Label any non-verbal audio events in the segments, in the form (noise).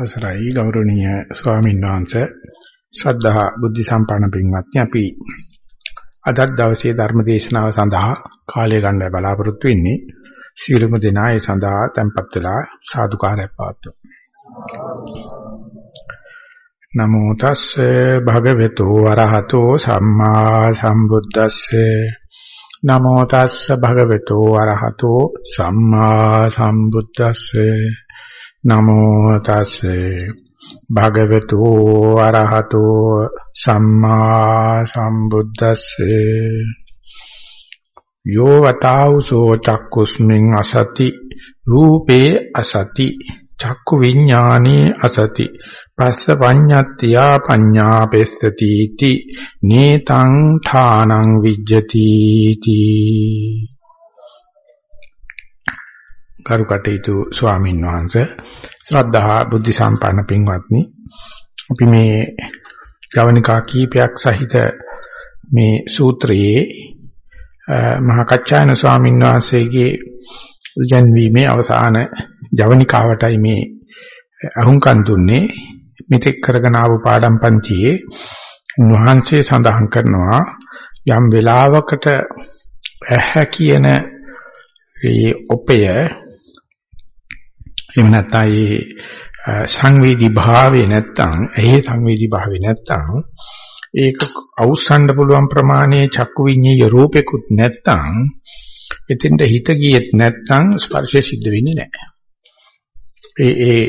අවසරයි. ගෞරවනීය ස්වාමීන් වහන්සේ ශ්‍රද්ධා බුද්ධ සම්පන්න පින්වත්නි අපි අද දවසේ ධර්ම දේශනාව සඳහා කාලය ගන්න බලාපොරොත්තු වෙන්නේ සීලමු දෙනා ඒ සඳහා tempත් වෙලා සාදුකාරයක් පවත්වමු. නමෝ තස්සේ භගවතු වරහතෝ සම්මා සම්බුද්දස්සේ. නමෝ තස්සේ භගවතු වරහතෝ සම්මා සම්බුද්දස්සේ. නමෝ තස්සේ භගවතු අරහතෝ සම්මා සම්බුද්දස්සේ යෝ වතාවුසෝ චක්කුස්මින් අසති රූපේ අසති චක්කු විඥානේ අසති පස්ස පඤ්ඤත්තියා පඤ්ඤා පෙස්සති ති නේතං ථානං විජ්ජති තී. කරු කටයුතු ස්වාමීන් වහන්සේ. ශ්‍රද්ධා බුද්ධ සම්පන්න පින්වත්නි. අපි මේ ජවනිකා කීපයක් සහිත මේ සූත්‍රයේ මහා කච්චායන ස්වාමීන් වහන්සේගේ ජන්වීමේ අවසාන ජවනිකාවටයි මේ අහුම්කන් දුන්නේ. මෙතෙක් කරගෙන ආපු පාඩම් පන්තියේ උන්වහන්සේ සඳහන් කරනවා යම් වෙලාවකට ඇහැ කියන ඒ ඔපය එහෙම නැත්නම් ඒ සංවේදී භාවය නැත්නම් එහි සංවේදී භාවය නැත්නම් ඒක අවසන්ඩ පුළුවන් ප්‍රමාණයේ චක්කු විඤ්ඤාය රූපෙකුත් නැත්නම් එතෙන්ට හිත ගියෙත් නැත්නම් ස්පර්ශය සිද්ධ වෙන්නේ නැහැ. ඒ ඒ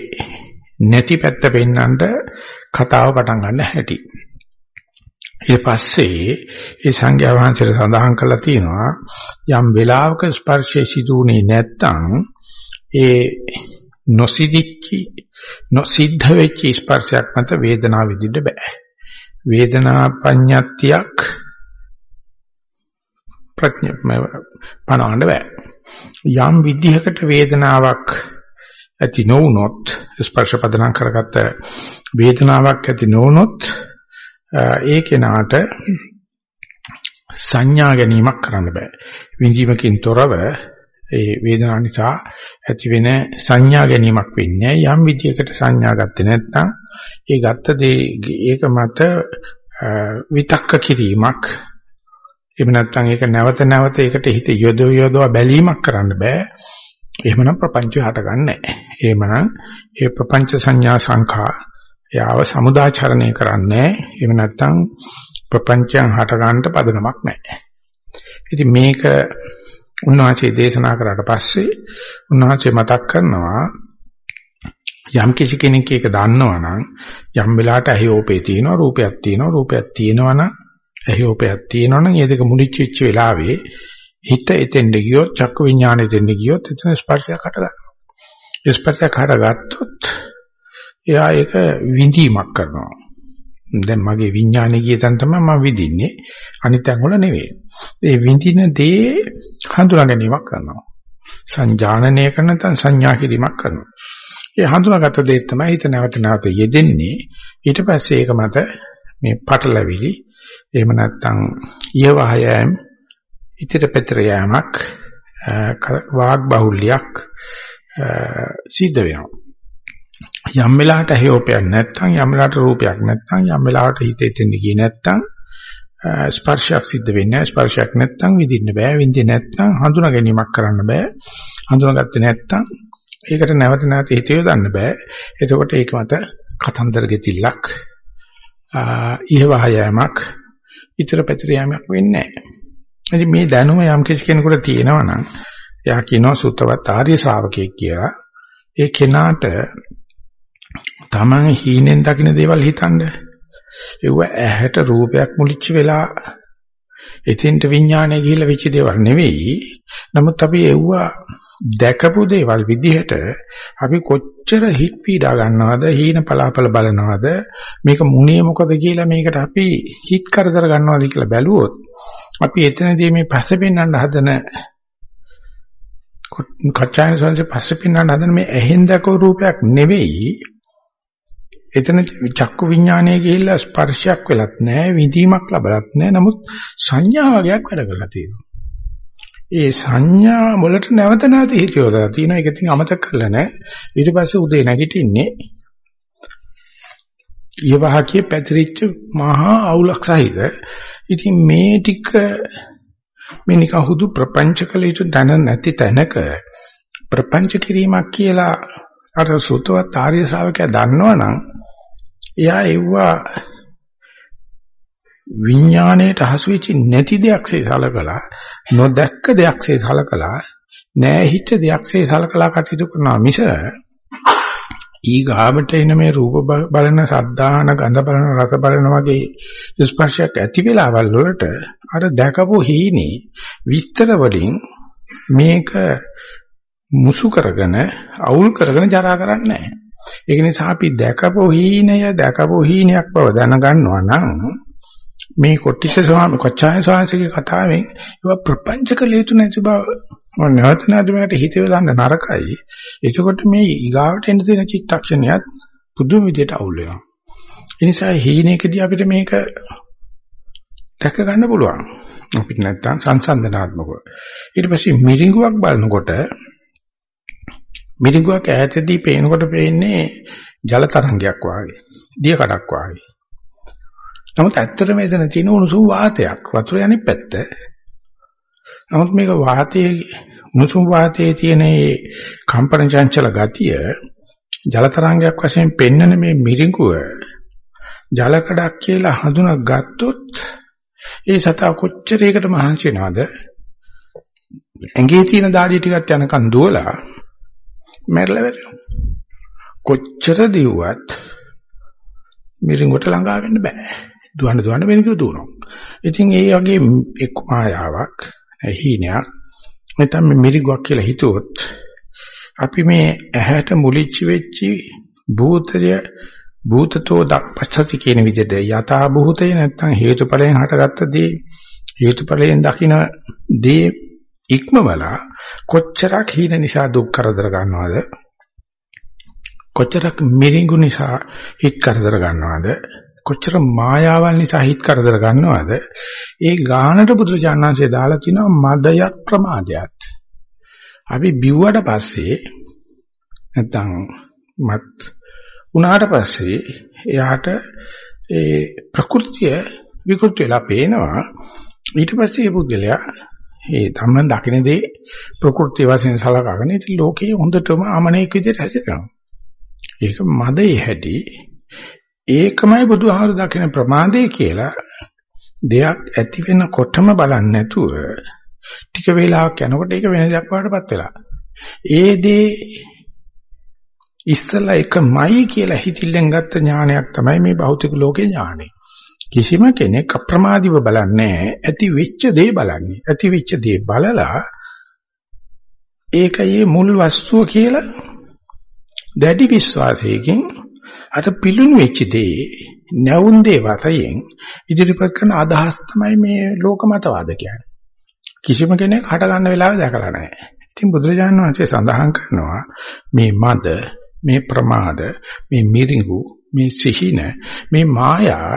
නැති පැත්ත පෙන්වන්නට කතාව පටන් ගන්න හැටි. ඊට පස්සේ ඒ සංඝයා වහන්සේලා සඳහන් කළා තියෙනවා යම් වෙලාවක ස්පර්ශය සිදුුනේ නැත්නම් ඒ නොසිදිච්චි නොසිද්ධ වෙච්ච ස්පර්ශයක් මත වේදනාව විඳින්න බෑ. වේදනා පඤ්ඤත්තියක් ප්‍රඥා පනවන්න බෑ. යම් විදිහකට වේදනාවක් ඇති නොවුනොත් ස්පර්ශ පදනම් කරගත්ත වේදනාවක් ඇති නොවුනොත් ඒ කෙනාට සංඥා ගැනීමක් කරන්න බෑ. විඳීමකින් තොරව ඒ වේදනාව නිසා ඇති වෙන සංඥා ගැනීමක් වෙන්නේ යම් විදියකට සංඥා ගත්තේ නැත්නම් ඒ ගත්ත දේ ඒක මත විතක්ක කිරීමක්. එහෙම නැත්නම් ඒක නැවත නැවත ඒකට හිත යොදව යොදව බැලීමක් කරන්න බෑ. එහෙමනම් ප්‍රපංචය හටගන්නේ නැහැ. එහෙමනම් ඒ ප්‍රපංච සංඥා සංඛා යාව සමුදාචරණය කරන්නේ එහෙම නැත්නම් ප්‍රපංචයන් හටගන්න පදනමක් නැහැ. ඉතින් මේක උන්වහන්සේ දේශනා කරාට පස්සේ උන්වහන්සේ මතක් කරනවා යම් කිසි කෙනෙක් ඒක දන්නවනම් යම් වෙලාවට ඇහිෝපේ තියෙනවා රූපයක් තියෙනවා රූපයක් තියෙනවනම් ඇහිෝපයක් තියෙනවනම් මේ දෙක මුලිච්ච වෙච්ච වෙලාවේ හිත එතෙන්ද ගියොත් චක්ක විඥානෙ දෙන්න ගියොත් එතන ස්පර්ශයක් හට ගන්නවා ස්පර්ශයක් හටගත්තොත් එයා ඒක විඳීමක් කරනවා. දැන් මගේ විඥානේ ගිය තැන තමයි මම විඳින්නේ අනිත් තැන් වල නෙවෙයි ඒ විඳින දේ හඳුනා ගැනීමක් කරනවා. සංජානනය කරන නැත්නම් සංඥා කිරීමක් කරනවා. ඒ හඳුනාගත්ත දේ තමයි හිත නැවත නැවත යෙදෙන්නේ. ඊට පස්සේ ඒක මත මේ පටලැවිලි එහෙම නැත්නම් ඊවහයම් ඉතිර පෙතර යෑමක් වාග් බහුල්‍යයක් සිද්ධ වෙනවා. යම් වෙලාවට හේෝපයක් නැත්නම් යම් වෙලාවට රූපයක් නැත්නම් යම් වෙලාවට හිතේ තෙන්නේ ගියේ නැත්නම් ස්පර්ශයක් සිද්ධ වෙන්නේ ස්පර්ශයක් නැත්නම් විඳින්න බෑ. විඳින්නේ නැත්නම් හඳුනා ගැනීමක් කරන්න බෑ. හඳුනාගත්තේ නැත්නම් ඒකට නැවත නැවත හිත යොදන්න බෑ. එතකොට ඒක මත කතන්දර ගෙතිල්ලක් ඊහවහයමක් ඊතර පැතර යෑමක් වෙන්නේ නැහැ. මේ දැනුම යම් කිසි කෙනෙකුට තියෙනවා නම් එයා කියනවා සුත්තවත් ආර්ය ශ්‍රාවකයෙක් කියලා. ඒ කෙනාට තමන් හීනෙන් දකින්න දේවල් හිතන්නේ ඒව ඇහැට රූපයක් මුලිච්ච වෙලා එතෙන්ට විඥානය ගිහිල්ලා වෙච්ච දේවල් නෙවෙයි. නමුත් අපි ඒව දැකපු දේවල් විදිහට අපි කොච්චර හිත් පීඩා ගන්නවද, හීන පලාපල බලනවද, මේක මුණේ මොකද කියලා මේකට අපි හිත් කරදර ගන්නවද කියලා බැලුවොත් අපි එතනදී මේ පස්ස පෙන්වන්න හදන කච්චායන සංසේ පස්ස පෙන්වන්න හදන මේ ඇහෙන් දැකෝ රූපයක් නෙවෙයි එතන චක්කු විඥානයේ ගිහිල්ලා ස්පර්ශයක් වෙලත් නැහැ විඳීමක් ලැබලත් නැහැ නමුත් සංඥා වගේක් වැඩ කරලා තියෙනවා. ඒ සංඥා වලට නැවත නැවත හිතියොදලා තියෙනවා ඒක ඉතින් අමතක කරලා නැහැ. ඊට පස්සේ උදේ නැගිටින්නේ ඊවහකේ පැතිරිච්ච මහා අවුලක් සහිත. ඉතින් මේ ටික මේ නිකන් හුදු ප්‍රපංච කළ යුතු දැන නැති තැනක ප්‍රපංච කිරීමක් කියලා අර සුතවත් ආර්ය ශ්‍රාවකයා දන්නවනම් එයා එව්වා විඥාණයට හසු වෙච්ච නැති දෙයක්සේ සලකලා නොදැක්ක දෙයක්සේ සලකලා නෑහිච්ච දෙයක්සේ සලකලා කටයුතු කරනවා මිස ඊගාවට එන මේ රූප බලන සද්ධාන ගඳ බලන රස බලන වගේ ස්පර්ශයක් ඇති වෙලාවල් වලට අර දැකපු හීනේ විස්තර වලින් මේක මුසු කරගෙන අවුල් කරගෙන ජරා කරන්නේ නැහැ. ඒක නිසා අපි දැකපු හීනය දැකපු හීනයක් බව දැනගන්නවා නම් මේ කොට්ටිස ස්වාමී කොච්චාය ස්වාමීගේ කතාවෙන් ඒවා ප්‍රපංචකල යුතු නැති බව මම නැවත නැවත මේකට හිතේ දාන්න නරකයි. එතකොට මේ ඊගාවට එන තියෙන චිත්තක්ෂණයත් පුදුම විදිහට අවුල් වෙනවා. ඒ නිසා හීනේකදී අපිට මේක දැක ගන්න පුළුවන්. අපිට නැත්තම් සංසන්දනාත්මකව. ඊට පස්සේ මිරිඟුවක් බලනකොට මිරිඟුවක් ඈතදී පේනකොට පේන්නේ ජල තරංගයක් වාගේ, දිය කඩක් වාගේ. නමුත් ඇත්තටම එතන තියෙන උණුසුම් වාතයක්. වතුර යන්නේ පැත්ත. නමුත් මේක වාතයේ උණුසුම් වාතයේ තියෙන මේ කම්පන චංචල ගතිය ජල තරංගයක් වශයෙන් පෙන්වන මේ මිරිඟුව ජල කඩක් කියලා හඳුනා ගත්තොත් ඒ සතා කොච්චර ඒකට මහන්සි වෙනවද ඇඟේ තියෙන දාඩිය ටිකක් යනකන් දුවලා මැරලා වැටෙනවා කොච්චර දිව්වත් මිරිඟුවට ළඟා වෙන්න බෑ. දුවන්න දුවන්න මිරිඟුව දුවනවා. ඉතින් ඒ වගේ එක් මායාවක් හීනයක් නැත්නම් මේ මිරිගුවක් කියලා හිතුවොත් අපි මේ ඇහැට මුලිච්ච වෙච්චි භූතය භූතතෝ දක්පච්චති කියන විදිහට යථා භූතය නැත්නම් හේතුඵලයෙන් හටගත්ත දේ හේතුඵලයෙන් දකින දේ ඉක්මවලා කොච්චරක් හීන නිසා දුක් කරදර ගන්නවද? කොච්චරක් මිරිඟු නිසා හිත කරදර ගන්නවද? කොච්චර මායාවල් නිසා හිත කරදර ගන්නවද? ඒ ගානට බුදුචානන්සේ දාලා තිනවා මදයත් ප්‍රමාදයත්. අපි බිව්වට පස්සේ නැත්තම් මත් උනාට පස්සේ එයාට ඒ ප්‍රകൃතිය විකෘති වෙලා පේනවා. ඊට පස්සේ මේ පුද්ගලයා ඒ ධම්මෙන් දකින්නේ ප්‍රകൃති වශයෙන් සලකගෙන ඉතින් ලෝකේ හොඳටම අමනේක විදිහට හැසිරෙනවා ඒක මදේ හැටි ඒකමයි බුදුහාමුදුරු දකින ප්‍රමාදේ කියලා දෙයක් ඇති වෙනකොටම බලන්නේ නැතුව ටික වේලාවක් යනකොට ඒක වෙන දෙයක් වඩටපත් වෙලා. ඒ දේ ඉස්සලා එකමයි කියලා හිතිල්ලෙන් ගත්ත ඥානයක් තමයි මේ භෞතික ලෝකේ ඥානෙ. කිසිම කෙනෙක් අප්‍රමාදීව බලන්නේ ඇති වෙච්ච දේ බලන්නේ. ඇති වෙච්ච දේ බලලා ඒකයේ මුල් වස්තුව කියලා දැඩි විශ්වාසයකින් අර පිලුණු වෙච්ච දේ නැවුම් දේ වශයෙන් ඉදිරිපත් කරන අදහස් තමයි මේ ලෝක මතවාද කියන්නේ. කිසිම කෙනෙක් හට ගන්න වෙලාවෙ දැකලා නැහැ. ඉතින් බුදුරජාණන් වහන්සේ සඳහන් කරනවා මේ මද, මේ ප්‍රමාද, මේ මිරිඟු, මේ සිහින, මේ මායා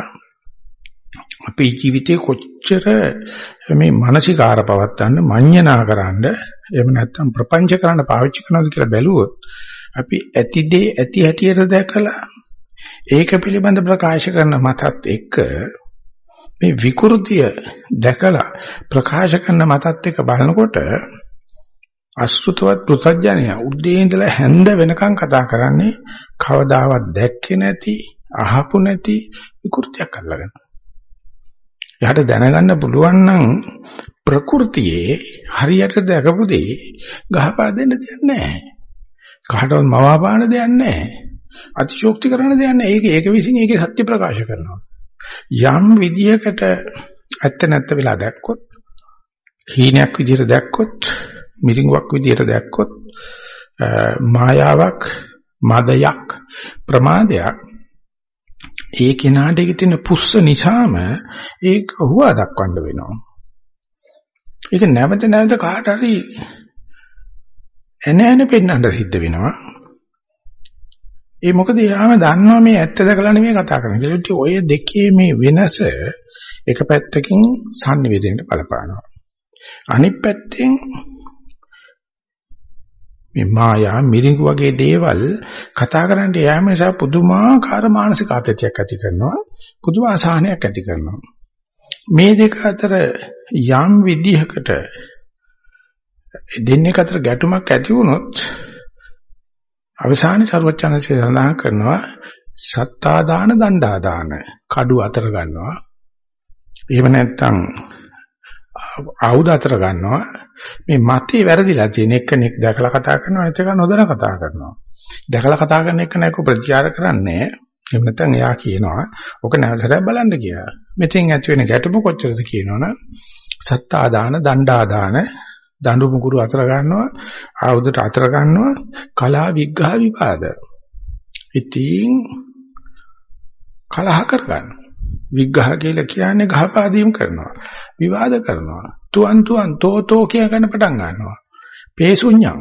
අපේ ජීවිතේ කොච්චර මේ මානසිකාර පවත්තන්න මඤ්ඤණා කරන්න එහෙම නැත්නම් ප්‍රපංච කරන්න පාවිච්චි කරනවද කියලා බැලුවොත් අපි ඇති දේ ඇති හැටියට දැකලා ඒක පිළිබඳ ප්‍රකාශ කරන මතත් එක්ක මේ විකෘතිය දැකලා ප්‍රකාශ කරන මතත් එක්ක බලනකොට අසුතවත් පුසජ්ජනය උද්දී ඉඳලා හැන්ද වෙනකන් කතා කරන්නේ කවදාවත් දැක්කේ නැති අහපු නැති විකෘතියක් අල්ලගෙන. එයාට දැනගන්න පුළුවන් නම් ප්‍රകൃතියේ හරියට දැකපු දේ ගහපා දෙන්න දෙයක් නැහැ. කාටවත් මවාපාන දෙයක් නැහැ. අතිශෝක්ති කරන දෙයක් නෑ. ඒක ඒක විසින් ඒකේ සත්‍ය ප්‍රකාශ කරනවා. යම් විදියකට ඇත්ත නැත්ත වෙලා දැක්කොත් හීනයක් විදියට දැක්කොත් මිරිඟුවක් විදියට දැක්කොත් මායාවක් මදයක් ප්‍රමාදයක් ඒ කෙනාට ඒක තියෙන පුස්ස නිසාම ඒක හුවා දක්වන්න වෙනවා. ඒක නැවත නැවත කාට හරි එන එන පෙන්වන්න සිද්ධ වෙනවා. ඒ මොකද යාම දන්නවා මේ ඇත්ත දැකලා නෙමෙයි කතා කරන්නේ. ඒකට ඔය දෙකේ මේ වෙනස එක පැත්තකින් sannivedanaට බලපානවා. අනිත් පැත්තෙන් මේ මායා මිරිඟු වගේ දේවල් කතා කරන්න යෑම නිසා පුදුමාකාර මානසික ආතතියක් ඇති කරනවා පුදුම අසහනයක් ඇති කරනවා. මේ දෙක අතර යම් විදිහකට දෙන්නේ අතර ගැටුමක් ඇති වුණොත් අවසානයේ ਸਰවචනසේ සඳහන් කරනවා සත්තා දාන දණ්ඩා දාන කඩු අතර ගන්නවා. එහෙම නැත්නම් ආයුධ අතර ගන්නවා. මේ මතේ වැරදිලා තියෙන එකෙක් දැකලා කතා කරනවා අනිත් එක නොදැන කතා කරනවා. දැකලා කතා කරන එක නේක ප්‍රතිචාර කරන්නේ. එහෙම නැත්නම් එයා කියනවා ඔක නැවතට බලන්න කියලා. මෙතෙන් ඇති වෙන ගැටුම කොච්චරද කියනවනම් සත්තා දාන දණ්ඩා දාන දඬු මුගුරු අතර ගන්නවා ආයුධට අතර ගන්නවා කලා විග්ඝහ විවාද. ඉතින් කලහ කරගන්නවා විග්ඝහ කියලා කියන්නේ ගහපාදීම් කරනවා. විවාද කරනවා. තුවන් තුවන් තෝතෝ කියන පටන් ගන්නවා. පේසුඤ්ඤං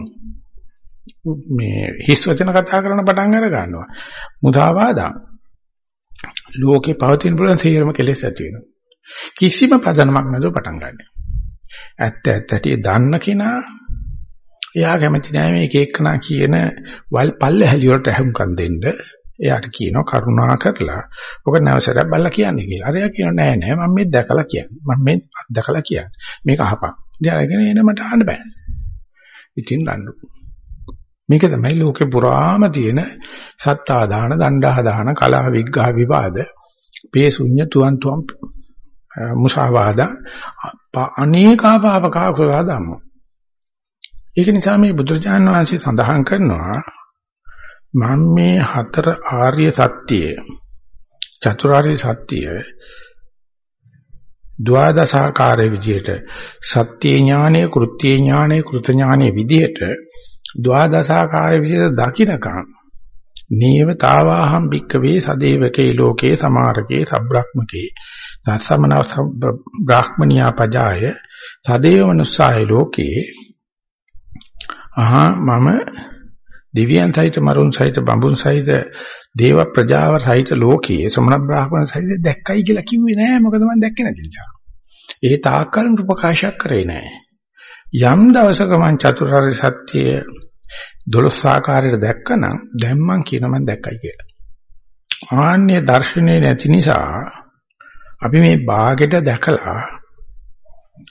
මේ හිස් වචන කතා කරන පටන් අර ගන්නවා. මුදාවාදං ලෝකේ පවතින පුළුවන් සියරම කෙලෙස් ඇති වෙනවා. කිසිම පදනමක් නැතුව පටන් ගන්නවා. ඇත්ත ඇත්ත ඇටි දන්න කෙනා එයා කැමති නෑ මේ එක එකනා කියන වල් පල්ලේ හැලිය වලට හැම්කම් දෙන්න එයාට කියනවා කරුණා කරලා ඔක නැවසරක් බලලා කියන්නේ කියලා. අර එයා කියනවා නෑ නෑ මම මේ දැකලා කියන්නේ. මම මේ දැකලා කියන්නේ. මේක අහපන්. ඉතින් අරගෙන එන මට අහන්න බෑ. ඉතින් රණ්ඩු. මේක තමයි ලෝකේ පුරාම තියෙන සත්තා දාන, දණ්ඩා දාන, කලහ විග්ඝා විවාද, පේසුඤ්ඤ තුවන් තුම් මුසාවාද අනේකාපාවකා කුසල ධම්ම. ඒක නිසා මේ බුදුරජාණන් වහන්සේ සඳහන් කරනවා මම මේ හතර ආර්ය සත්‍යය චතුරාර්ය සත්‍යය ද්වාදසාකාරයේ විදිහට සත්‍ය ඥානය, කෘත්‍ය ඥානය, කෘත ඥානය විදිහට ද්වාදසාකාරයේ විදිහට දකින්නකම් නේවතාවාහම් භික්කවේ සදේවකේ ලෝකේ සමාරකේ සබ්‍රක්මකේ දසමන බ්‍රාහ්මනියා පජාය සදේව මනුස්සාය ලෝකේ. අහා මම දිව්‍යයන් සහිත මරුන් සහිත බඹුන් සහිත දේව ප්‍රජාව සහිත ලෝකයේ ශ්‍රමණ බ්‍රාහ්මණ සහිත දැක්කයි කියලා කිව්වේ නෑ මොකද මම දැක්කේ නැති නිසා. ඒ තාක්කල් ප්‍රකාශයක් කරේ නෑ. යම් දවසක මං චතුරාර්ය සත්‍ය 12 ආකාරයට දැක්කනම් දැන් මං කියන මං දැක්කයි කියලා. ආන්නේ දර්ශනේ නැති නිසා අපි මේ ਬਾගෙට දැකලා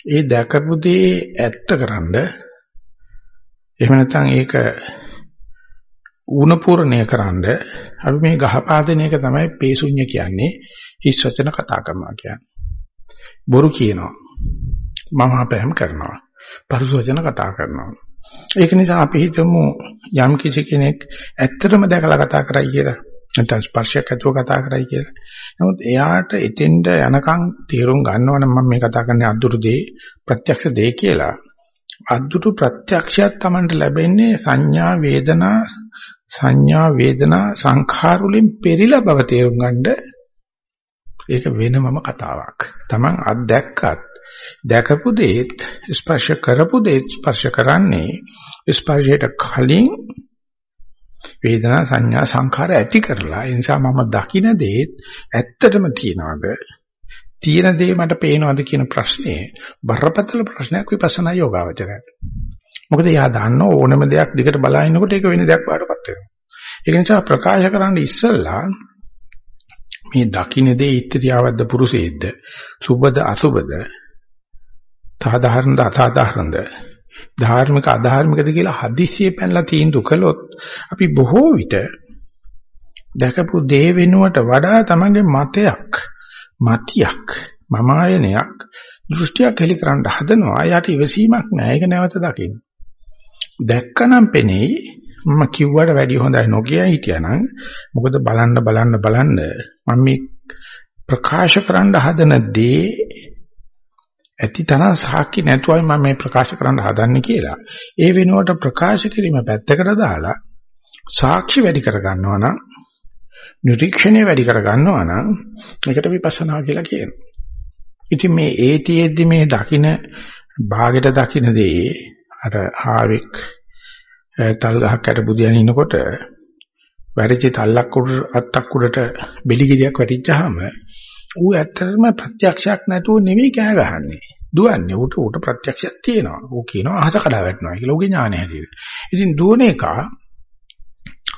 ඒ දැකපු දේ ඇත්තකරනද එහෙම නැත්නම් ඒක ඌණ පූර්ණය කරන්ඩ අපි මේ ගහපාදන එක තමයි පේසුඤ්ඤ කියන්නේ හිස් වචන කතා කරනවා කියන්නේ. බොරු කියනවා. මම අපහැම් කරනවා. පරුස වචන කතා කරනවා. ඒක නිසා අපි හිතමු යම් කිසි කෙනෙක් ඇත්තටම දැකලා කතා කරයි කියලා. නැත්නම් ස්පර්ශයක් ඇතුව කතා කරයි කියලා. නමුත් එයාට එතෙන්ට යනකම් තීරුම් ගන්නවනම් මම මේ කතා කරන්නේ අද්දුරු දේ ප්‍රත්‍යක්ෂ දේ කියලා. අද්දුරු ප්‍රත්‍යක්ෂයක් Tamanට ලැබෙන්නේ සංඥා වේදනා සංඥා වේදනා සංඛාර වලින් පෙරිලා බව තේරුම් ගන්නද ඒක වෙනමම කතාවක්. Taman අත්දැක්කත් දැකපු දේත් ස්පර්ශ කරපු දේත් ස්පර්ශ කරන්නේ ස්පර්ශයට කලින් වේදනා සංඥා සංඛාර ඇති කරලා ඒ නිසා මම දකින දේත් ඇත්තටම තියනවාද තියෙන දේ මට පේනවද කියන ප්‍රශ්නේ බරපතල ප්‍රශ්නයක් විපස්සනා යෝගාවචරයට. මොකද එයා දන්න ඕනම දෙයක් දිගට බලනකොට ඒක වෙන දෙයක් වඩපත් වෙනවා. ඒක නිසා ප්‍රකාශ කරන්න ඉස්සෙල්ලා මේ දකින්න දේ ඉත්‍ත්‍යාවද්ද පුරුෂේද්ද සුබද අසුබද සාධාරණද අසාධාරණද ධාර්මික අධාර්මිකද කියලා හදිස්සියේ පැනලා තීන්දුව කළොත් අපි බොහෝ විට දැකපු දේ වෙනුවට වඩා තමන්ගේ මතයක් මතියක් මම ආයනයක් දෘෂ්ටියක් හෙලි කරන්න හදනවා. යාට ඉවසීමක් නැහැ ඒක නැවත දකින්න. දැක්කනම් පෙනෙයි මම කිව්වට වැඩිය හොඳයි නොකිය හිටියානම් මොකද බලන්න බලන්න බලන්න මම මේ ප්‍රකාශ කරන්න හදන දේ ඇති තරම් සාක්ෂි නැතුවයි මම මේ ප්‍රකාශ කරන්න හදන්නේ කියලා. ඒ වෙනුවට ප්‍රකාශ කිරීම පැත්තකට දාලා සාක්ෂි වැඩි කර ගන්නවා නම් නිරීක්ෂණය වැඩි කර ගන්නවා නම් ඒකට විපස්සනා කියලා කියනවා. ඉතින් මේ ඒතියෙද්දි මේ දකින භාගෙට දකින දේ අර හාවෙක් තල් ගහක් යට බුදියන් ඉනකොට වැරිච්ච තල්ලක් උඩ අත්තක් උඩට බෙලිගිරියක් වැටිච්චාම ඌ ඇත්තටම ප්‍රත්‍යක්ෂයක් නැතුව නෙවෙයි කෑ ගහන්නේ. දුවන්නේ උට උට ප්‍රත්‍යක්ෂයක් තියෙනවා. ඌ කියනවා අහස කඩා වැටෙනවා කියලා ඌගේ ඥානය හැටියට. ඉතින් දුවන එක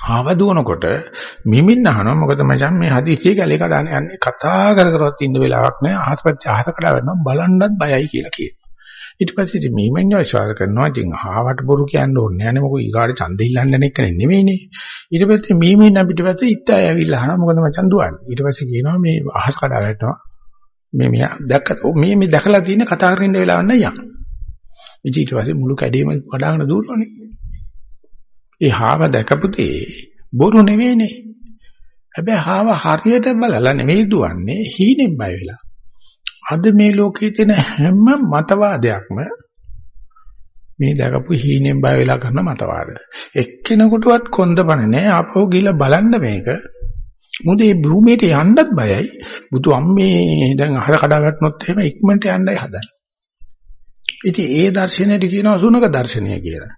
ආව දුවනකොට මිමින් අහනවා මොකද මචං මේ හදිස්සිය කැලේ කඩාන යන්නේ කතා කර කරවත් ඉන්න වෙලාවක් නැහැ. අහස පැත්තේ අහස කඩා වැටෙනවා බලන්නත් බයයි කියලා කියනවා. ඊට පස්සේ ඉතින් මිමින් විශ්වාස කරනවා ඉතින් ආවට බොරු කියන්න ඕනේ නැහැ නේ මොකද ඊගාට ඡන්ද ඉල්ලන්න එක නෙමෙයිනේ. ඊට පස්සේ මිමින් අපිට පස්සේ ඉත්තයි ඇවිල්ලා අහනවා මොකද මචං දුවන්නේ. ඊට පස්සේ කියනවා මේ අහස කඩා වැටෙනවා. මේ මෙයා දැක්ක මේ මේ දැකලා තියෙන කතා කරගෙන ඉන්න වෙලාවක් නෑ යන්. ඊට පස්සේ මුළු කැඩේම කඩාගෙන දුවනෝනේ. ඒ හාව දැකපුතේ බොරු නෙවෙයිනේ. හැබැයි හාව හරියට බලලා නෙවෙයි දුවන්නේ හීනෙන් බය වෙලා. අද මේ ලෝකයේ තියෙන හැම මතවාදයක්ම මේ දැකපු හීනෙන් බය වෙලා කරන මතවාද. එක්කෙනෙකුටවත් කොන්දපණ නැහැ. ආපහු ගිහලා බලන්න මේක. මොකද මේ භූමියට යන්නත් බයයි. බුදු අම්මේ දැන් අහල කඩා වැටුනොත් එහෙම ඉක්මනට යන්නයි හදන්නේ. ඉතින් ඒ දර්ශනයට කියනවා සුනක දර්ශනය කියලා.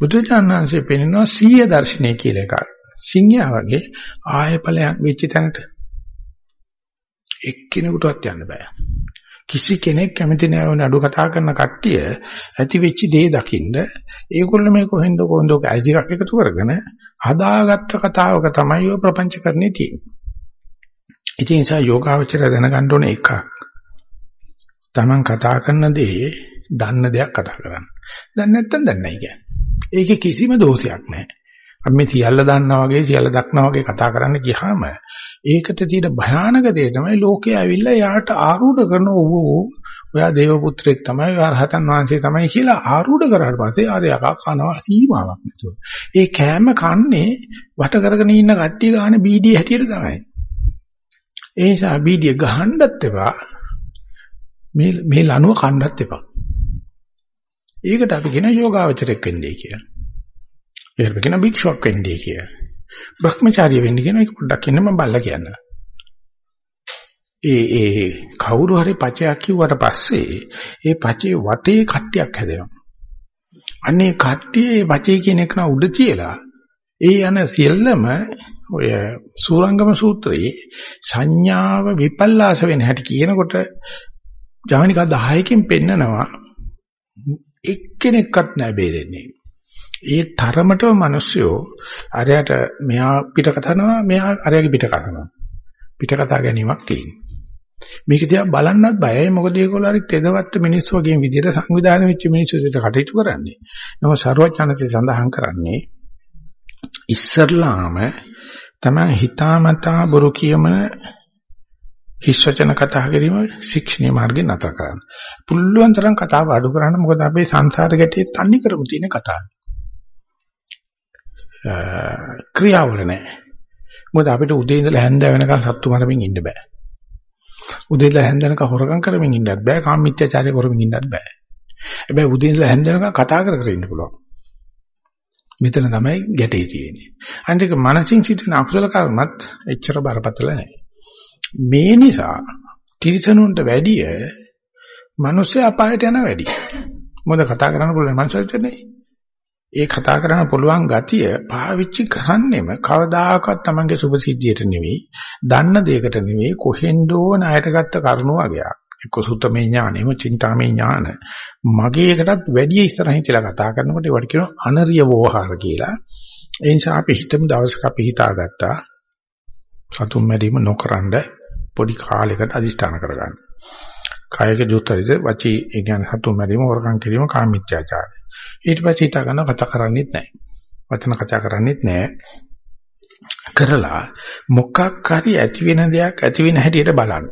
බුදුචානන්සේ පෙන්නනවා සීය දර්ශනය කියලා එකක්. සිංහයා වගේ ආය ඵලයක් වෙච්ච තැනට එක්කිනෙකුටවත් යන්න බෑ. කිසි කෙනෙක් කැමති නෑ නඩු කතා කරන කට්ටිය ඇති වෙච්ච දේ දකින්න ඒගොල්ලෝ මේ කොහෙන්ද කොහෙන්ද ඇයිදිකක් එකතු කරගෙන හදාගත්ත කතාවක තමයි ඔය ප්‍රපංචකරණේ තියෙන්නේ. ඉතින් ඒ නිසා යෝගාවචරය දැනගන්න ඕනේ එකක්. Taman කතා කරන දේ දන්න දෙයක් කතා කරන්න. දැන් නැත්තම් දන්නේ නැහැ කියන්නේ. ඒකේ කිසිම දෝෂයක් නැහැ. අපි මේ සියල්ල දන්නා වගේ සියල්ල දක්නා වගේ කතා කරන්න ගියාම ඒකට තියෙන භයානක දේ තමයි ලෝකයේ ඇවිල්ලා යාට ආරූඪ කරන ඕ ඔයා දේව පුත්‍රයෙක් තමයි ඔයා රහතන් වහන්සේ තමයි කියලා ආරූඪ කරාට පස්සේ ආර යකා කනවා සීමාවක් නැතුව. ඒ කෑම කන්නේ වට කරගෙන ඉන්න කට්ටිය ගන්න බීඩිය හැටියට තමයි. ඒ නිසා බීඩිය ගහන්නත් එපා මේ මේ ලනුව කන්නත් එපා. ඒකට අපි කියන යෝගාවචරයක් වෙන්නේ කියලා. ඒකට කියන භික්ෂුවක් වෙන්නේ කියලා. භ්‍රමචාරිය වෙන්න කියන එක පොඩ්ඩක් ඉන්න මම බල්ලා කියන්න. ඒ ඒ කවුරු හරි පචයක් කිව්වට පස්සේ ඒ පචේ වටේ කට්ටියක් හැදෙනවා. අනේ කට්ටියේ පචේ කියන එක නා උඩ තියලා ඒ යන සියල්ලම ඔය සූරංගම සූත්‍රයේ සංඥාව විපල්ලාස වෙන හැටි කියනකොට ජානිකා 10කින් පෙන්නනවා එක්කෙනෙක්වත් නැහැ බේරෙන්නේ. ඒ තරමටම මිනිස්සුયો අරයට මෙහා පිට කතනවා මෙහා අරයගේ පිට කතනවා. පිට කතා ගැනීමක් තියෙනවා. මේක දිහා බලන්නත් බයයි මොකද ඒගොල්ලෝ හරි තෙදවත්ත මිනිස්සු වගේ විදිහට සංවිධානය වෙච්ච මිනිස්සු විදිහට කටයුතු කරන්නේ. නම ਸਰවඥාන්සේ සඳහන් කරන්නේ ඉස්සරලාම තමයි හිතාමතා බොරු කියමන හිස්වචන කතා කිරීම ශික්ෂණීය මාර්ගේ නතර කරන්න. පුළුවන් තරම් කතාව අඩු කරන්න මොකද අපේ සංසාර ගැටේ තන්නේ කරමු තියෙන කතාව. ක්‍රියාවල නැහැ. මොකද අපිට උදේ ඉඳලා හැන්ද වෙනකන් සත්තු මරමින් ඉන්න බෑ. උදේ ඉඳලා හැන්ද වෙනකන් හොරකම් කරමින් ඉන්නත් බෑ. කාමීත්‍යචාරය කරමින් ඉන්නත් බෑ. හැබැයි උදේ ඉඳලා හැන්ද වෙනකන් කතා කර කර ඉන්න පුළුවන්. මෙතන තමයි ගැටේ තියෙන්නේ. අනිත් එක මානසික සිටින අකුසල කර්මත් එච්චර බරපතල නැහැ. මේ නිසා තිරිසනුන්ට වැඩිය මිනිස්සු අපායට යන වැඩි. මොකද කතා කරන්න පුළුවන් මනුස්සයෙක් නෙවෙයි. ඒ කතා කරන්න පුළුවන් ගතිය පාවිච්චි කරන්නෙම කවදාකවත් Tamange සුභ සිද්ධියට නෙවෙයි, දන්න දෙයකට නෙවෙයි, කොහෙන්දෝ ණයට ගත්ත කරුණු වගේක්. එක්ක සුත්තමේ ඥානෙම, චින්තාමේ ඥාන. මගේ එකටත් වැඩි ඉස්සරහින් කියලා කතා කරනකොට ඒවට කියනවා අනරිය වෝහාර කියලා. ඒ නිසා අපි හිතමු දවසක අපි හිතාගත්තා සතුම් මැරීම නොකරනද පොඩි කාලයකට අදිෂ්ඨාන කරගන්න. කායක දුත්තරිත වචී ඒ කියන්නේ සතුම් මැරීම වරකම් කිරීම කාමීත්‍යාචාරය. ඊට පස්සේ හිතා ගන්න කතා කරන්නේත් නැහැ. වචන කතා කරන්නේත් නැහැ. කරලා මොකක් හරි ඇති වෙන දෙයක් ඇති වෙන හැටියට බලන්න.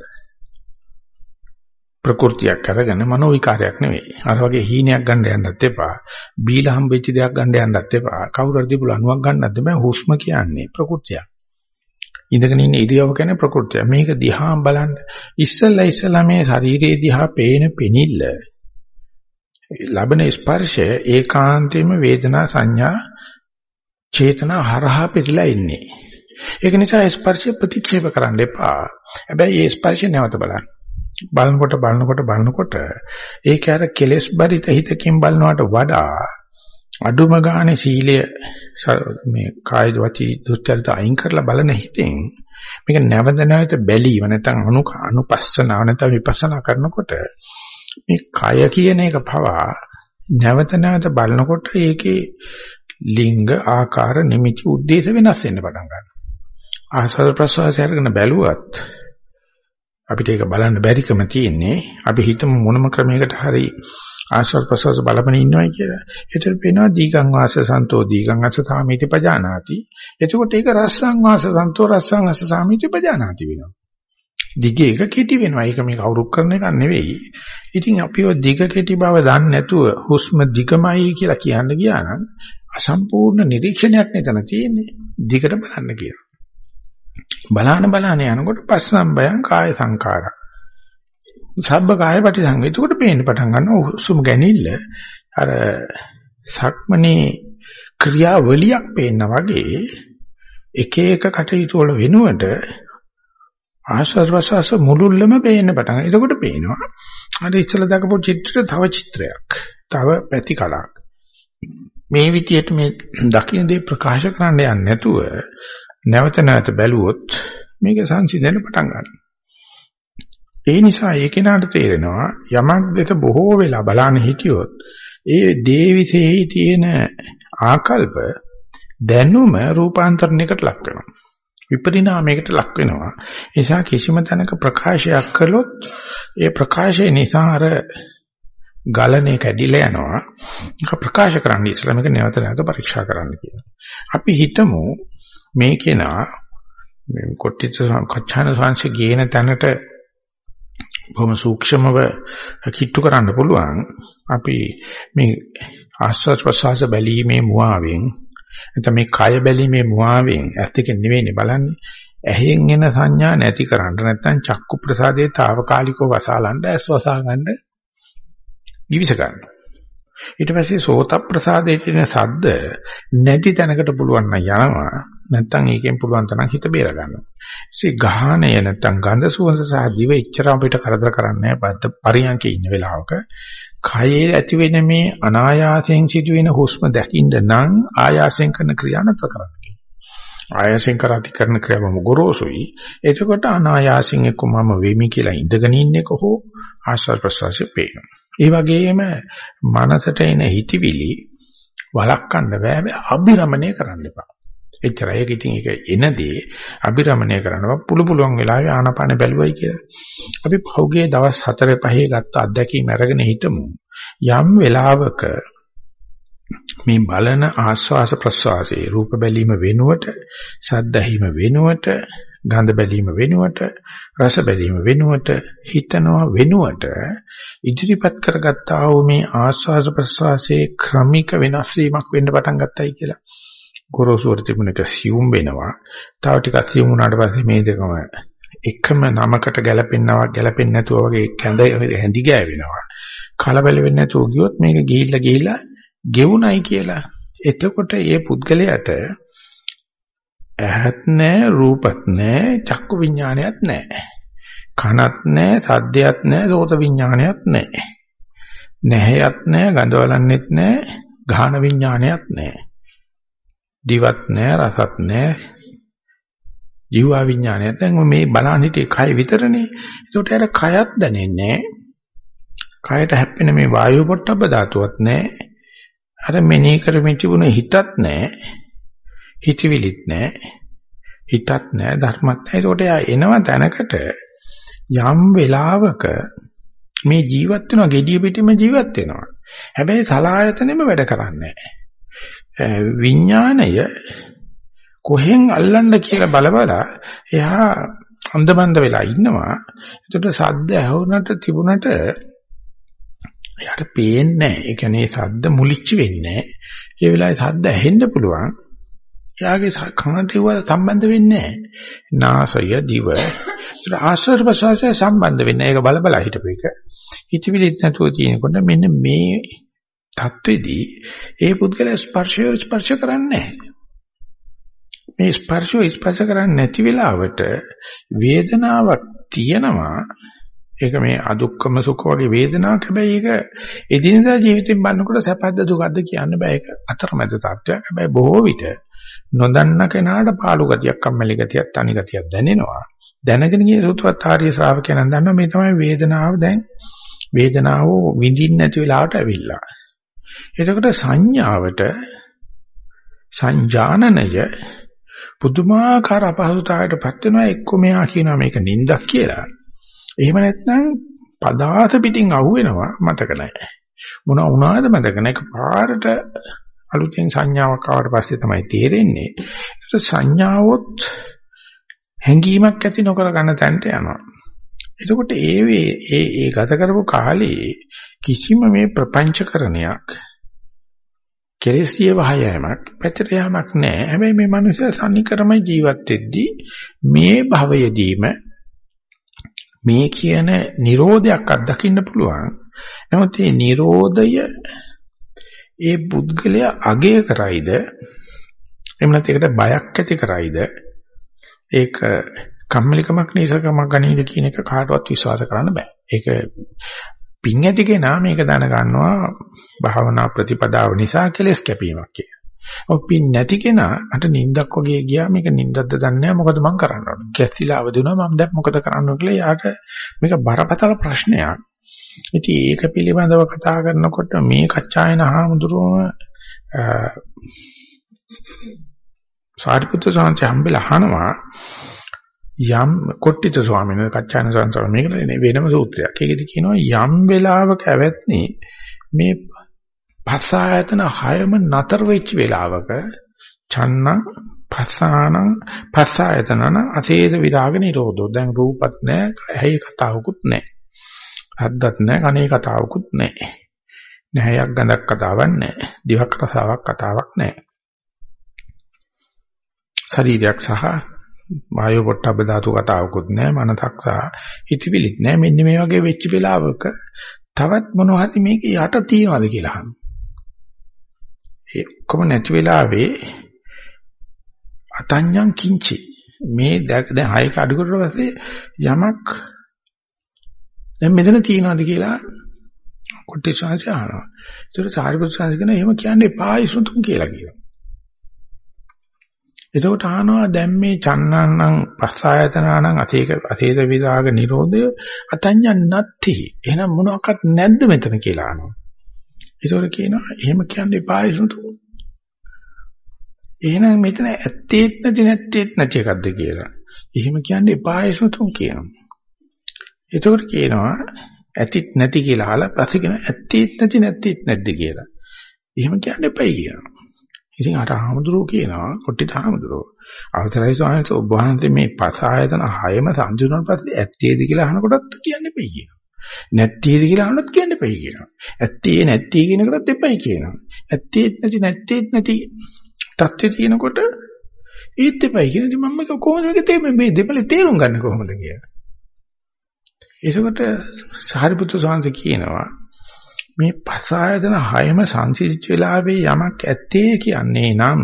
ප්‍රകൃතියක් අරගෙන මනෝ විකාරයක් නෙවෙයි. අර වගේ හීනයක් ගන්න යන්නත් එපා. බීලා හම්බෙච්ච දෙයක් ගන්න යන්නත් එපා. කවුරු හරි දීපු ලණුවක් ගන්නත් එපා. හුස්ම කියන්නේ ප්‍රകൃතියක්. ඉඳගෙන ඉන්න ඉරියව්ව කියන්නේ ප්‍රകൃතිය. මේක දිහා බලන්න. ඉස්සල්ලා ඉස්සල්ලා මේ ශරීරයේ දිහා පේන පෙනිල්ල ලබන ස්පර්ශය ඒකාන්තයෙන්ම වේදනා සංඥා චේතනා හරහා පිටලා ඉන්නේ. ඒක නිසා ස්පර්ශය ප්‍රතික්ෂේප කරන්න එපා. හැබැයි මේ ස්පර්ශය නැවත බලන්න. බලනකොට බලනකොට බලනකොට ඒක අර කෙලෙස් බරිත හිතකින් බලනවට වඩා අඩුම ගානේ සීලය මේ කාය වචී දුස්චරිත අයින් කරලා බලන හිතෙන් මේක නැවත නැවත බැලීම නැත්නම් අනු අනුපස්සනාව නැත්නම් විපස්සනා කරනකොට මේ කය කියන එක පවා නැවත නැවත බලනකොට ඒකේ ලිංග ආකාර නිමිති උද්දේශ වෙනස් වෙන්න පටන් ගන්නවා. ආසල් ප්‍රසවාසය අරගෙන බැලුවත් අපිට ඒක බලන්න බැරිකම තියෙන්නේ අපි හිතමු මොනම ක්‍රමයකට හරි ආස්වාද ප්‍රසවාස බලපණ ඉන්නවයි කියලා. ඒතර පේනවා දීගං වාස සන්තෝ දීගං අස සාමීති පජානාති. එතකොට ඒක රස්සං වාස සන්තෝ රස්සං අස සාමීති පජානාති වෙනවා. දිග එක කෙටි වෙනවා. ඒක මේ කවුරුක් කරන එකක් නෙවෙයි. ඉතින් අපි ඔය දිග කෙටි බව දන්නේ නැතුව හුස්ම දිගමයි කියලා කියන්න ගියා නම් අසම්පූර්ණ නිරීක්ෂණයක් නේතන තියෙන්නේ. දිගට බලන්න කියලා. බලාන බලාන යනකොට පස්සම්බයං කාය සංකාරා. සබ්බ කාය පටිසංව. එතකොට පේන්න පටන් ගන්නවා හුස්ම ගැනීමල අර සක්මනේ ක්‍රියාවලියක් පේනා වගේ එක එක කටයුතු වල වෙනුවට ආස්වාද ප්‍රසවාස මුලුල්ලම පේන්න පටන් ගන්නවා. එතකොට පේනවා අර ඉස්සලා දකපු චිත්‍රය තව චිත්‍රයක්. තව පැති කලක්. මේ විදියට මේ දකින්න දේ ප්‍රකාශ කරන්න යන්නේ නැතුව නැවත නැවත බැලුවොත් මේක සංසිඳෙන්න පටන් ගන්නවා. ඒ නිසා ඒ කෙනාට තේරෙනවා යමක් දෙක බොහෝ වෙලා බලන්න හිටියොත් ඒ දේ විශේෂයි තියෙන ආකල්ප දැනුම රූපාන්තරණයකට ලක් වෙනවා. විපරිණාමයකට ලක් වෙනවා. ඒ නිසා කිසිම තැනක ප්‍රකාශයක් කළොත් ඒ ප්‍රකාශය නිසා අර ගලණේ කැඩිලා යනවා. ඒක ප්‍රකාශ කරන්න ඉස්සලා මේක නැවත නැවත පරීක්ෂා කරන්න කියලා. අපි හිතමු මේ කෙනා මේ කොට්ටිත කච්චාන සංශ ගේන තැනට බොහොම සූක්ෂමව කිට්ටු කරන්න පුළුවන්. අපි මේ ආස්වාද ප්‍රසවාස බැලීමේ මුවාවෙන් නැත්නම් මේ කය බැලීමේ මුවාවෙන් ඇස් දෙකෙන් නෙවෙයිනේ බලන්නේ. ඇහෙන් එන සංඥා නැති කරන්න නැත්නම් චක්කු ප්‍රසාදයේ తాවකාලිකව වසාලන්න ඇස් වසා ගන්න ඉවිස ගන්න. ඊට පස්සේ සෝත ප්‍රසාදයේ තියෙන සද්ද නැති තැනකට පුළුවන් නම් යනවා. නැත්නම් ඒකෙන් පුළුවන් තරම් හිත බේර ගන්නවා. ඉතින් ගාහණය නැත්නම් ගඳ සුවඳ සහ දිව එච්චර අපිට කරදර කරන්නේ නැහැ. පරියන්කේ ඉන්න වෙලාවක කයේ ඇති වෙන මේ අනායාසයෙන් සිදුවෙන හුස්ම දකින්න නම් ආයාසයෙන් කරන ක්‍රියා නැතර කරන්න ආයාසයෙන් කරati කරන ක්‍රියාවම ගොරෝසුයි. එතකොට අනායාසයෙන් එක්ක මම වෙමි කියලා ඉඳගෙන ඉන්නේක හෝ ආශ්වාස ප්‍රශ්වාසය පේනවා. ඒ වගේම මනසට එන හිතිවිලි වළක්වන්න බෑ අභිරමණය කරන්න එපා. එච්චරයි. ඒක ඉතින් ඒක එනදී අභිරමණය කරනවා පුළු පුළුවන් වෙලාවේ ආනාපාන බැලුවයි කියලා. අපි පහුගිය දවස් 4 5 ගත්ත අත්දැකීම් අරගෙන හිටමු. යම් වෙලාවක මේ බලන ආස්වාස ප්‍රස්වාසයේ රූප බැලීම වෙනුවට සද්ද ඇහිම වෙනුවට ගඳ බැලීම වෙනුවට රස බැලීම වෙනුවට හිතනවා වෙනුවට ඉදිරිපත් කරගත්තා වූ මේ ආස්වාස ප්‍රස්වාසයේ ක්‍රමික වෙනස් වීමක් වෙන්න පටන් ගත්තයි කියලා ගොරෝසුර තිබුණක සියුම් වෙනවා. තව ටිකක් සියුම් වුණාට පස්සේ මේ දෙකම එකම නමකට ගැලපෙන්නවා ගැලපෙන්නේ නැතුව වගේ කැඳ හැඳි ගෑවෙනවා. කලබල වෙන්නේ නැතුව ගියොත් මේක ගිහිල්ලා ගිහිල්ලා ගෙවුණයි කියලා. එතකොට ඒ පුද්ගලයාට ඇහත් නැහැ රූපත් නැහැ චක්කු විඥානයත් නැහැ. කනත් නැහැ සද්දයක් නැහැ සෝත විඥානයත් නැහැ. නැහැයක් නැහැ ගඳ බලන්නෙත් නැහැ ගාහන විඥානයත් නැහැ. දිවත් නැහැ රසත් නැහැ ජීවා විඥානයත් දැන් මේ බලන්න හිටියේ කය විතරනේ ඒකට අර කයත් දැනෙන්නේ කයට හැප්පෙන මේ වායු පොට්ටබ්බ ධාතුවත් නැහැ අර මෙනෙහි කරමින් තිබුණ හිතත් නැහැ. හිතවිලිත් නැහැ. හිතත් නැහැ ධර්මත් නැහැ. ඒකට යා එනවා තැනකට යම් වෙලාවක මේ ජීවත් වෙනවා gediya පිටිම ජීවත් වෙනවා. හැබැයි සලායතනෙම වැඩ කරන්නේ නැහැ. විඥාණය කොහෙන් අල්ලන්න කියලා බලබලා එයා අන්දමන්ද වෙලා ඉන්නවා. ඒකට සද්ද ඇහුනට තිබුණට එයාට පේන්නේ නැහැ. ඒ කියන්නේ සද්ද මුලිච්ච වෙන්නේ නැහැ. ඒ වෙලාවේ සද්ද ඇහෙන්න පුළුවන්. එයාගේ කනට ඒව සම්බන්ධ වෙන්නේ නැහැ. නාසය දිව. ඒතර ආශ්වාස ප්‍රශ්වාසය සම්බන්ධ වෙන්නේ නැහැ. ඒක බල බල හිටපේක. හිතවිලිත් නැතුව තියෙනකොට මෙන්න මේ தത്വෙදී ඒ පුද්ගලයා ස්පර්ශය ස්පර්ශ කරන්නේ මේ ස්පර්ශය ස්පර්ශ කරන්නේ නැති වෙලාවට වේදනාවක් තියෙනවා ඒක මේ අදුක්කම සුඛ වගේ වේදනාවක් හැබැයි ඒක එදිනදා ජීවිතෙන් බලනකොට සැපද දුකද කියන්න බෑ. ඒක අතරමැද තත්ත්වයක්. හැබැයි බොහෝ විට නොදන්න කෙනාට පාළු ගතියක් කම්මැලි ගතියක් තනි ගතියක් දැනෙනවා. දැනගෙන ගිය සුතුවත් ආර්ය ශ්‍රාවකයන් දන්නවා මේ තමයි වේදනාව දැන්. වේදනාව විඳින්න නැති වෙලාවට ඇවිල්ලා. එතකොට සංඥාවට සංජානනය පුදුමාකාර අපහසුතාවයකටපත් වෙනවා. එක්ක මෙයා කියනවා මේක නින්දක් කියලා. එහෙම නැත්නම් පදාස පිටින් අහුවෙනවා මතක නැහැ. මොන වුණාද මතක නැහැ. පාරට අලුතෙන් සංඥාවක් ආවට පස්සේ තමයි තේරෙන්නේ. ඒක සංඥාවොත් හැඟීමක් ඇති නොකර ගන්න තැනට යනවා. එතකොට ඒ ඒ ඒ ගත කරපු කාලේ කිසිම මේ ප්‍රපංචකරණයක් කෙලෙසිය වහයමක් පැතර යාමක් නැහැ. හැබැයි මේ මනුස්සය සම්නිකරමයි ජීවත් වෙද්දී මේ භවයේදීම මේ කියන Nirodhayak අත්දකින්න පුළුවන්. නමුත් මේ Nirodhaය ඒ පුද්ගලයා අගය කරයිද එහෙම නැත්නම් ඒකට බයක් ඇති කරයිද ඒක කම්මැලිකමක් නිසකමක් ගනීද කියන එක කාටවත් විශ්වාස කරන්න බෑ. ඒක පිං ඇති කෙනා මේක දැන ගන්නවා භාවනා ප්‍රතිපදාව නිසා කෙලස් කැපීමක් කියලා. ඔව් පිං නැති කෙනා අට නිින්දක් වගේ ගියා මේක නිින්දක්ද දන්නේ නැහැ මොකද මං කරන්න ඕන. කැස්සිලා අවදි වුණා මම දැන් මොකද කරන්න ඕන කියලා යාට මේක බරපතල ප්‍රශ්නයක්. ඉතින් ඒක පිළිබඳව කතා කරනකොට මේ කච්චායන හාමුදුරුවම සාරිපුත්‍ර සාන්ති හම්බෙලා අහනවා යම් කොට්ටිත ස්වාමීන් වහන්සේ කච්චායන සංසාර මේකට වෙනම සූත්‍රයක්. ඒකෙදි කියනවා යම් වෙලාවක ඇවැත්නි මේ පස් ආයතන හයම නතර වෙච්ච වෙලාවක චන්න පස්සානං පස් ආයතනන අශේෂ විරාග නිරෝධෝ. දැන් රූපත් නැහැ, ඇහි කතාවකුත් නැහැ. හද්දත් නැහැ, කනේ කතාවකුත් නැහැ. නැහැයක් ගඳක් කතාවක් නැහැ. දිවක් රසාවක් කතාවක් නැහැ. ශරීරයක් සහ වායෝ පොට්ටබ්බ ධාතු කතාවකුත් නැහැ මනසක් සහ හිතවිලිත් නැහැ මෙන්න මේ වගේ වෙච්ච වෙලාවක තවත් මොනවා හරි මේක යට තියනවාද කියලා අහනවා ඒ ඔක්කොම නැති වෙලාවේ අතඤ්ඤං කිංචි මේ දැන් හයක අඩු කරලා පස්සේ යමක් දැන් මෙතන තියනවාද කියලා කොටි ශාංශය අහනවා ඒතර සාරිපුත්‍ර ශාංශ කියන එහෙම කියන්නේ පායිසුතුන් කියලා කියනවා එතකොට අහනවා දැන් මේ චන්නං පස්සායතනානං අතේක අතේද විදාග නිරෝධය අතඤ්ඤ නත්ති. එහෙනම් මොනවාක්වත් නැද්ද මෙතන කියලා අහනවා. ඒතකොට කියනවා එහෙම කියන්න එපා ඉසුතු. එහෙනම් මෙතන ඇත්තේත් නැති නැත්තේත් නැති එකක්ද කියලා. එහෙම කියන්න එපා ඉසුතු කියනවා. ඒතකොට කියනවා ඇතිත් නැති කියලා අහලා පස්සේ කියනවා ඇත්තේත් නැති නැත්තේත් නැද්ද කියලා. එහෙම කියන්න එපයි කියනවා. ඉතින් අර ආමඳුරෝ කියනවා කොට්ටිත ආමඳුරෝ අවතරයි ස්වාමීන් වහන්සේ ඔබ වහන්සේ මේ පස ආයතන හයම සංසිඳුණාට පස්සේ ඇත්තේද කියලා අහනකොටත් කියන්න එපයි කියනවා. නැත්තේද කියලා අහනොත් කියන්න එපයි කියනවා. ඇත්තේ නැත්තේ කියන එකටත් එපයි කියනවා. ඇත්තේත් නැති නැත්තේත් නැති தත්ත්වය තියෙනකොට ඒත් එපයි කියන ඉතින් මම කොහොමද මේක තේරෙන්නේ මේ දෙපළේ තේරුම් ගන්න කොහොමද කියලා. ඒසකට සාරිපුත්‍ර සාංශ කියනවා මේ පස ආයතන හයම සංසිද්ධ වෙලාවේ යමක් ඇත්තේ කියන්නේ නම්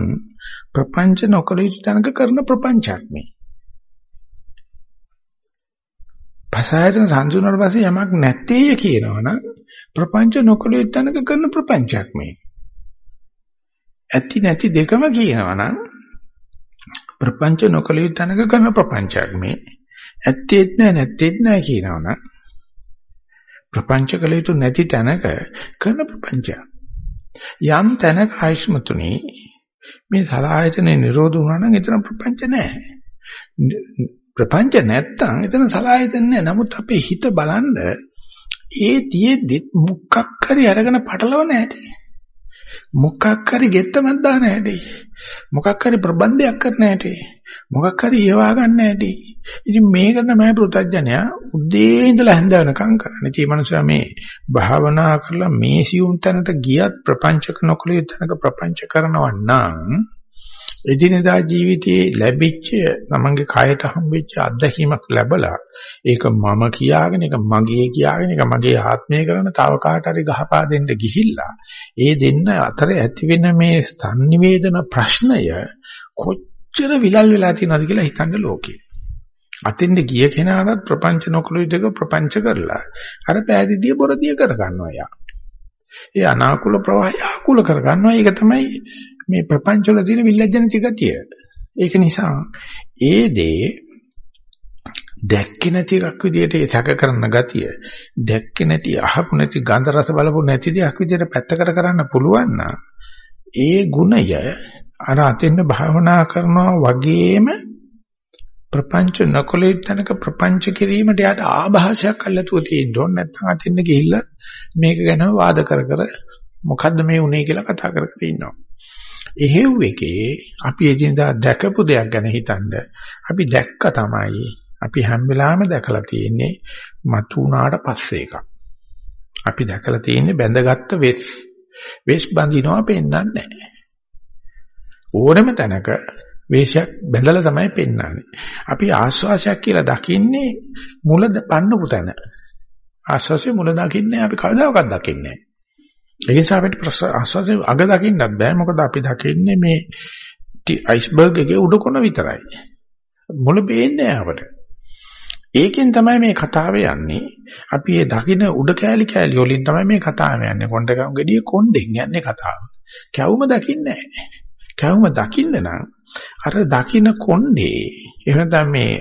ප්‍රපංච නොකළ යුතු තැනක කරන ප්‍රපංචයක් මේ. පස ආයතන සංසුනන පස්සේ යමක් නැත්තේ කියනවනම් ප්‍රපංච නොකළ යුතු තැනක කරන ප්‍රපංචයක් මේ. ඇති නැති දෙකම කියනවනම් ප්‍රපංච නොකළ යුතු තැනක කරන ප්‍රපංචයක් මේ. ඇත්තේත් නැහැ නැත්තේත් නැහැ කියනවනම් ප්‍රපංච කළ යුතු නැති තැනක කරන ප්‍රපංචය. යම් තැනක ආයෂ්මතුනි මේ සලායතනේ නිරෝධ වුණා නම් එතන ප්‍රපංච නැහැ. ප්‍රපංච නැත්තම් එතන සලායතන නැහැ. නමුත් අපේ හිත බලන්න ඒ තියෙද්දි මුක්කක් හරි අරගෙන පටලව නැහැ. මොකක් හරි ගෙත්තමක් දාන හැටි මොකක් හරි ප්‍රබන්ධයක් කරන හැටි මොකක් හරි ඒවා ගන්න හැටි ඉතින් මේක තමයි පෘථජ්ජනයා උදේ ඉඳලා හැන්ද වෙනකම් කරන්නේ ඉතින් මනුස්සයා මේ භාවනා කරලා මේ සියුම් තැනට ගියත් ප්‍රපංචක නොකළ යුතුනක ප්‍රපංච කරනවා නම් එදිනෙදා ජීවිතයේ ලැබිච්ච තමන්ගේ කයට හම්බෙච්ච අත්දැකීමක් ලැබලා ඒක මම කියාගෙන ඒක මගේ කියාගෙන ඒක මගේ ආත්මය කරන තව කාට හරි ගහපා දෙන්න ගිහිල්ලා ඒ දෙන්න අතර ඇති වෙන මේ sannivedana ප්‍රශ්නය කොච්චර විලල් වෙලා තියෙනවද කියලා හිතන්න ලෝකේ. අතින්ද ගිය කෙනාට ප්‍රපංච නොකළු විදිහක ප්‍රපංච කරලා අර පෑදීදී බොරදිය කර ගන්නවා යා. ඒ අනාකූල ප්‍රවාහය ආකූල කර ගන්නවා. ඒක තමයි මේ ප්‍රපංච වල තියෙන විල්ලජ්ජනිත ගතිය. ඒක නිසා ඒ දේ දැක්කේ නැති එකක් විදියට ඒ සැක කරන ගතිය දැක්කේ නැති අහපු නැති ගන්ධ රස බලපු නැති දෙයක් විදියට පැත්තකට කරන්න පුළුවන් නම් ඒ ගුණය අර අතින්න භාවනා කරනවා වගේම ප්‍රපංච නොකලේ තනක ප්‍රපංච කිරීමට යාට ආభాෂයක් අල්ලතුව තියෙන්න ඕන නැත්නම් අතින්න ගිහිල්ලා මේක ගැන වාද කර කර මොකද්ද මේ උනේ කියලා කතා කර කර ඉන්නවා. එහෙව් එකේ අපි එදිනදා දැකපු දෙයක් ගැන හිතනද අපි දැක්ක තමයි අපි හැම වෙලාවෙම දැකලා තියෙන්නේ මතු උනාට පස්සේ එකක්. අපි දැකලා තියෙන්නේ බැඳගත්ත වෙස්. වෙස් බඳිනවා පෙන්වන්නේ නැහැ. ඕනම තැනක වේශයක් බැඳලා තමයි පෙන්වන්නේ. අපි ආස්වාසයක් කියලා දකින්නේ මුල පන්නපු තැන. ආස්වාසිය මුල දකින්නේ අපි කවදාකවත් දකින්නේ නැහැ. ඒ නිසා අපිට ආස්වාසිය අග දකින්නත් බෑ. මොකද අපි දකින්නේ මේ අයිස්බර්ග් එකේ උඩ කොන විතරයි. මුල පේන්නේ අපට. ඒකෙන් තමයි මේ කතාව යන්නේ. අපි මේ දකින උඩ කෑලි කෑලි වලින් තමයි මේ කතාව යන්නේ. කොණ්ඩ කම් ගෙඩිය කොණ්ඩෙන් යන්නේ කතාව. කැවුම දකින්නේ නැහැ. කැවුම දකින්න නම් අර දකින්න කොණ්ඩේ එහෙම නැත්නම් මේ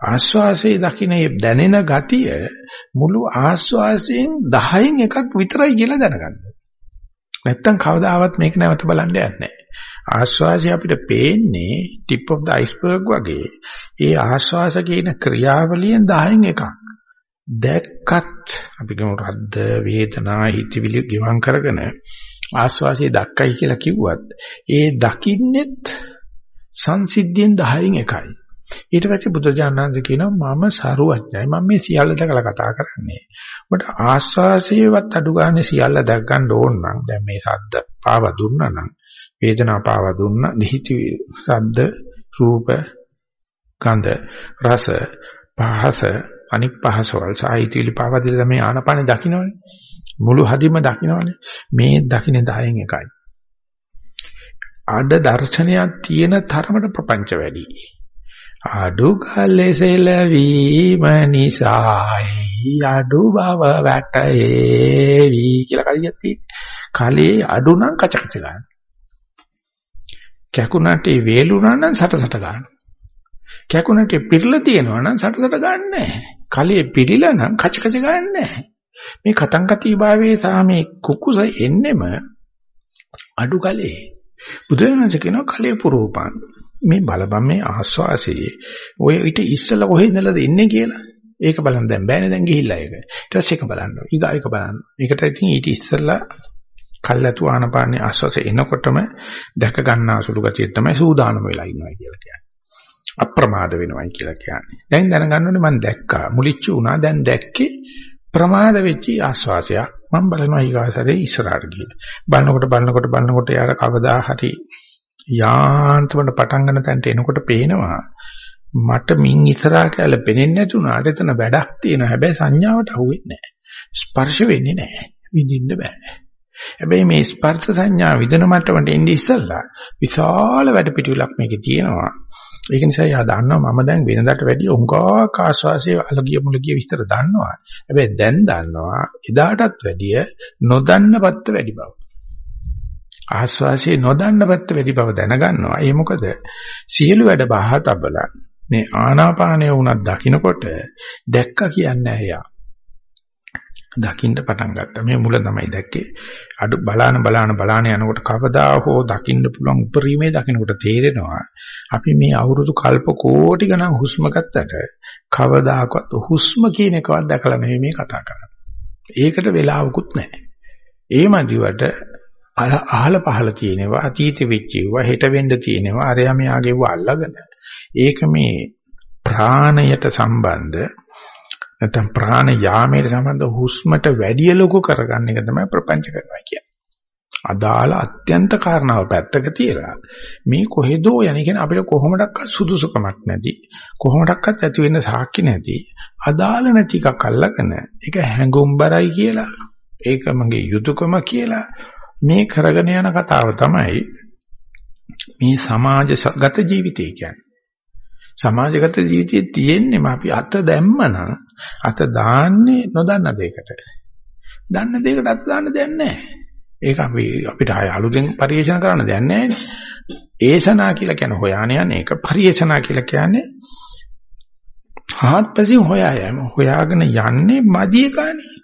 ආස්වාසේ දකින්න දැනෙන ගතිය මුළු ආස්වාසයෙන් 10න් එකක් විතරයි කියලා දැනගන්න. නැත්තම් කවදාවත් මේක නැවත බලන්න යන්නේ නැහැ. ආස්වාසය අපිට පේන්නේ tip of the iceberg වගේ. ඒ ආස්වාස කියන ක්‍රියාවලියෙන් 10න් එකක්. දැක්කත් අපි කියමු රද්ද වේදනා හිතවිලි ගිවං කරගෙන ආස්වාසිය දක්කයි කියලා කිව්වත් ඒ දකින්නෙත් සංසිද්ධියෙන් 10න් එකයි. ඊට පස්සේ බුදුජානනාංශ කියනවා මම සරුවඥයි. මම මේ සියල්ල දැකලා කතා කරන්නේ. ඔබට ආස්වාසියවත් අඩු ගන්න සියල්ල දැක් ගන්න ඕන නම් දැන් මේ සද්ද පාව දුන්නා නම් වේදනා පාව දුන්නා නිහිති සද්ද රූප ගන්ධ රස පහස අනික් පහස වල සාහිත්‍යලි පාව දෙලා මේ ආනපානෙ දකින්නවනේ මුළු හදිම දකින්නවනේ මේ දකින්නේ 10න් එකයි. අඩ දර්ශනයක් තියෙන තරමට ප්‍රපංච වැඩි. අඩු කලෙසෙලවීම නිසායි. අඩු බව වැටේවි කියලා කලියක් තියෙන්නේ කලේ අඩු නම් කචකච ගන්න. කැකුණට වේලුණා නම් සටසට ගන්න. කැකුණට පිරලා තියෙනවා නම් සටසට ගන්න නැහැ කලේ පිළිලා නම් කචකච ගන්න නැහැ මේ කතංකති භාවයේ සහ මේ කුකුස එන්නෙම අඩු කලේ. බුදුරජාණන් කියනවා කලේ පුරෝපන්. මේ බලපන් මේ ආස්වාසයේ. ඔය ඊට ඉස්සලා කොහෙද ඉඳලාද ඉන්නේ කියලා? ඒක බලන්න දැන් බෑනේ දැන් ගිහිල්ලා ඒක. ඊට පස්සේ ඒක බලන්න. ඊගා ඒක බලන්න. ඒකට ඉතින් ඊට ඉස්සලා කල්ැතු ආනපානේ ආස්වාසය එනකොටම දැක ගන්නා සුළු ගතිය තමයි සූදානම් වෙලා ඉන්නවා කියලා කියන්නේ. අප්‍රමාද වෙනවයි කියලා කියන්නේ. දැන් දැනගන්න ඕනේ මම දැක්කා. මුලිච්ච වුණා. දැන් දැක්කේ ප්‍රමාද වෙච්ච ආස්වාසයක්. මම බලනවා ඊගාසරේ ඉස්සරහට ගිහින් බලනකොට බලනකොට බලනකොට යාර කවදා හරි යාන්ත්‍රමට පටන් ගන්න තැනට එනකොට පේනවා මට මින් ඉස්සරහා කියලා පෙනෙන්නේ නැතුණාට එතන වැඩක් තියෙනවා. හැබැයි සංඥාවට අහුවෙන්නේ නැහැ. ස්පර්ශ වෙන්නේ නැහැ. විඳින්න බෑ. හැබැයි මේ ස්පර්ශ සංඥා විදන මට්ටමට එන්නේ ඉස්සල්ලා විශාල වැඩ පිටිලක් මේකේ තියෙනවා. ඒක නිසා යා දන්නවා මම දැන් වෙනදාට වැඩිය උංගාවක් ආස්වාසිය අලගිය මුලගිය විස්තර දන්නවා. හැබැයි දැන් දන්නවා එදාටත් වැඩිය නොදන්න පැත්ත වැඩි බව. ආස්වාසිය නොදන්න පැත්ත වැඩි බව දැනගන්නවා. ඒ මොකද සියලු වැඩ බහ තබලා මේ ආනාපානය වුණත් දකින්නකොට දැක්ක කියන්නේ එයා. දකින්න පටන් ගත්තා. මේ මුල තමයි දැක්කේ. අඩු බලාන බලාන බලාන යනකොට කවදා හෝ දකින්න පුළුවන් උපරිමේ දකින්නකොට තේරෙනවා අපි මේ අවුරුදු කල්ප කෝටි ගණන් හුස්ම ගත්තට කවදාකවත් හුස්ම කියන එකවත් දැකලා නෙමෙයි මේ කතා කරන්නේ. ඒකට වෙලාවකුත් නැහැ. ඒ මදිවට අහල පහල තියෙනවා අතීත වෙච්ච ඒවා හෙට වෙන්න තියෙනවා අරයා මෙයාගේව අල්ලගෙන ඒක මේ ප්‍රාණයට සම්බන්ධ නැත්නම් ප්‍රාණ යාමයට සම්බන්ධ හුස්මට වැඩි ලොකු කරගන්න එක තමයි ප්‍රපංච කරනවා කියන්නේ. අදාළ අත්‍යන්ත කාරණාව පැත්තක තියලා මේ කොහෙදෝ යන්නේ කියන අපිට කොහොමඩක්වත් සුදුසුකමක් නැති කොහොමඩක්වත් ඇති වෙන්න සාක්ෂි නැති අදාළ නැති එකක් අල්ලගෙන ඒක හැඟුම්බරයි කියලා ඒක මගේ යුතුයකම කියලා මේ කරගෙන යන කතාව තමයි මේ සමාජගත ජීවිතය කියන්නේ සමාජගත ජීවිතයේ තියෙන්නේම අපි අත දැම්මනම් අත දාන්නේ නොදන්න දෙයකට. දන්න දෙයකට අත දාන්න දෙයක් නැහැ. ඒක අපි අපිට ආය අලුතෙන් පරිේෂණ කරන්න දෙයක් නැහැ. ඒසනා කියලා කියන හොයාන යන එක පරිේෂණා කියලා කියන්නේ ආත්පසින් හොයා යෑම හොයාගෙන යන්නේ මදිය කානේ.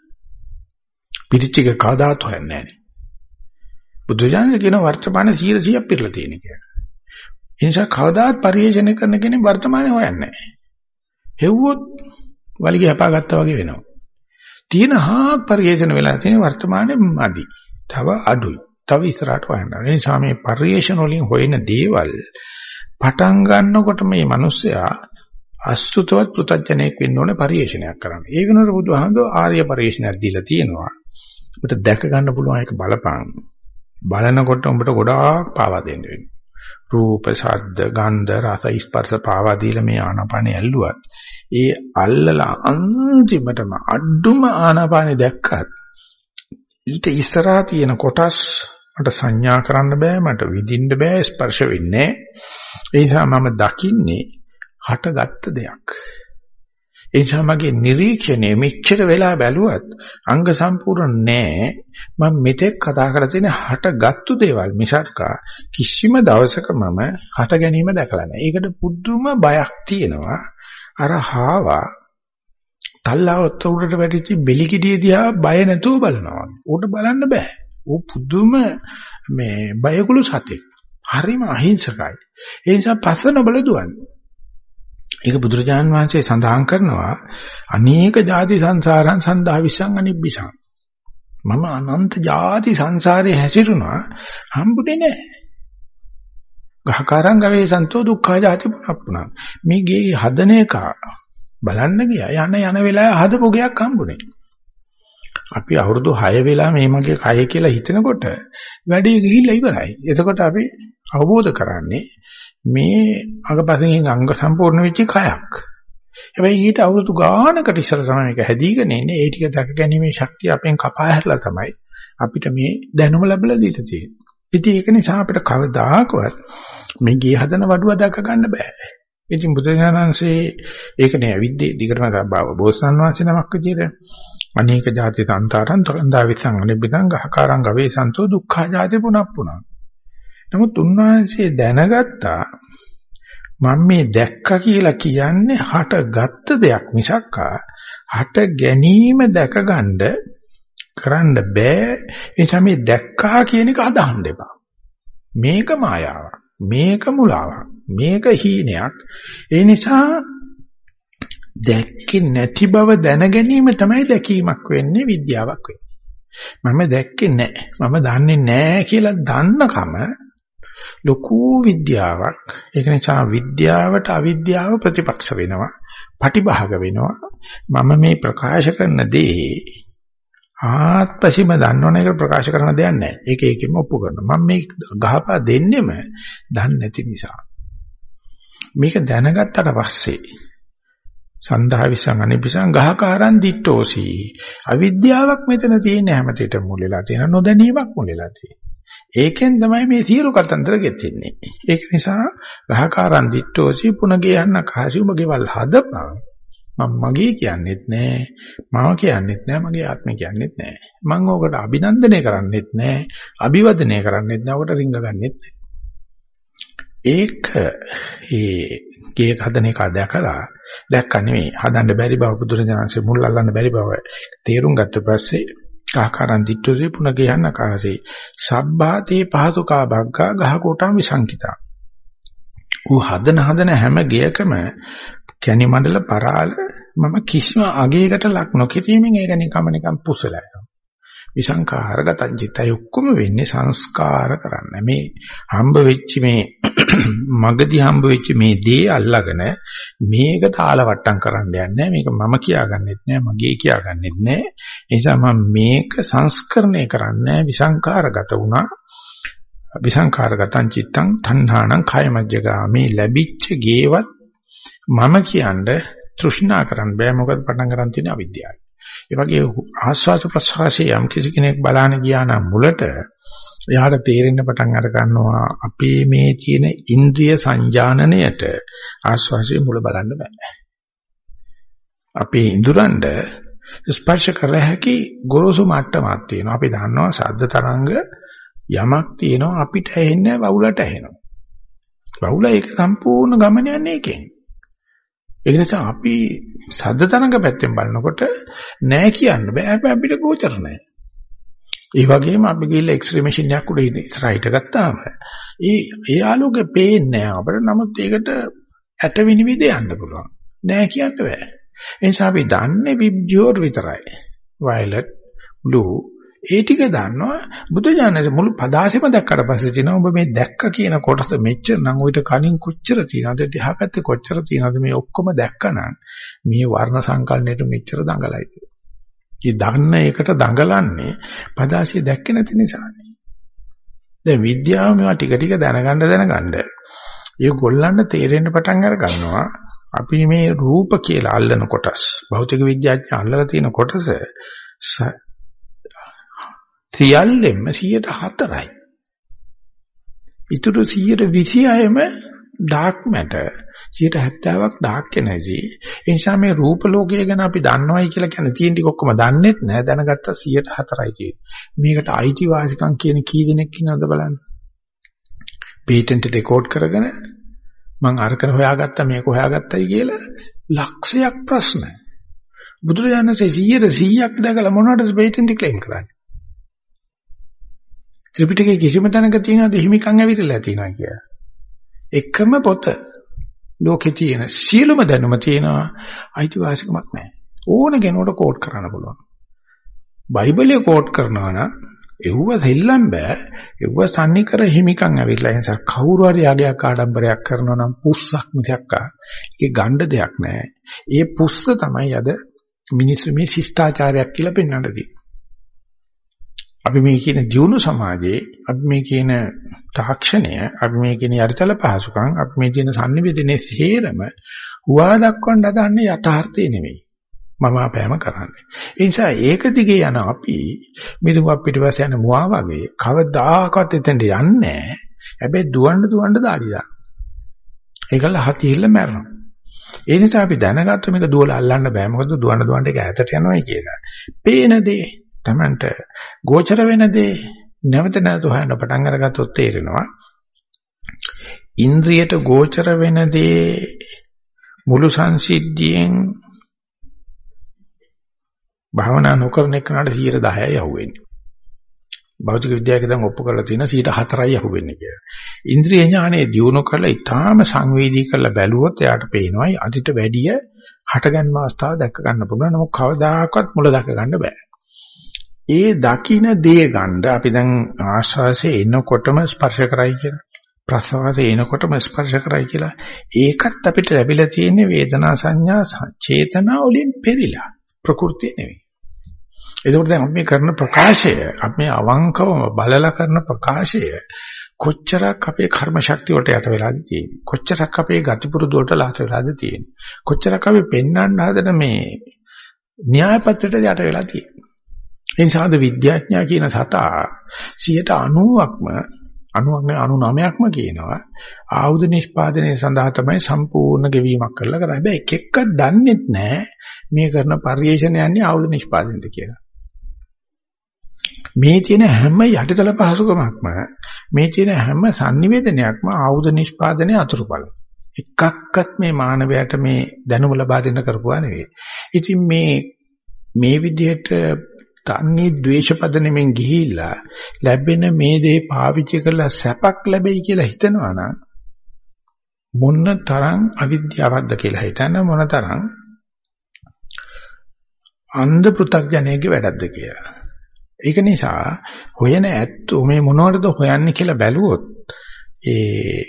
පිටිච්චක කවදාත් හොයන්නේ නැහැ. බුදුජානක කියන වර්තමාන 100 100ක් පිරලා තියෙන කියලා. ඒ නිසා කවදාත් පරිේෂණය කරන කෙනෙක් වර්තමානයේ හොයන්නේ නැහැ. හෙව්වොත් වලිගය හපාගත්තා වගේ වෙනවා. තියෙන හා පරිේෂණ වෙලා තියෙන වර්තමානයේ මදි. තව අඩුයි. තව ඉස්සරහට හොයන්න. ඒ නිසා මේ පරිේෂණ වලින් හොයන දේවල් පටන් ගන්නකොට මේ මිනිස්සයා අසුතවත් පුතඥයෙක් වෙන්න ඕනේ පරිේෂණයක් කරන්න. ඒ වෙනුවට බුදුහාමුදුරුවෝ ආර්ය පරිේෂණයක් දීලා තියෙනවා. ඔබට දැක ගන්න පුළුවන් එක බලපං. බලනකොට උඹට ගොඩාක් පාවා දෙන්න වෙනවා. රූප, ශබ්ද, ගන්ධ, රස, ස්පර්ශ පාවා දීලා මේ ආනාපානෙ ඇල්ලුවත් ඒ අල්ලලා අන්තිමටම අඩුම ආනාපානෙ දැක්කත් ඊට ඉස්සරහා තියෙන කොටස් මට සංඥා කරන්න බෑ මට විඳින්න බෑ ස්පර්ශ වෙන්නේ ඒ නිසා මම දකින්නේ හටගත්ත දෙයක් ඒ නිසා මගේ නිරීක්ෂණය මෙච්චර වෙලා බැලුවත් අංග සම්පූර්ණ නෑ මම මෙතෙක් කතා කරලා තියෙන හටගත්තු දේවල් මිසක් කිසිම දවසක මම හට ගැනීම දැකලා නෑ ඒකට පුදුම බයක් තියෙනවා අර හාවා තල්ලාවත් උඩට වැටිච්ච බෙලිකිඩිය දිහා බය නැතුව බලනවා. උඩ බලන්න බෑ. ඌ පුදුම මේ බයකුළු සතෙක්. හරිම අහිංසකයි. ඒ නිසා පස්සන බල දුවන්නේ. ඒක බුදුරජාණන් වහන්සේ සඳහන් කරනවා අනේක ಜಾති සංසාරං සන්දා විසං අනිබ්බිසං. මම අනන්ත ಜಾති සංසාරේ හැසිරුණා හම්බුනේ නැහැ. ගහකරං ගවේ සන්තෝ දුක්ඛා ජාති පුනප්පුනා. මේ ගේ හදන එක බලන්න ගියා. යන යන වෙලාවේ හදපු ගයක් හම්බුනේ. අපි අවුරුදු 6 වෙලා මේ මගේ කය කියලා හිතනකොට වැඩේ ගිහිල්ලා ඉවරයි. එතකොට අපි අවබෝධ කරන්නේ මේ අගපසින් අංග සම්පූර්ණ වෙච්ච කයක්. හැබැයි ඊට අවුරුදු ගානකට ඉස්සර තමයි මේක හැදීගෙන ඉන්නේ. ඒ ටික දැක ගැනීමේ ශක්තිය අපෙන් කපා හැරලා තමයි අපිට මේ දැනුම ලැබලා දීලා තියෙන්නේ. ඉතින් ඒක නිසා අපිට කවදාකවත් මේ ගේ හදන වඩුව දැක ගන්න බෑ. ඉතින් බුදුසසුනන්සේ ඒක නේ අවිද්දේ දිගටම බෝසත්න් වහන්සේ නමක් විදියට අනේක ಜಾති සංතාරං තන්දා විසං අනිබ්බිදං ගහකාරං ගවේ සන්තෝ දුක්ඛා ಜಾති පුනප්පුනා. නමුත් උන්වහන්සේ දැනගත්තා මම මේ දැක්කා කියලා කියන්නේ හටගත්ත දෙයක් මිසක්කා හට ගැනීම දැකගන්න කරන්න බෑ. ඒ නිසා මේ දැක්කා කියන එක අදහන්න එපා මේක මායාවක් මේක මුලාවක් මේක හීනයක්. ඒ නිසා දැක්කේ නැති බව දැන ගැනීම තමයි දැකීමක් වෙන්නේ විද්‍යාවක් වෙන්නේ. මම දැක්කේ නැහැ මම දන්නේ නැහැ කියලා දන්නකම ලොකු විද්‍යාවක් ඒක නිසා විද්‍යාවට අවිද්‍යාව ප්‍රතිපක්ෂ වෙනවා පටිභාග වෙනවා මම මේ ප්‍රකාශ කරන දේ ආත්පසීම දන්නවනේ ඒක ප්‍රකාශ කරන දෙයක් නැහැ. ඒක ඒකෙම ඔප්පු කරනවා. මම මේ ගහපා දෙන්නෙම දන්නේ නැති නිසා. මේක දැනගත්තට පස්සේ සන්දහා විසං අනිපිසං ගහකාරන් දිට්ටෝසි. අවිද්‍යාවක් මෙතන තියෙන හැමතෙට මුලලා තියෙන නොදැනීමක් මුලලා තියෙන. ඒකෙන් තමයි මේ සියලු කතන්දර ගෙච්චෙන්නේ. ඒක නිසා ගහකාරන් දිට්ටෝසි පුනගේ යන්න කාසි උඹ ගෙවල් හදපන්. මම මගේ කියන්නෙත් නෑ. මම කියන්නෙත් නෑ. මගේ ආත්මය කියන්නෙත් නෑ. මම ඕකට අභිනන්දනය කරන්නෙත් නෑ. අභිවදනය කරන්නෙත් නෑ. ඕකට රිංග ගන්නෙත් නෑ. ඒක ඒ ගේක හදන එක දැකලා දැක්ක නෙවෙයි හදන්න බැරි බව බුදුරජාණන්සේ මුල් අල්ලන්න බැරි බව තේරුම් ගත්ත පස්සේ ආකාරන් දිට්ඨෝසේ පුන ගයන්න කාසේ සබ්බාතේ පහතුකා බග්ගා ගහකොටම් විසංකිතා. ඌ හදන හදන හැම ගයකම කැණි මණ්ඩල පරාල මම කිසිම අගයකට ලක් නොකිරීමෙන් ඒක නිකම්ම නිකම් පුසලා යනවා. විසංකාරගතං චිත්තය ඔක්කොම වෙන්නේ සංස්කාර කරන්න. මේ හම්බ වෙච්ච මේ (clears throat) මගදී හම්බ වෙච්ච මේ දේ අල්ලගෙන මේකට ආලවට්ටම් කරන්න යන්නේ මේක මම කියාගන්නෙත් නෑ මගේ කියාගන්නෙත් නෑ. ඒ නිසා මම මේක සංස්කරණය කරන්නේ විසංකාරගත වුණා. විසංකාරගතං චිත්තං තණ්හාණං කයමජ්ජගාමි ලැබිච්ච ගේවත් මම කියන්නේ තෘෂ්ණා කරන්න බෑ මොකද පටන් ගන්න තියෙන අවිද්‍යාවයි. ඒ වගේ ආස්වාස ප්‍රසවාසයේ යම් කිසි කෙනෙක් බලන්න ගියා නම් මුලට එයාට තේරෙන්න පටන් අර ගන්නවා අපේ මේ තියෙන ඉන්ද්‍රිය සංජානනයට ආස්වාසයේ මුල බලන්න බෑ. අපේ ඉඳුරන්ඩ ස්පර්ශ කර හැකි ගොරෝසු මට්ටමක් තියෙනවා. අපි දන්නවා ශබ්ද තරංග යමක් තියෙනවා අපිට ඇහෙන්නේ වවුලට ඇහෙනවා. වවුල ඒක සම්පූර්ණ ගමන යන්නේ ඒකෙන්. ඒ නිසා අපි සද්ද තරංග පැත්තෙන් බලනකොට නෑ කියන්න බෑ අපිට ගෝචර නෑ. ඒ වගේම අපි ගිහලා එක්ස්රේ මැෂින් එකක් උඩ ඉස්සරහිට ගත්තාම ඒ ඒ ආලෝකය පේන්නේ නෑ අපිට. නමුත් ඒකට ඇට විනිවිද යන්න පුළුවන්. නෑ කියන්න බෑ. ඒ නිසා අපි දන්නේ විබ්ජෝර් විතරයි. violet, blue ඒ ටික දන්නවා බුදුජානක මුළු පදාසෙම දැක්කට පස්සේ කියනවා ඔබ මේ දැක්ක කියන කොටස මෙච්චර නම් උවිත කලින් කොච්චර තියෙනවද දිහා පැත්තේ කොච්චර තියෙනවද මේ ඔක්කොම දැක්කනම් මේ වර්ණ සංකල්පයට මෙච්චර දඟලයි. ඒ දන්න එකට දඟලන්නේ පදාසිය දැක්කේ නැති නිසානේ. දැන් විද්‍යාව මේවා ටික ටික දැනගන්න දැනගන්න ඒ ගොල්ලන්ට තේරෙන්න පටන් අර ගන්නවා අපි මේ රූප කියලා අල්ලන කොටස් භෞතික විද්‍යාඥයන් අල්ලලා තියෙන කොටස සියල්ලෙම 104යි. ඊටු 126ම ඩාර්ක් මැටර් 70ක් ඩාර්ක් එනර්ජි. ඒ නිසා මේ රූප ලෝකය ගැන අපි දන්නවයි කියලා කියන තියෙන ටික ඔක්කොම දන්නෙත් නෑ දැනගත්තා 104යි තියෙන්නේ. මේකට අයිතිවාසිකම් කියන කී දෙනෙක් ඉන්නවද බලන්න. පේටන්ට් රෙකෝඩ් කරගෙන මං අරකන හොයාගත්තා මේක හොයාගත්තයි කියලා ලක්ෂයක් ප්‍රශ්න. බුදුරජාණන්සේ 100ක් දැකලා මොනවටද පේටන්ට් ක්ලේම් කරන්නේ? ත්‍රිපිටකයේ කිසිම තැනක තියෙනවද හිමිකම් ඇවිදලා තියෙනවා කියලා. එකම පොත ලෝකේ තියෙන සියලුම දැනුම තියෙනවා අයිතිවාසිකමක් නැහැ. ඕන කෙනෙකුට කෝඩ් කරන්න පුළුවන්. බයිබලයේ කෝඩ් කරනවා නම් එව්ව සෙල්ලම් බෑ. එව්ව සම්නිකර හිමිකම් ඇවිල්ලා ඒ නිසා කවුරු හරි යගයක් ආඩම්බරයක් කරනවා නම් පුස්සක් මිසක් ඒකේ ගණ්ඩ දෙයක් නැහැ. ඒ පුස්ස තමයි අද මිනිස්සු මේ ශිෂ්ටාචාරයක් කියලා පෙන්වන්න දෙන්නේ. අපි මේ කියන දියුණු සමාජයේ අපි මේ කියන තාක්ෂණය අපි මේ කියන යරිතල පහසුකම් අපි මේ කියන sannivedanaye සේරම හුවා දක්වන්න හදන්නේ යථාර්ථය නෙමෙයි. මම අපෑම කරන්නේ. ඒ නිසා ඒක දිගේ යන අපි මිදුම පිටිපස්ස යන මුවා වගේ කවදාකවත් එතෙන්ට යන්නේ හැබැයි දුවන්න දුවන්න දාඩි දාන ඒකල හතිහිල්ල මැරෙනවා. ඒ නිසා අපි දැනගත්ත මේක දුවලා අල්ලන්න බෑ. මොකද දුවන්න දුවන්න ඒක ඈතට යනවායි කියලා. පේන දේ Tamanට ගෝචර වෙන දේ නැවත නැවත හොයන්න පටන් අරගත්තොත් තේරෙනවා ඉන්ද්‍රියට ගෝචර වෙන දේ මුළු සංසිද්ධියෙන් භාවනා නොකරන එකට 10යි යහුවෙන්නේ. භෞතික විද්‍යාවේ දැන් ඔප්පු කරලා තියෙන 4යි යහුවෙන්නේ කියලා. ඉන්ද්‍රිය ඥානෙ දියුණු කරලා ඊටාම සංවේදී කරලා බැලුවොත් එයාට පේනවා අදිට වැඩිය හටගන්න අවස්ථාව දැක ගන්න පුළුවන්. නමුත් කවදාකවත් මුල දැක ගන්න බෑ. ඒ දකින දේ ගන්න අපි දැන් ආශ්වාසයේ එනකොටම ස්පර්ශ කරයි කියලා. ප්‍රසවාසයේ එනකොටම ස්පර්ශ කරයි කියලා. ඒකත් අපිට ලැබිලා තියෙන වේදනා සංඥා චේතනා වලින් පෙරිලා. ප්‍රകൃතිය නෙවෙයි. ඒකෝට දැන් අපි කරන ප්‍රකාශය අපි අවංකවම බලලා කරන ප්‍රකාශය කොච්චරක් අපේ කර්ම ශක්තිය වලට යට වෙලාද තියෙන්නේ? කොච්චරක් අපේ ගති පුරුදු වලට ලාට වෙලාද තියෙන්නේ? කොච්චරක් අපි පෙන්වන්න හදන මේ න්‍යාය පත්‍රයට යට වෙලා තියෙන්නේ? ඒ නිසාද විද්‍යාඥයා කියන සතා 90%ක්ම 90ක් 99ක්ම කියනවා ආයුධ නිෂ්පාදනය සඳහා තමයි සම්පූර්ණ ගෙවීමක් කරලා කරන්නේ. හැබැයි එක එකක් දන්නේත් නැහැ මේ කරන පරිේශණ යන්නේ ආයුධ නිෂ්පාදනයට කියලා. මේ තියෙන හැම යටිතල පහසුකමක්ම මේ තියෙන හැම sannivedanayakම ආයුධ නිෂ්පාදනයේ අතුරුඵල. එකක්වත් මේ මානවයාට මේ දැනුම ලබා දෙන්න කරපුවා නෙවෙයි. ඉතින් මේ මේ විදිහට තන්නේ ද්වේෂපද නෙමෙන් ගිහිල්ලා ලැබෙන මේ දේ පාවිච්චි කරලා සැපක් ලැබෙයි කියලා හිතනවා නම් මොන තරම් අවිද්‍යාවක්ද කියලා හිතන මොන තරම් අන්ධ පෘථග්ජනයෙක්ගේ වැඩක්ද කියලා. ඒක නිසා හොයන ඇත්තෝ මේ මොනවටද හොයන්නේ කියලා බැලුවොත් ඒ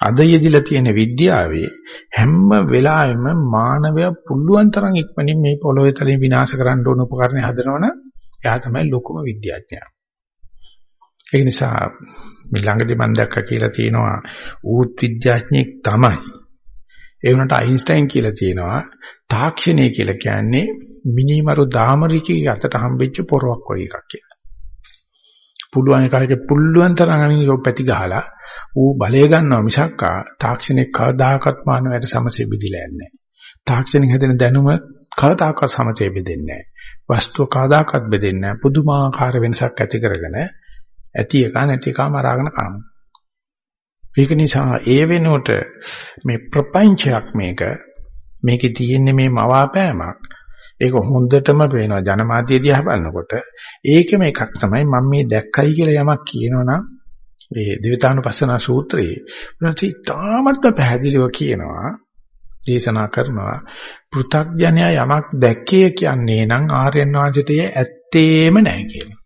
අද යෙදිලා තියෙන විද්‍යාවේ හැම වෙලාවෙම මානවය පුළුවන් තරම් ඉක්මනින් මේ පොළොවේ තලින් විනාශ කරන්න ඕන උපකරණ හදනවනම් එයා තමයි ලොකුම විද්‍යාඥයා. ඒ නිසා මේ ළඟදී මම දැක්කා කියලා තියෙනවා ඌත් විද්‍යාඥයෙක් තමයි. ඒ වුණාට අයින්ස්ටයින් කියලා තියෙනවා තාක්ෂණය කියලා කියන්නේ මිනිමරු දාමරිකී අතට හම්බෙච්ච පොරවක් වගේ එකක් කියලා. පුළුවන් එකට පුළුවන් තරම් අනික පැති ගහලා ඌ බලය ගන්නවා මිසක්කා තාක්ෂණික කවදාකවත් මානවයට සමසේ බෙදිලා නැහැ. තාක්ෂණික හැදෙන දැනුම කවදාකවත් සමතේ බෙදෙන්නේ නැහැ. වස්තුව කවදාකවත් බෙදෙන්නේ නැහැ. පුදුමාකාර වෙනසක් ඇති කරගෙන ඇති එක නැති එකම අරගෙන කරනවා. ඒක නිසා ඒ වෙනුවට මේ ප්‍රපංචයක් මේක මේකේ තියෙන්නේ මේ මවාපෑමක්. ඒක හොඳටම පේනවා ජනමාධ්‍ය දිහා බලනකොට. ඒකම එකක් තමයි මම මේ දැක්කයි කියලා යමක් කියනවනම් මේ දෙවිතානුපස්සනා සූත්‍රයේ උන්වහන්සේ තාමත්ම පැහැදිලිව කියනවා දේශනා කරනවා පෘථග්ජනයා යමක් දැක්කේ කියන්නේ නම් ආර්යයන් වහන්සේට ඇත්තේම නැහැ කියලා.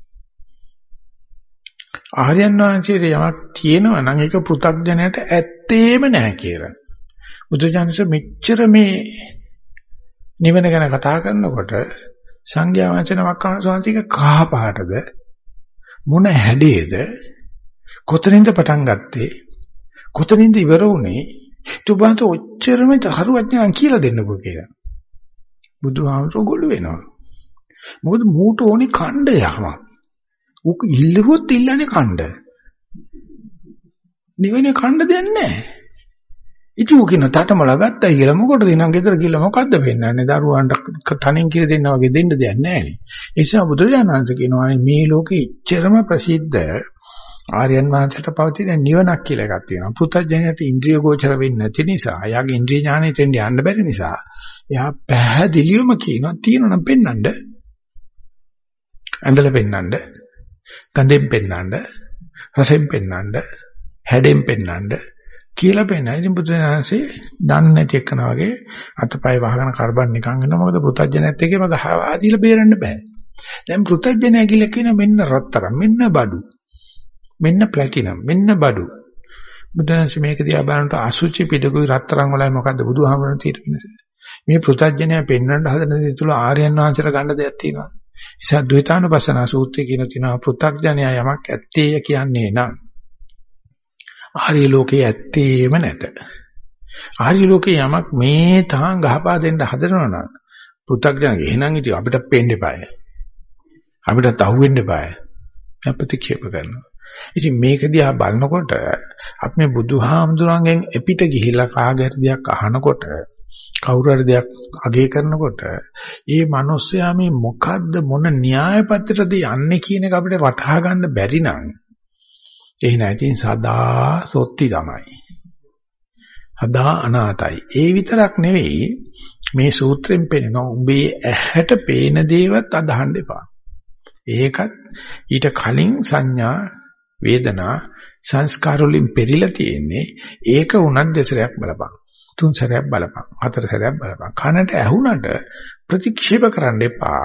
ආර්යයන් වහන්සේට යමක් තියෙනවා නම් ඒක පෘථග්ජනයට ඇත්තේම නැහැ කියලා. බුදුජානක මෙච්චර මේ නිවන ගැන කතා කරනකොට සංඝයා වහන්සේ නමක් අහනසෝන්සික කහ පාටද මොන හැඩයේද කොතනින්ද පටන් ගත්තේ කොතනින්ද ඉවර වුනේ තුබන්ත ඔච්චරම දහරුවඥයන් කියලා දෙන්නකෝ කියලා. බුදුහාමරෝ ගොළු වෙනවා. මොකද මූට ඕනි ඛණ්ඩ යහම. උක ඉල්ලුවොත් ඉල්ලන්නේ ඛණ්ඩ. නිවෙන්නේ ඛණ්ඩ දෙන්නේ නැහැ. ඉතින් උකින තටමල ගත්තයි කියලා මොකටද නං ගෙදර ගිහලා මොකද්ද වෙන්නන්නේ දරුවන්ට තනින් කියලා දෙන්න වගේ දෙන්න දෙයක් නැහැ නේ. ඒ නිසා බුදුරජාණන් කියනවා මේ ලෝකෙ ඉච්ඡරම ප්‍රසිද්ධ ආර්යයන් වහන්සේට පවතින නිවනක් කියලා එකක් තියෙනවා පුතඥයට ඉන්ද්‍රිය ගෝචර වෙන්නේ නැති නිසා එයාගේ ඉන්ද්‍රිය ඥානෙ දෙන්න යන්න බැරි නිසා එයා පැහැදිලිවම කියනවා තියෙනනම් පෙන්වන්න ඇඳලා පෙන්වන්න ගඳෙන් පෙන්වන්න රසෙන් පෙන්වන්න හැඩෙන් පෙන්වන්න කියලා පෙන්නන. ඉතින් බුදුරජාණන්සේ දන්නේ නැති එකන වගේ අතපය වහගෙන කරබන් නිකන් ඉන්න මොකද පෘථජ්ජනයත් එක්කම ගහවා දීලා බේරන්න බෑ. දැන් පෘථජ්ජනය කියලා කියන මෙන්න රත්තරන් මෙන්න බඩු. මෙන්න ප්ලැටිනම් මෙන්න බඩු. බුදුරජාණන්සේ මේක දිහා බලනකොට අසුචි පිටකුයි රත්තරන් වලයි මොකද්ද බුදුහාමරණ තීරණය. මේ පෘථජ්ජනය පෙන්වන්න හදන දේ තුල ආර්යයන් වහන්සේලා ගන්න දෙයක් තියෙනවා. නිසා ද්වේතානුපස්සන සූත්‍රය කියන තියෙනවා පෘථග්ජනය යමක් ඇත්තේ කියන්නේ නම් ආර්ය ලෝකේ ඇත්තේම නැත. ආර්ය ලෝකේ යමක් මේ තාන් ගහපා දෙන්න හදනවා නම් පෘථග්ජනක එහෙනම් ඉතින් අපිට පේන්න eBay. අපිට අහුවෙන්න eBay. අපතික්ෂේප කරනවා. ඉතින් මේක දිහා බලනකොට අපි මේ බුදුහාමුදුරන්ගෙන් එපිට ගිහිලා කාගේ දෙයක් අහනකොට කවුරු හරි දෙයක් අගය කරනකොට ඒ මිනිස්සයා මේ මොකද්ද මොන න්‍යාය පත්‍රයටද යන්නේ කියන එක අපිට වටහා ගන්න බැරි නම් ඒ නැතිනම් සදා සොත්ති තමයි. සදා අනාතයි. ඒ විතරක් නෙවෙයි මේ සූත්‍රයෙන් පෙන්නන උඹේ ඇහැට පේන දේවත් අදහන්න එපා. ඒකත් ඊට කලින් සංඥා වේදනා සංස්කාර වලින් පෙරිලා තියෙන්නේ ඒක උනත් දෙසරයක් බලපන් තුන් සැරයක් බලපන් හතර සැරයක් බලපන් කනට ඇහුණට ප්‍රතික්ෂේප කරන්න එපා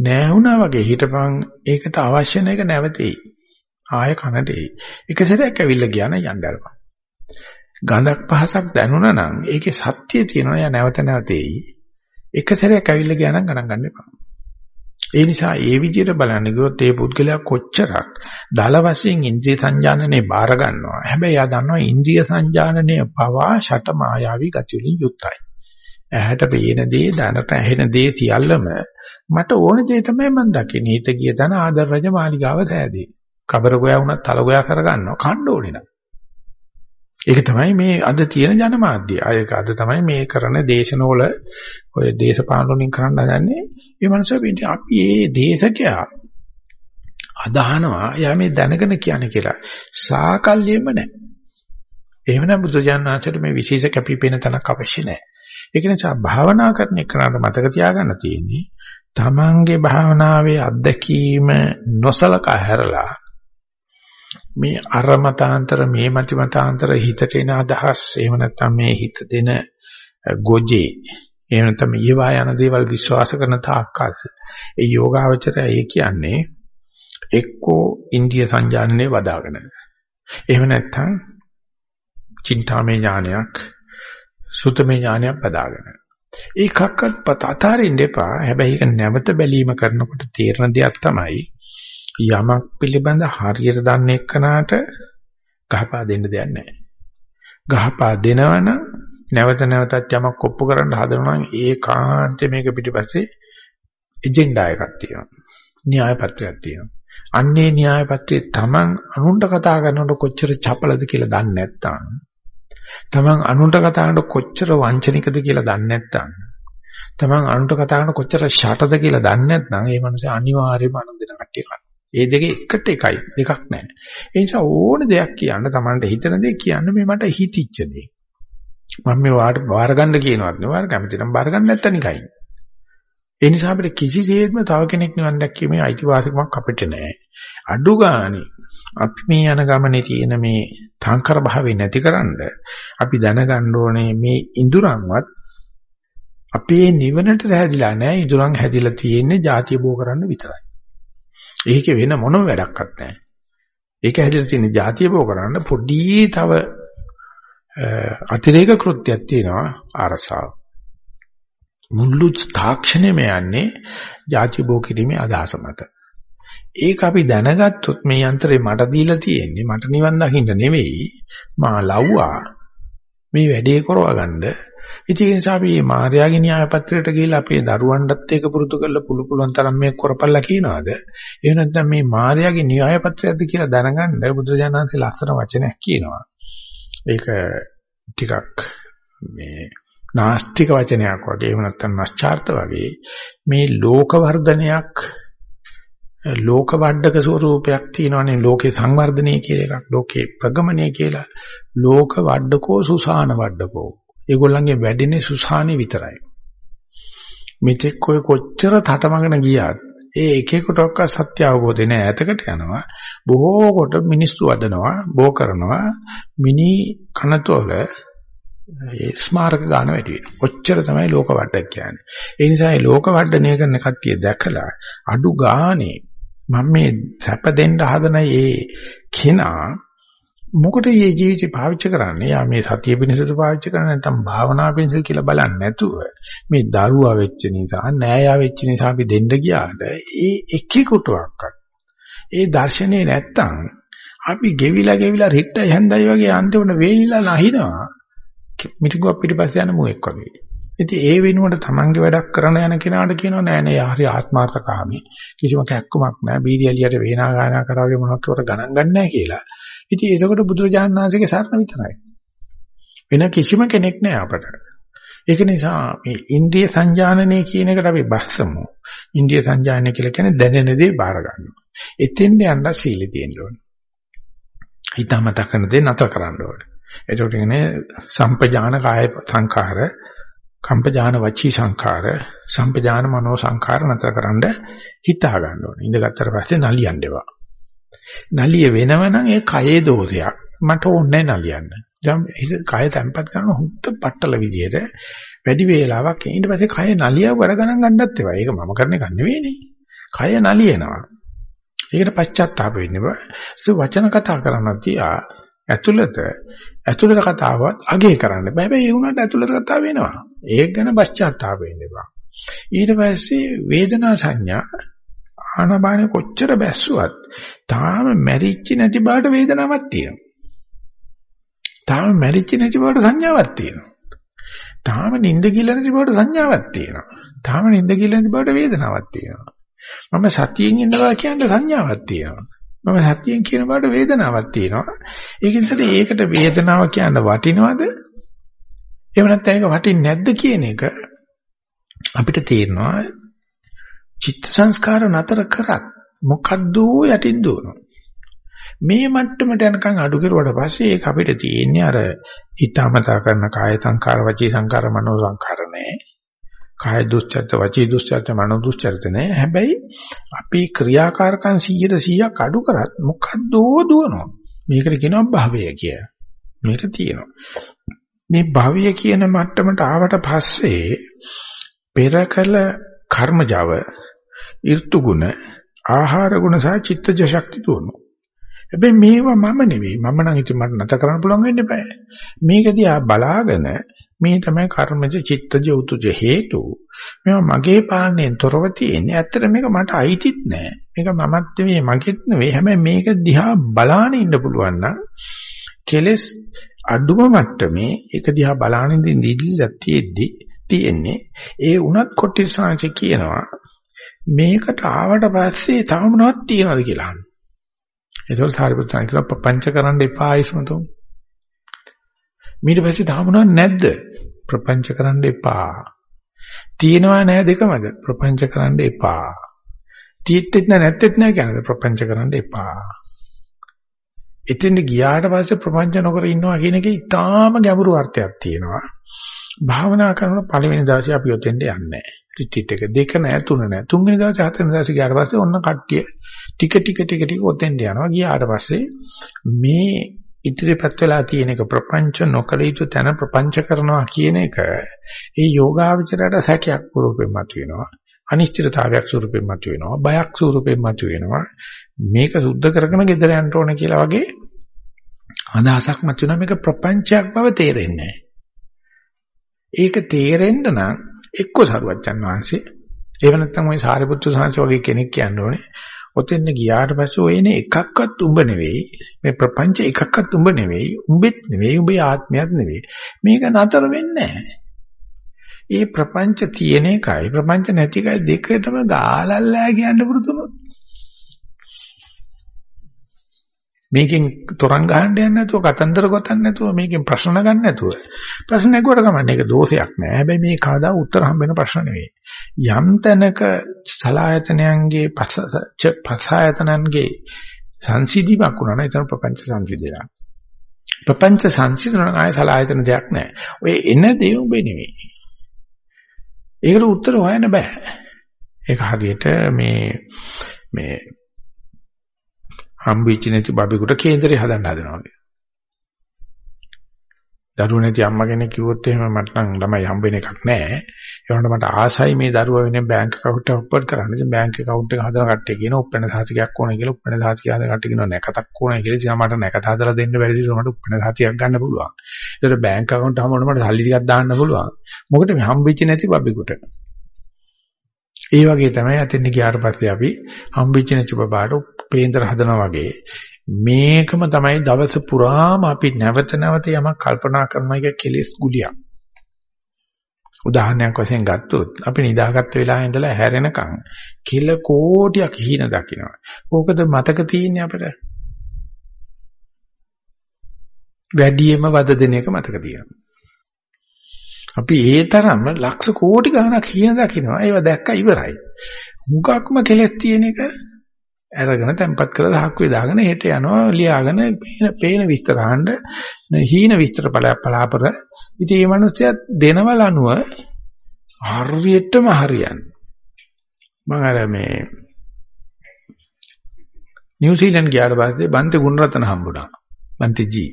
නෑ වුණා වගේ හිටපන් ඒකට අවශ්‍ය නැක නැවතෙයි ආය කනට එයි. එක සැරයක් ඇවිල්ලා ගියා නම් යන්න අරපන්. ගඳක් පහසක් දැනුණා නම් ඒකේ සත්‍යය තියෙනවා යා නැවත නැවත එයි. එක සැරයක් ඇවිල්ලා ගියා නම් ගණන් ගන්න එපා. ඒ නිසා ඒ විදිහට බලන්න ගියොත් ඒ පුද්ගලයා කොච්චරක් දල වශයෙන් ඉන්ද්‍රිය සංජානනයේ බාර ගන්නවා. හැබැයි යා දන්නවා ඉන්ද්‍රිය සංජානනයේ පවා ෂට මායාවී ගති වලින් යුක්තයි. ඇහැට පේන දේ, දැනට ඇහෙන දේ සියල්ලම මට ඕන දේ තමයි මම දකින්නේ. හිත ගිය තන ආදර රජ මාලිගාව සෑදී. කබර ගෝයා වුණත් තල ගෝයා කරගන්නවා කණ්ඩ ඕනේ නෑ. ඒක තමයි මේ අද තියෙන ජනමාධ්‍ය. ඒක අද තමයි මේ කරන දේශනවල ඔය දේශපාලන වලින් කරන්න හදන්නේ. මේ මනුස්සය පිට අපි මේ දේශකයා අදහනවා යා මේ දැනගෙන කියන්නේ කියලා. සාකල්යෙම නැහැ. එහෙම නම් බුදුජානනාථට මේ විශේෂ කැපිපෙන තනක් අවශ්‍ය නැහැ. ඒක නිසා භාවනා කරන එකට මතක තියාගන්න තියෙන්නේ තමන්ගේ භාවනාවේ අත්දැකීම නොසලකා හැරලා මේ අරමතාන්තර මේ මතිමතාන්තර හිතට එන අදහස් එහෙම නැත්නම් මේ හිත දෙන ගොජේ එහෙම නැත්නම් ඊවා යන දේවල් විශ්වාස කරන තාක්කල්. ඒ යෝගාවචරය ඒ කියන්නේ එක්කෝ ඉන්දිය සංජානනයේ වදාගෙන. එහෙම නැත්නම් චින්තාමේ ඥානයක් සුතමේ ඥානයක් වදාගෙන. ඒකක්වත් පත අතාරින්න එපා. හැබැයි ඒක නැවත බැලීම කරනකොට තේරෙන දෙයක් තමයි යමක් පිළිබඳ හරියට දන්නේ එක්කනාට ගහපා දෙන්න දෙයක් නැහැ. ගහපා දෙනවනම් නැවත නැවතත් යමක් ඔප්පු කරන්න හදනවා නම් ඒකාන්ත මේක පිටිපස්සේ එජෙන්ඩා එකක් තියෙනවා. න්‍යාය පත්‍රයක් තියෙනවා. අන්නේ න්‍යාය පත්‍රයේ Taman අනුන්ට කතා කරනකොට කොච්චර චපලද කියලා දන්නේ නැත්නම් Taman අනුන්ට කතා කරනකොට කොච්චර වංචනිකද කියලා දන්නේ නැත්නම් Taman අනුන්ට කතා කරනකොට කොච්චර ෂටද කියලා දන්නේ නැත්නම් ඒ මනුස්සයා අනිවාර්යයෙන්ම අනුන් දෙන කට්ටිය කරනවා. ඒ දෙක එකට එකයි දෙකක් නැහැ. ඒ නිසා ඕන දෙයක් කියන්න Tamanට හිතන දේ කියන්න මේ මට හිතිච්ච දේ. මම මේ වාට බාර ගන්න කියනවත් නෙවෙයි වාර කැමති නම් බාර ගන්න නැත්නම් නිකයි. ඒ නිසා අපිට කිසිසේත්ම තව කෙනෙක් නිවන් දැක්කීමේ අයිතිවාසිකමක් අපිට නැහැ. අඩු ගානේ අපි මේ යන ගමනේ තියෙන මේ තංකර භාවය නැතිකරන්න අපි දැනගන්න ඕනේ මේ ඉඳුරන්වත් අපේ නිවනට හැදිලා නැහැ ඉඳුරන් හැදිලා තියෙන්නේ ಜಾතිය බෝ කරන්න විතරයි. ඒකේ වෙන මොනම වැඩක්වත් නැහැ. ඒක හැදිලා තියෙන්නේ ಜಾතිය බෝ කරන්න පොඩි තව අතිරේක කෘත්‍යයක් තියෙනවා අරසාව. මුළු තාක්ෂණයම යන්නේ ಜಾති බෝ කිරීමේ අදහස මත. ඒක අපි දැනගත්තොත් මේ යන්ත්‍රේ මට දීලා තියෙන්නේ මට නිවන් දකින්න නෙවෙයි මා ලව්වා මේ වැඩේ කරවගන්න ඉතින් ඒ නිසා අපි මේ මාර්යාගේ න්‍යාය පත්‍රයට ගිහිල්ලා අපේ දරුවන්ටත් ඒක පුරුදු කරලා පුළු පුළුවන් තරම් මේක කරපල්ලා කියනවාද? එහෙම නැත්නම් මේ මාර්යාගේ න්‍යාය පත්‍රයක්ද කියලා දැනගන්න බුදුරජාණන්සේ ලස්සන වචනයක් කියනවා. ඒක ටිකක් මේ නාස්තික වචනයක් වගේ එහෙම නැත්නම් නැස්චාර්ථ වගේ මේ ලෝක වර්ධනයක් ලෝක වඩක ස්වරූපයක් තියෙනවනේ ලෝකේ සංවර්ධනය කියලා එකක් ලෝකේ ප්‍රගමණය කියලා. ලෝක වඩකෝ සුසාන වඩකෝ. ඒගොල්ලන්ගේ වැඩිනේ සුසානේ විතරයි මෙතෙක් ඔය කොච්චර තටමගෙන ගියත් ඒ එක එකටවත් සත්‍ය අවබෝධය නෑ ඇතකට යනවා බොහෝ කොට මිනිස්සු වදනවා බෝ කරනවා මිනි කනතොල ඒ ස්මාරක ගන්න වැඩි වෙනවා. ඔච්චර තමයි ලෝක වඩක් කියන්නේ. ඒ නිසා මේ ලෝක වඩණය කරන කට්ටිය දැකලා අඩු ගානේ මම මේ සැප දෙන්න හදන මේ කෙනා මොකට මේ ජීවිතේ පාවිච්චි කරන්නේ? යා මේ සතිය පිණිසද පාවිච්චි කරන්නේ නැත්නම් භාවනා පිණිසද කියලා බලන්නේ නැතුව මේ දරුවා වෙච්ච නිසා, නෑයා වෙච්ච නිසා අපි දෙන්න ගියාට ඒ එකෙකුටවත් ඒ දර්ශනේ නැත්තම් අපි ගෙවිලා ගෙවිලා රිට්ටයි හැන්දයි වගේ අන්තිමට වේලිලා නැහිනවා. මිටිගුවක් පිටිපස්සේ යන මුවෙක් වගේ. ඉතින් ඒ වෙනුවට තමන්ගේ වැඩක් කරන යන කෙනාට කියනවා නෑ නෑ යාරි ආත්මార్థකාමී. කිසිම කැක්කමක් නෑ. බීරියලියට වේනා ගායනා කරා වගේ මොනවක් කර ගණන් ගන්නෑ කියලා. ඉතින් ඒකකොට බුදුරජාණන් වහන්සේගේ සරණ විතරයි. වෙන කිසිම කෙනෙක් නෑ අපට. ඒක නිසා මේ ඉන්ද්‍රිය සංජානනය කියන එකට අපි බස්සමු. ඉන්ද්‍රිය සංජානනය කියලා කියන්නේ දැනෙන දේ බාර ගන්නවා. එතෙන්ද යන්න සීලෙ තියෙන්න ඕනේ. හිතමත කරන දේ නැතර කරන්න ඕනේ. එතකොට කියන්නේ සම්පජාන කාය සංඛාර, කම්පජාන වචී සංඛාර, සම්පජාන මනෝ සංඛාර නැතරකරනද හිතා ගන්න ඕනේ. ඉඳගත්තර පස්සේ නලියන්න එපා. නලිය වෙනවනම් ඒ කයේ දෝෂයක්. මට ඕනේ නලියන්න. දැන් කය තැම්පත් කරන හුත්ත පట్టල විදියට වැඩි වේලාවක් ඊට පස්සේ කය නලියව වර ගණන් ගන්නත් ඒවා. ඒක මම කරන එක නෙවෙයිනේ. කය නලියනවා. ඒකට පශ්චාත්තාප වෙන්න බෑ. ඒක වචන කතා කරන්න තියා ඇතුළත ඇතුළත කතාවත් අගේ කරන්න බෑ. හැබැයි ඒ වුණාට ඇතුළත කතාව වෙනවා. ඒක ගැන පශ්චාත්තාප වෙන්න එපා. ඊට පස්සේ වේදනා සංඥා ආනබාන කොච්චර බැස්සුවත් තාම මැරිච්ච නැති බාට වේදනාවක් තියෙනවා. තාම මැරිච්ච නැති බාට සංඥාවක් තියෙනවා. තාම නිින්ද කියලා නැති බාට සංඥාවක් තියෙනවා. තාම නිින්ද කියලා නැති බාට වේදනාවක් තියෙනවා. මම සතියෙන් ඉන්නවා කියන සංඥාවක් තියෙනවා. මම සතියෙන් කියන බාට වේදනාවක් තියෙනවා. ඒක නිසා ඒකට වේදනාව කියන්න වටිනවද? එහෙම නැත්නම් ඒක වටින්නේ නැද්ද කියන එක අපිට තේරෙනවා චිත්ත සංස්කාර නතර කරත් මොකද්ද යටින් දුවනවා. මේ මට්ටමට යනකම් අඩු කරුවට පස්සේ ඒක අපිට තියෙන්නේ අර හිතාමතා කරන කාය සංකාර වචී සංකාර මනෝ සංකාර නෑ. කාය දුස්චරිත වචී දුස්චරිත මනෝ දුස්චරිත නෑ හැබැයි අපි ක්‍රියාකාරකම් 100ට 100ක් අඩු කරත් මොකද්ද දුවනවා මේකට කියනවා භවය කියලා මේක තියෙනවා මේ භවය කියන මට්ටමට ආවට පස්සේ පෙර කළ කර්මජව ඍතු ගුණ ආහාර ගුණ සහ චිත්තජ ශක්ති දුවනවා හැබැයි මේවා මම නෙවෙයි මම නම් ඉතින් මට නැත කරන්න පුළුවන් වෙන්න බෑ මේක දිහා බලාගෙන මේ තමයි කර්මජ චිත්තජ උතුජ හේතු. මේවා මගේ පාලනයෙන් තොරව තියෙන්නේ. ඇත්තට මේක මට අයිතිත් නෑ. මේක මමත් නෙවෙයි මගේත් නෙවෙයි. හැබැයි මේක දිහා බලාන ඉන්න පුළුවන් නම් කෙලස් අඩුම මට්ටමේ ඒක දිහා බලාන ඉඳින් ඉදිරියට තියෙද්දි තියෙන්නේ ඒ උනත් කොටිසාංශ කියනවා මේකට ආවට පස්සේ තව මොනවද තියනවද කියලා අහනවා. ඒසොල් සාරිපුත්‍රයන් කියලා පංච කරන්න එපා ආයස්මතුන්. ඊට පස්සේ තාම නැද්ද? ප්‍රපංච කරන්න එපා. තියෙනවා නෑ දෙකමද? ප්‍රපංච කරන්න එපා. තියෙද්දිත් නෑ නැත්තේත් නෑ කියන්නේ ප්‍රපංච කරන්න එපා. එතෙන්ට ගියාට පස්සේ ප්‍රපංච නොකර ඉන්නවා කියන එකේ ඉතාම ගැඹුරු අර්ථයක් තියෙනවා. භාවනා කරන පළවෙනි දවසේ අපි ඔතෙන්ට යන්නේ නැහැ. රිට්‍රීට් එක. දෙක නෑ තුන නෑ. තුන්වෙනි දවසේ හතරවෙනි දවසේ ගියාට පස්සේ ඔන්න කට්ටිය ටික ටික ටික ටික ඔතෙන්ට යනවා. ගියාට පස්සේ මේ ඉදිරියපත් වෙලා තියෙන එක ප්‍රපංච නොකළ යුතු තැන ප්‍රපංච කරනවා කියන එක ඒ යෝගාවචරයට සැකයක් ස්වරූපෙන් මතුවෙනවා. අනිශ්චිතතාවයක් ස්වරූපෙන් මතුවෙනවා. බයක් ස්වරූපෙන් මතුවෙනවා. මේක සුද්ධ කරගෙන ගෙදර යන්න ඕන කියලා වගේ අදහසක් මතුවෙනවා. මේක ප්‍රපංචයක් බව තේරෙන්නේ ඒක තේරෙන්න නම් එක්ක සරුවච්චන් වහන්සේ. ඒව නැත්නම් ওই සාරිපුත්තු සාංශ වගේ කෙනෙක් කියන්න ඕනේ. ඔතෙන් ගියාට පස්සේ ඔය එන එකක්වත් උඹ නෙවෙයි. මේ ප්‍රපංච එකක්වත් උඹ නෙවෙයි. උඹෙත් නෙවෙයි. උඹේ ආත්මයක් නෙවෙයි. මේක නතර වෙන්නේ ඒ ප්‍රපංච තියෙන එකයි ප්‍රපංච නැති එකයි දෙකටම ගාලල්ලා කියන්න පුරුදුනොත් මේකෙන් තොරන් ගහන්න යන්නේ නැතුව කතන්දර ගොතන්න නැතුව මේකෙන් ප්‍රශ්න ගන්න නැතුව. ප්‍රශ්න නැගුවට කමන්නේ ඒක දෝෂයක් නෑ. හැබැයි මේ කාදා උත්තර හම්බ වෙන ප්‍රශ්න නෙවෙයි. යම් තැනක සලායතනයන්ගේ පසායතනන්ගේ සංසිද්ධියක් වුණා නම් එතන ප්‍රපංච සංසිද්ධියක් ප්‍රපංච සංසිද්ධියක් ආය සලායතන දෙයක් නෑ. ඔය එන දේ උඹේ නෙවෙයි. ඒකට උත්තර හොයන්න බෑ. ඒක හරියට මේ මේ හම්බෙච්ච නැති බබෙකුට කේන්දරේ හදන්න හදනවා වගේ. දරුවෝ නැති අම්මා කෙනෙක් කිව්වොත් එහෙම මට නම් ළමයි හම්බ වෙන එකක් නැහැ. ඒ වුණාට මට ආසයි මේ දරුවා වෙන බැංක account එක ඔප්පර් කරන්න. ඉතින් බැංක account එක හදන කට්ටිය කියන උප්පැන්න සාතිකයක් ඕනේ කියලා උප්පැන්න සාතිකය හදන කට්ටිය කියනවා නැකතක් ඕනේ කියලා. ඉතින් මට නැකත හදලා දෙන්න බැරිද මට උප්පැන්න සාතිකයක් ගන්න පුළුවන්. ඒතර බැංක account හම්බ වුණාට මට සල්ලි ටිකක් දාන්න පුළුවන්. මොකද මේ හම්බෙච්ච නැති බබෙකුට. ඒ වගේ තමයි අතින් ගියාට පස්සේ අපි හම්බෙච්ච නැති බබාට පේන්දර හදනවා වගේ මේකම තමයි දවස පුරාම අපි නැවත නැවත යමක් කල්පනා කරන එක කෙලෙස් ගුලියක්. උදාහරණයක් වශයෙන් ගත්තොත් අපි නිදාගත්ත වෙලාවේ ඉඳලා හැරෙනකන් කිල කෝටියක් හීන දකින්නවා. ඕකද මතක තියෙන්නේ අපිට? වැඩියෙන්ම වද දෙන එක මතක තියෙනවා. අපි ඒ තරම්ම ලක්ෂ කෝටි ගණනක් හීන දකින්නවා. ඒව දැක්ක ඉවරයි. හුඟක්ම කෙලස් තියෙන එක අරගෙන තැම්පත් කරලා දහක් දාගෙන හෙට යනවා ලියාගෙන පේන පේන විස්තර අහන්න. හීන විස්තර පලාපර. ඉතින් මේ මිනිස්සයා දෙනවල අනුව හරියටම හරියන්නේ. මම අර මේ නිව්සීලන්ත ගියාට පස්සේ බන්ති ගුණරත්න හම්බුණා. බන්ති ජී.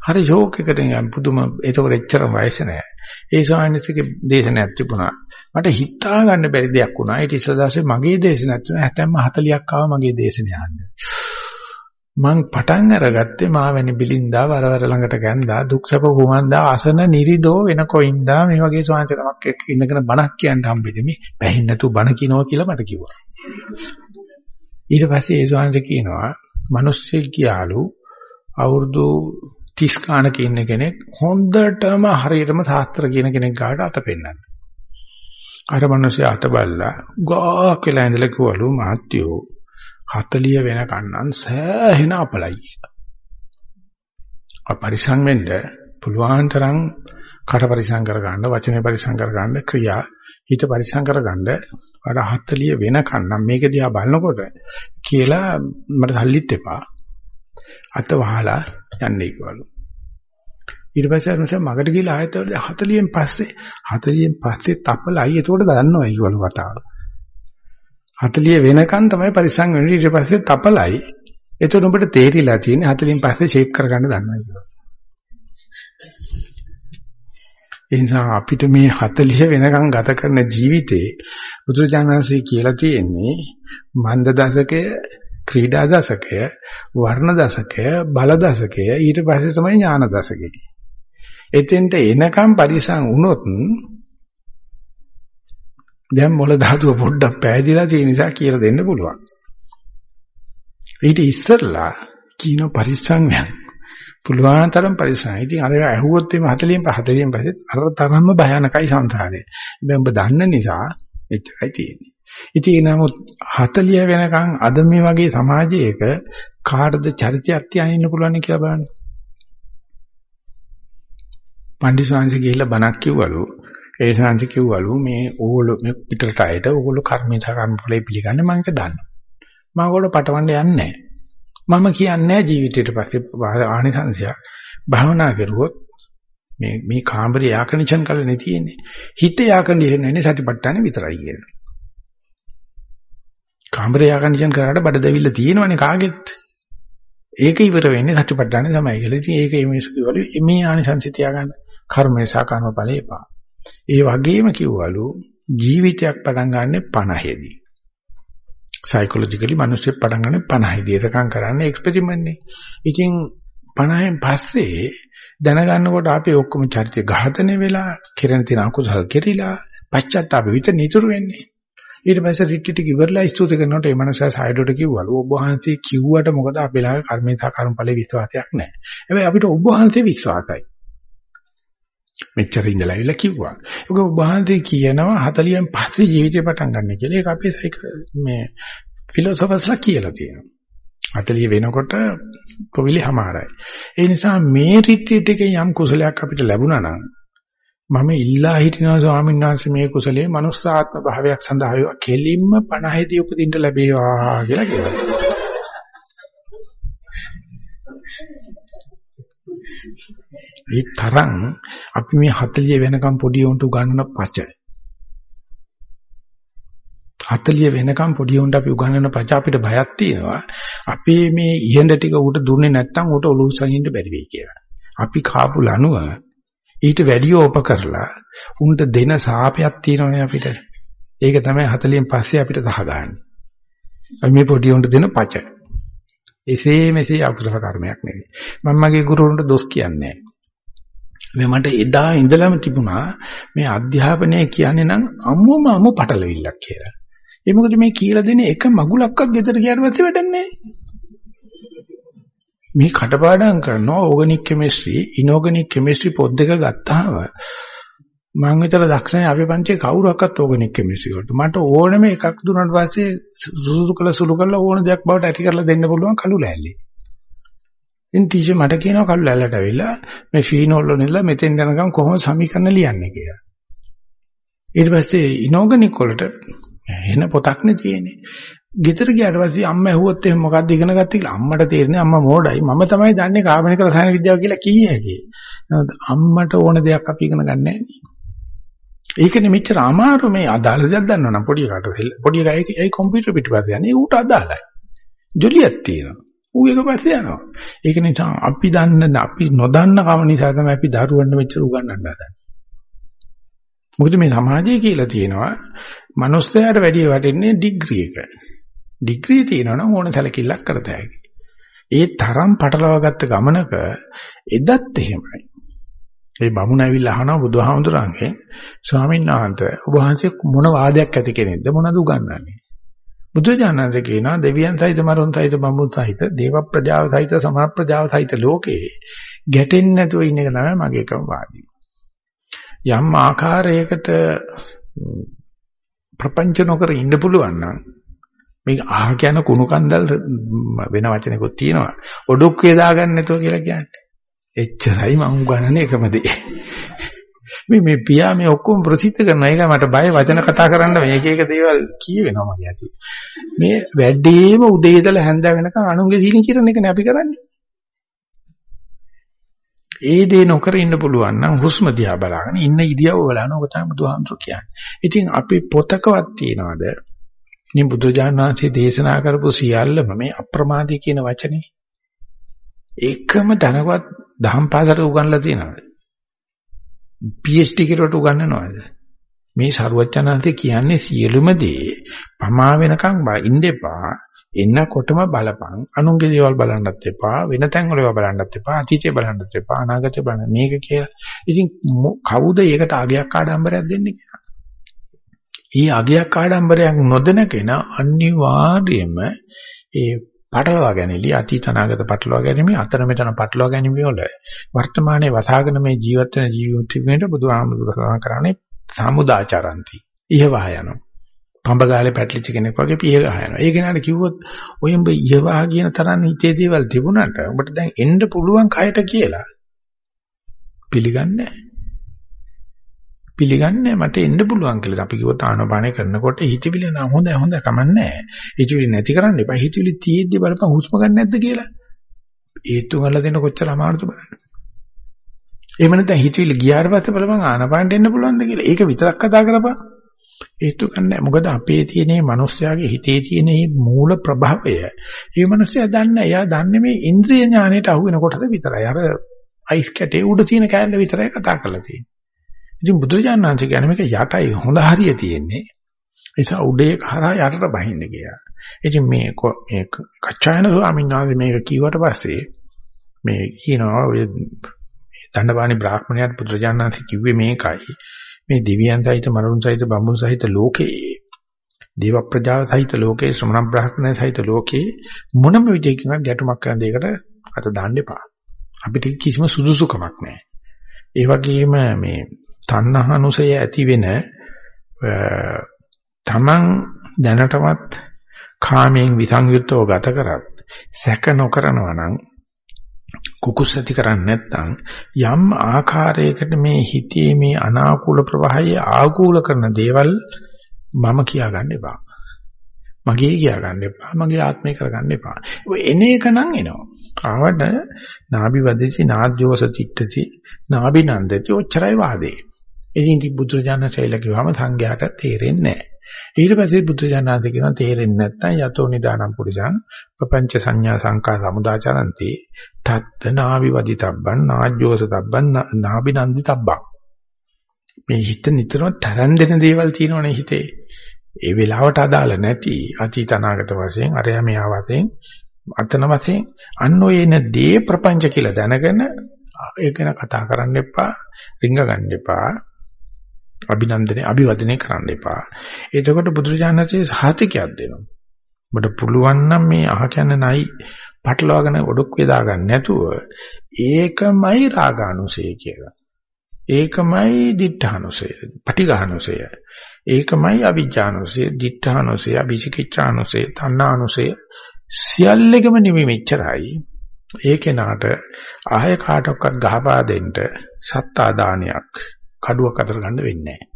හරි ෂෝක් එකකට යම් පුදුම ඒතකොට එච්චර වයස නැහැ. ඒ ස්වාමීන්වහන්සේගේ දේශනාවක් තිබුණා. මට හිතා ගන්න බැරි දෙයක් වුණා. ඊට ඉස්සෙල්ලාසේ මගේ දේශනාවක් තුන 70ම 40ක් ආව මගේ දේශනය අහන්න. මං පටන් අරගත්තේ මාවැනි බිලින්දා වරවර ළඟට ගන්දා දුක්සප කුමන්දා අසන නිරිදෝ වෙන කොයින්දා මේ වගේ ස්වාමීන්වහන්සේලමක් එක්ක ඉඳගෙන බණක් කියන්න හම්බෙදි මේ බැහැ නැතු බණ කියනවා කියලා මට කිව්වා. ඊට පස්සේ ඒ ස්වාමීන්වහන්සේ කියනවා මිනිස්සෙක් කියාලු අවුරුදු 30 ගානක ඉන්න කෙනෙක් හොඳටම හරියටම සාස්ත්‍ර කියන කෙනෙක් ගාට අත පෙන්නන්න. අර මිනිස්සු අත බල්ලා ගාක් වෙලා ඉඳලා කිව්වලු මහත්යෝ 40 වෙනකන් නම් සෑහෙන අපලයි. අපරිසං වෙන්න පුළුවන් තරම් කට පරිසං කර ගන්න, වචනේ පරිසං කර ගන්න, ක්‍රියා හිත පරිසං කර ගන්න වඩා 40 වෙනකන් නම් මේක දිහා බලනකොට කියලා මට සල්ලිත් එපා. අත වහලා යන්නේ කිව්වලු. ඊට පස්සේ අර නිසා මගට ගිහලා ආයෙත් 40න් පස්සේ 40න් පස්සේ තපලයි ඒකට දන්නවා කිව්වලු කතාව. 40 වෙනකන් තමයි පරිස්සම් වෙන්නේ ඊට පස්සේ තපලයි. ඒතකොට උඹට තේරිලා තියෙන්නේ 40න් පස්සේ ෂේප් කරගන්න දන්නවා කියලා. ඒ නිසා අපිට මේ 40 වෙනකන් ගත කරන ජීවිතේ බුදුරජාණන්සේ කියලා තියෙන්නේ මන්ද දශකයේ ක්‍රීඩා දශකය, වර්ණ දශකය, බල දශකය ඊට පස්සේ තමයි ඥාන දශකය. එතෙන්ට එනකම් පරිසං වුණොත් දැන් මොළ ධාතුව පොඩ්ඩක් පෑදිලා තියෙන නිසා කියලා දෙන්න පුළුවන්. ඊට ඉස්සෙල්ලා කීන පරිසං යන පුළුවන් තරම් පරිසං. ඉතින් අර ඇහුවොත් එimhe 40න් 40න් පස්සේ අර තරම්ම භයානකයි සංසාරේ. හැබැයි ඔබ දන්න නිසා එච්චරයි තියෙන්නේ. ඉතින් නමුත් 40 වෙනකන් අද මේ වගේ සමාජයක කාටද චරිතයක් තියාගෙන ඉන්න පුළුවන් කියලා බලන්න. පණ්ඩිතසංශ ගිහිල්ලා බණක් කිව්වලු. ඒ සංශ කිව්වලු මේ ඕගොල්ලෝ මේ පිටරට අයට ඕගොල්ලෝ කර්මේ කර්ම ඵලෙ පිළිගන්නේ මම ඒක දන්නවා. මම ඕගොල්ලෝ පටවන්න යන්නේ නැහැ. මම කියන්නේ ජීවිතයට පස්සේ ආනිසංශයක් භාවනා කරුවොත් මේ මේ කාමරේ යාකනිෂන් කරලා තියෙන්නේ. හිත යාකනිෂන් වෙන්නේ සතිපට්ඨානෙ විතරයි කියන්නේ. කාමරේ යාකනිෂන් කරාට බඩ දෙවිල්ල තියෙනවනේ කාගෙත්. ඒක ඉවර වෙන්නේ සතිපට්ඨානෙ තමයි කියලා. ඉතින් ඒක මේ කිව්වලු මේ ආනිසංසය තියාගන්න කර්මේ සහ කර්මඵලේ එපා. ඒ වගේම කිව්වලු ජීවිතයක් පටන් ගන්නෙ 50 දී. සයිකොලොජිකලි මිනිස්සු පටන් ගන්න 50 දී. ඒකම් කරන්නේ එක්ස්පෙරිමන්ට් නේ. ඉතින් 50න් පස්සේ දැනගන්නකොට අපි ඔක්කොම චරිතය ඝාතනය වෙලා කිරණ තින අකුසල් කෙරිලා පශ්චාත්තාප විතර නිතර වෙන්නේ. ඊට පස්සේ රිට්ටිට ඉවරලා ස්තුති කරනකොට ඒ මනසා සායඩට කිව්වලු ඔබ වහන්සේ කිව්වට මොකද අපේ ළඟ කර්මේතා කර්මඵලේ විශ්වාසයක් නැහැ. හැබැයි අපිට ඔබ වහන්සේ විශ්වාසයි. මෙච්චර ඉඳලා ඇවිල්ලා කිව්වා. ඒක ඔබ වහන්සේ කියනවා 40න් පස්සේ ජීවිතේ පටන් ගන්න කියලා. ඒක අපේ මේ ෆිලොසොෆර්ස්ලා කියලා තියෙනවා. 40 වෙනකොට කොවිලි හමාරයි. ඒ නිසා මේ රිට්‍රීට් එකේ යම් කුසලයක් අපිට ලැබුණා නම් මම ඉල්ලා හිටිනවා ස්වාමීන් වහන්සේ මේ කුසලයේ මනුස්සාත්ම භාවයක් සඳහා වේවා කෙලින්ම 50 දී උපදින්න ලැබේවා කියලා කියනවා. මේ තරම් අපි මේ 40 වෙනකම් පොඩි උන්ට උගන්වන පච 40 වෙනකම් පොඩි උන්ට අපි උගන්වන පච අපිට බයක් තියෙනවා අපි මේ ඉහෙඳ ටික උට දුන්නේ නැත්නම් උට ඔලුව සහින්න බැරි වෙයි කියලා. අපි කාපු ලනුව ඊට වැඩි ඕප කරලා උන්ට දෙන සාපයක් තියෙනවනේ අපිට. ඒක තමයි 40න් පස්සේ අපිට සහගන්නේ. අපි මේ පොඩි උන්ට දෙන පච. එසේ මෙසේ අකුසල කර්මයක් නෙවෙයි. මම මගේ ගුරුවරුන්ට දොස් කියන්නේ නැහැ. මට එදා ඉඳලම තිබුණා මේ අධ්‍යාපනය කියන්නේ නම් අම්මුම අම්මු පටලවිල්ලක් කියලා. ඒ මොකද මේ කියලා දෙන එක මගුලක්වත් ගෙදර ගියාට පස්සේ වැඩක් නැහැ. මේ කටපාඩම් කරනවා ඕගනික් කෙමිස්ට්‍රි, ඉනෝගනික් කෙමිස්ට්‍රි පොත් දෙක ගත්තාම මම විතර දක්ෂ නැහැ අපේ පන්තියේ කවුරක්වත් ඕගනික් කෙමිස්ට්‍රි වලට. මට ඕනෙම එකක් දුන්නාට පස්සේ සුසුදු කළ සුළු කරලා ඕන දෙයක් බවට ඇති කරලා දෙන්න පුළුවන් කළු ලෑල්ලේ. ඉතින් ටීචර් මට කියනවා කළු ලෑල්ලට ඇවිල්ලා මේ ෆීනෝල් වලින්ලා මෙතෙන් යනකම් කොහොමද සමීකරණ ලියන්නේ කියලා. ඊට පස්සේ ඉනෝගනික් වලට එන පොතක් නේ තියෙන්නේ. ගෙදර ගියාට පස්සේ අම්මා ඇහුවොත් එහෙනම් මොකද්ද ඉගෙන ගත්තේ කියලා අම්මට තේරෙන්නේ අම්මා මෝඩයි මම තමයි දන්නේ කාබනික රසායන විද්‍යාව කියලා කීයේ හැකි. අම්මට ඕන දෙයක් අපි ඉගෙන ගන්න නැහැ. ඒකනේ මෙච්චර අමාරු මේ අදාළ දෙයක් දන්නවනම් පොඩි එකාට පොඩි එකා ඒක ඒ කම්පියුටර් පිටිපස්සේ යන්නේ ඌට අදාළයි. ජොලියක් තියෙනවා. ඌ ඒක පස්සේ යනවා. ඒක නිසා අපි දන්න අපි නොදන්න කම නිසා තමයි අපි දරුවන්ට මෙච්චර උගන්වන්න හදන්නේ. මොකද මේ සමාජය කියලා තියෙනවා මනුස්සයාට වැඩි වටින්නේ ඩිග්‍රී එක. ඩිග්‍රී තියෙනවා නම් ඕන සැලකිල්ලක් කරත හැකියි. ඒ තරම් පටලවාගත්ත ගමනක එදත් එහෙමයි. ඒ බමුණ ඇවිල්ලා අහනවා බුදුහාමුදුරන්ගෙන් ස්වාමීන් වහන්සේ ඔබ වහන්සේ මොන වාදයක් ඇති කෙනෙක්ද මොනවද උගන්වන්නේ? බුදුජානක කියනවා දෙවියන් සහිත මරුන් සහිත බඹුන් සහිත දේව ප්‍රජාව සහිත සමා ප්‍රජාව සහිත ලෝකේ ගැටෙන්නේ නැතුව ඉන්න එක තමයි මගේ එකම වාදී. යම් ආකාරයකට ප්‍රපංච නොකර ඉන්න පුළුවන් නම් මේක ආහ කියන කුණු කන්දල් වෙන වචනකුත් තියෙනවා. ඔඩොක්කේ දාගන්න නැතුව කියලා කියන්නේ. එච්චරයි මම උගන්වන්නේ එකම දේ. මේ මේ පියා මේ ඔක්කොම ප්‍රසිද්ධ කරනවා. ඒක මට බය වචන කතා කරන්න මේක එක දේවල් කියවෙනවා මගේ ඇති. මේ වැඩිම උදේ ඉඳලා හැන්ද වෙනකන් අනුන්ගේ සීනි කිරණ එකනේ අපි කරන්නේ. ඒ දේ නොකර ඉන්න පුළුවන් නම් හුස්ම දිහා බලාගෙන ඉන්න ඉරියව්ව බලන ඔක තමයි බුදුහාමුදුරු කියන්නේ. ඉතින් අපි පොතකවත් තියනවාද මේ බුදුජානනාංශයේ දේශනා කරපු සියල්ලම මේ අප්‍රමාදී කියන වචනේ එකම දැනවත් දහම් පාසලට උගන්ලා තියෙනවද? PhD කෙරුවට උගන්වනවද? මේ ਸਰුවචනාන්තේ කියන්නේ සියලුම දේ පමා වෙනකන් ඉන්න එපා. එන්නකොටම බලපං. අනුන්ගේ දේවල් බලන්නත් එපා. වෙන තැන් වල බලන්නත් එපා. අතීතේ බලන්නත් එපා. අනාගතේ බලන්න. මේක කියලා. ඉතින් කවුද ඒකට අගයක් ආඩම්බරයක් දෙන්නේ කියලා? ඊ අගයක් ආඩම්බරයක් නොදෙන කෙනා අනිවාර්යයෙන්ම ඒ පටලවා ගැනීම අතීත අනාගත පටලවා ගැනීම අතර මෙතන පටලවා ගැනීම වල වර්තමානයේ වසාගෙන මේ ජීවත් වෙන ජීවිතේට බුදුහාමුදුරුවෝ සඳහන් කරන්නේ සමුදාචරಂತಿ ඉහවහ යනවා. පඹගාලේ පැටලිච්ච කෙනෙක් වගේ පිය ගහ යනවා. ඒ කෙනාට කිව්වොත් ඔය උඹ ඉහවහ කියන තරම් හිතේ දේවල් තිබුණාට උඹට දැන් එන්න පුළුවන් කයට කියලා පිළිගන්නේ පිළිගන්නේ මට එන්න පුළුවන් කියලා. අපි කිව්වොත් ආනපානේ කරනකොට හිතවිලි නම් හොඳයි හොඳයි කමන්නේ. හිතවිලි නැති කරන්න එපා. හිතවිලි තියෙද්දි බලපන් හුස්ම ගන්න නැද්ද කියලා. ඒතු ගන්න දෙන්න කොච්චර අමාරුද බලන්න. එහෙම නැත්නම් හිතවිලි ගියාට පස්සේ බලපන් ආනපානට එන්න පුළුවන්ද කියලා. ඒක විතරක් කතා කරපන්. හේතු ගන්නෑ. මොකද අපේ තියෙන මේ මිනිස්යාගේ හිතේ තියෙන මේ මූල ප්‍රභවය. මේ මිනිස්යා දන්නේ එයා දන්නේ මේ ඉන්ද්‍රිය ඥාණයට අහු වෙන කොටස විතරයි. අර අයිස් කැටේ උඩ තියෙන කෑල්ල විතරයි කතා කරලා තියෙන්නේ. ඉතින් බුදුරජාණන් වහන්සේ කියන්නේ මේක යටයි හොඳ හරිය තියෙන්නේ. ඒ නිසා උඩේ කරා යටට බහින්න කියලා. ඉතින් මේ මේ කච්චායන ස්වාමීන් වහන්සේ මේක කිව්වට පස්සේ මේ කියනවා ඔය දණ්ඩපාණි බ්‍රාහ්මණයාට බුදුරජාණන් වහන්සේ කිව්වේ මේකයි. මේ දිව්‍යයන් සහිත මරුන් සහිත බඹුන් සහිත ලෝකේ දේව ප්‍රජාව සහිත ලෝකේ ශ්‍රමණ බ්‍රාහ්මණ සහිත ලෝකේ මොනම විදිහකින් ගැටුමක් කරන දෙයකට අත දාන්න එපා. අපිට කිසිම සුදුසුකමක් නැහැ. ඒ වගේම මේ තණ්හානුසය ඇති වෙන තමන් දැනටමත් කාමයෙන් විසංයුක්තව ගත කරත් සැක නොකරනවා නම් කුකුස් ඇති කරන්නේ නැත්නම් යම් ආකාරයකට මේ හිතේ මේ අනාකූල ප්‍රවාහය ආකූල කරන දේවල් මම කියා ගන්න එපා. මගේ කියා ගන්න එපා. මගේ ආත්මය කරගන්න එපා. ඔය එන එක නම් එනවා. ආවට නාභි වදේසි නාද්‍යෝස චිත්තති නාභි නන්දති ඔච්චරයි වාදේ. ඉතින් ඉති බුදුරජාණන් ශෛල කිව්වම සංඝයාට තේරෙන්නේ නැහැ. ඊට පස්සේ බුදුජානනාද කියන තේරෙන්නේ නැත්නම් යතෝ නිදානම් පුරිසං ප්‍රපංච සංඥා සංකා සමුදාචරಂತಿ තත්ත නාවි වදිතබ්බන් නාජ්ජෝස තබ්බන් නාබි නන්දි තබ්බන් මේ හිත නිතරම තරන් දෙන දේවල් තියෙනවනේ හිතේ. ඒ වෙලාවට අදාළ නැති අතීත අනාගත වශයෙන් අරයා මෙහා වශයෙන් අතන වශයෙන් අන්න ඔය එන දේ ප්‍රපංච කියලා දැනගෙන ඒක ගැන කතා කරන්න එපා රිංග ගන්න එපා. අභිනන්දනය අභිවදනය කරන්න එපා. එතකොට බුදුරජාණන්සේ සහතිකයක් දෙනවා. ඔබට පුළුවන් නම් මේ අහ කන නයි පටලවාගෙන ඔඩොක් වේදා ගන්න නැතුව ඒකමයි රාගානුසය කියලා. ඒකමයි දිඨානුසය, පටිඝානුසය. ඒකමයි අවිජ්ජානුසය, දිඨානුසය, අවිචිකිච්ඡානුසය, තණ්හානුසය සියල්ලෙකම නිමෙ මෙච්චරයි. ඒ කෙනාට ආය කාටවත් ගහපා දෙන්න සත්තා දානයක් කඩුවක් අතර ගන්න වෙන්නේ නැහැ.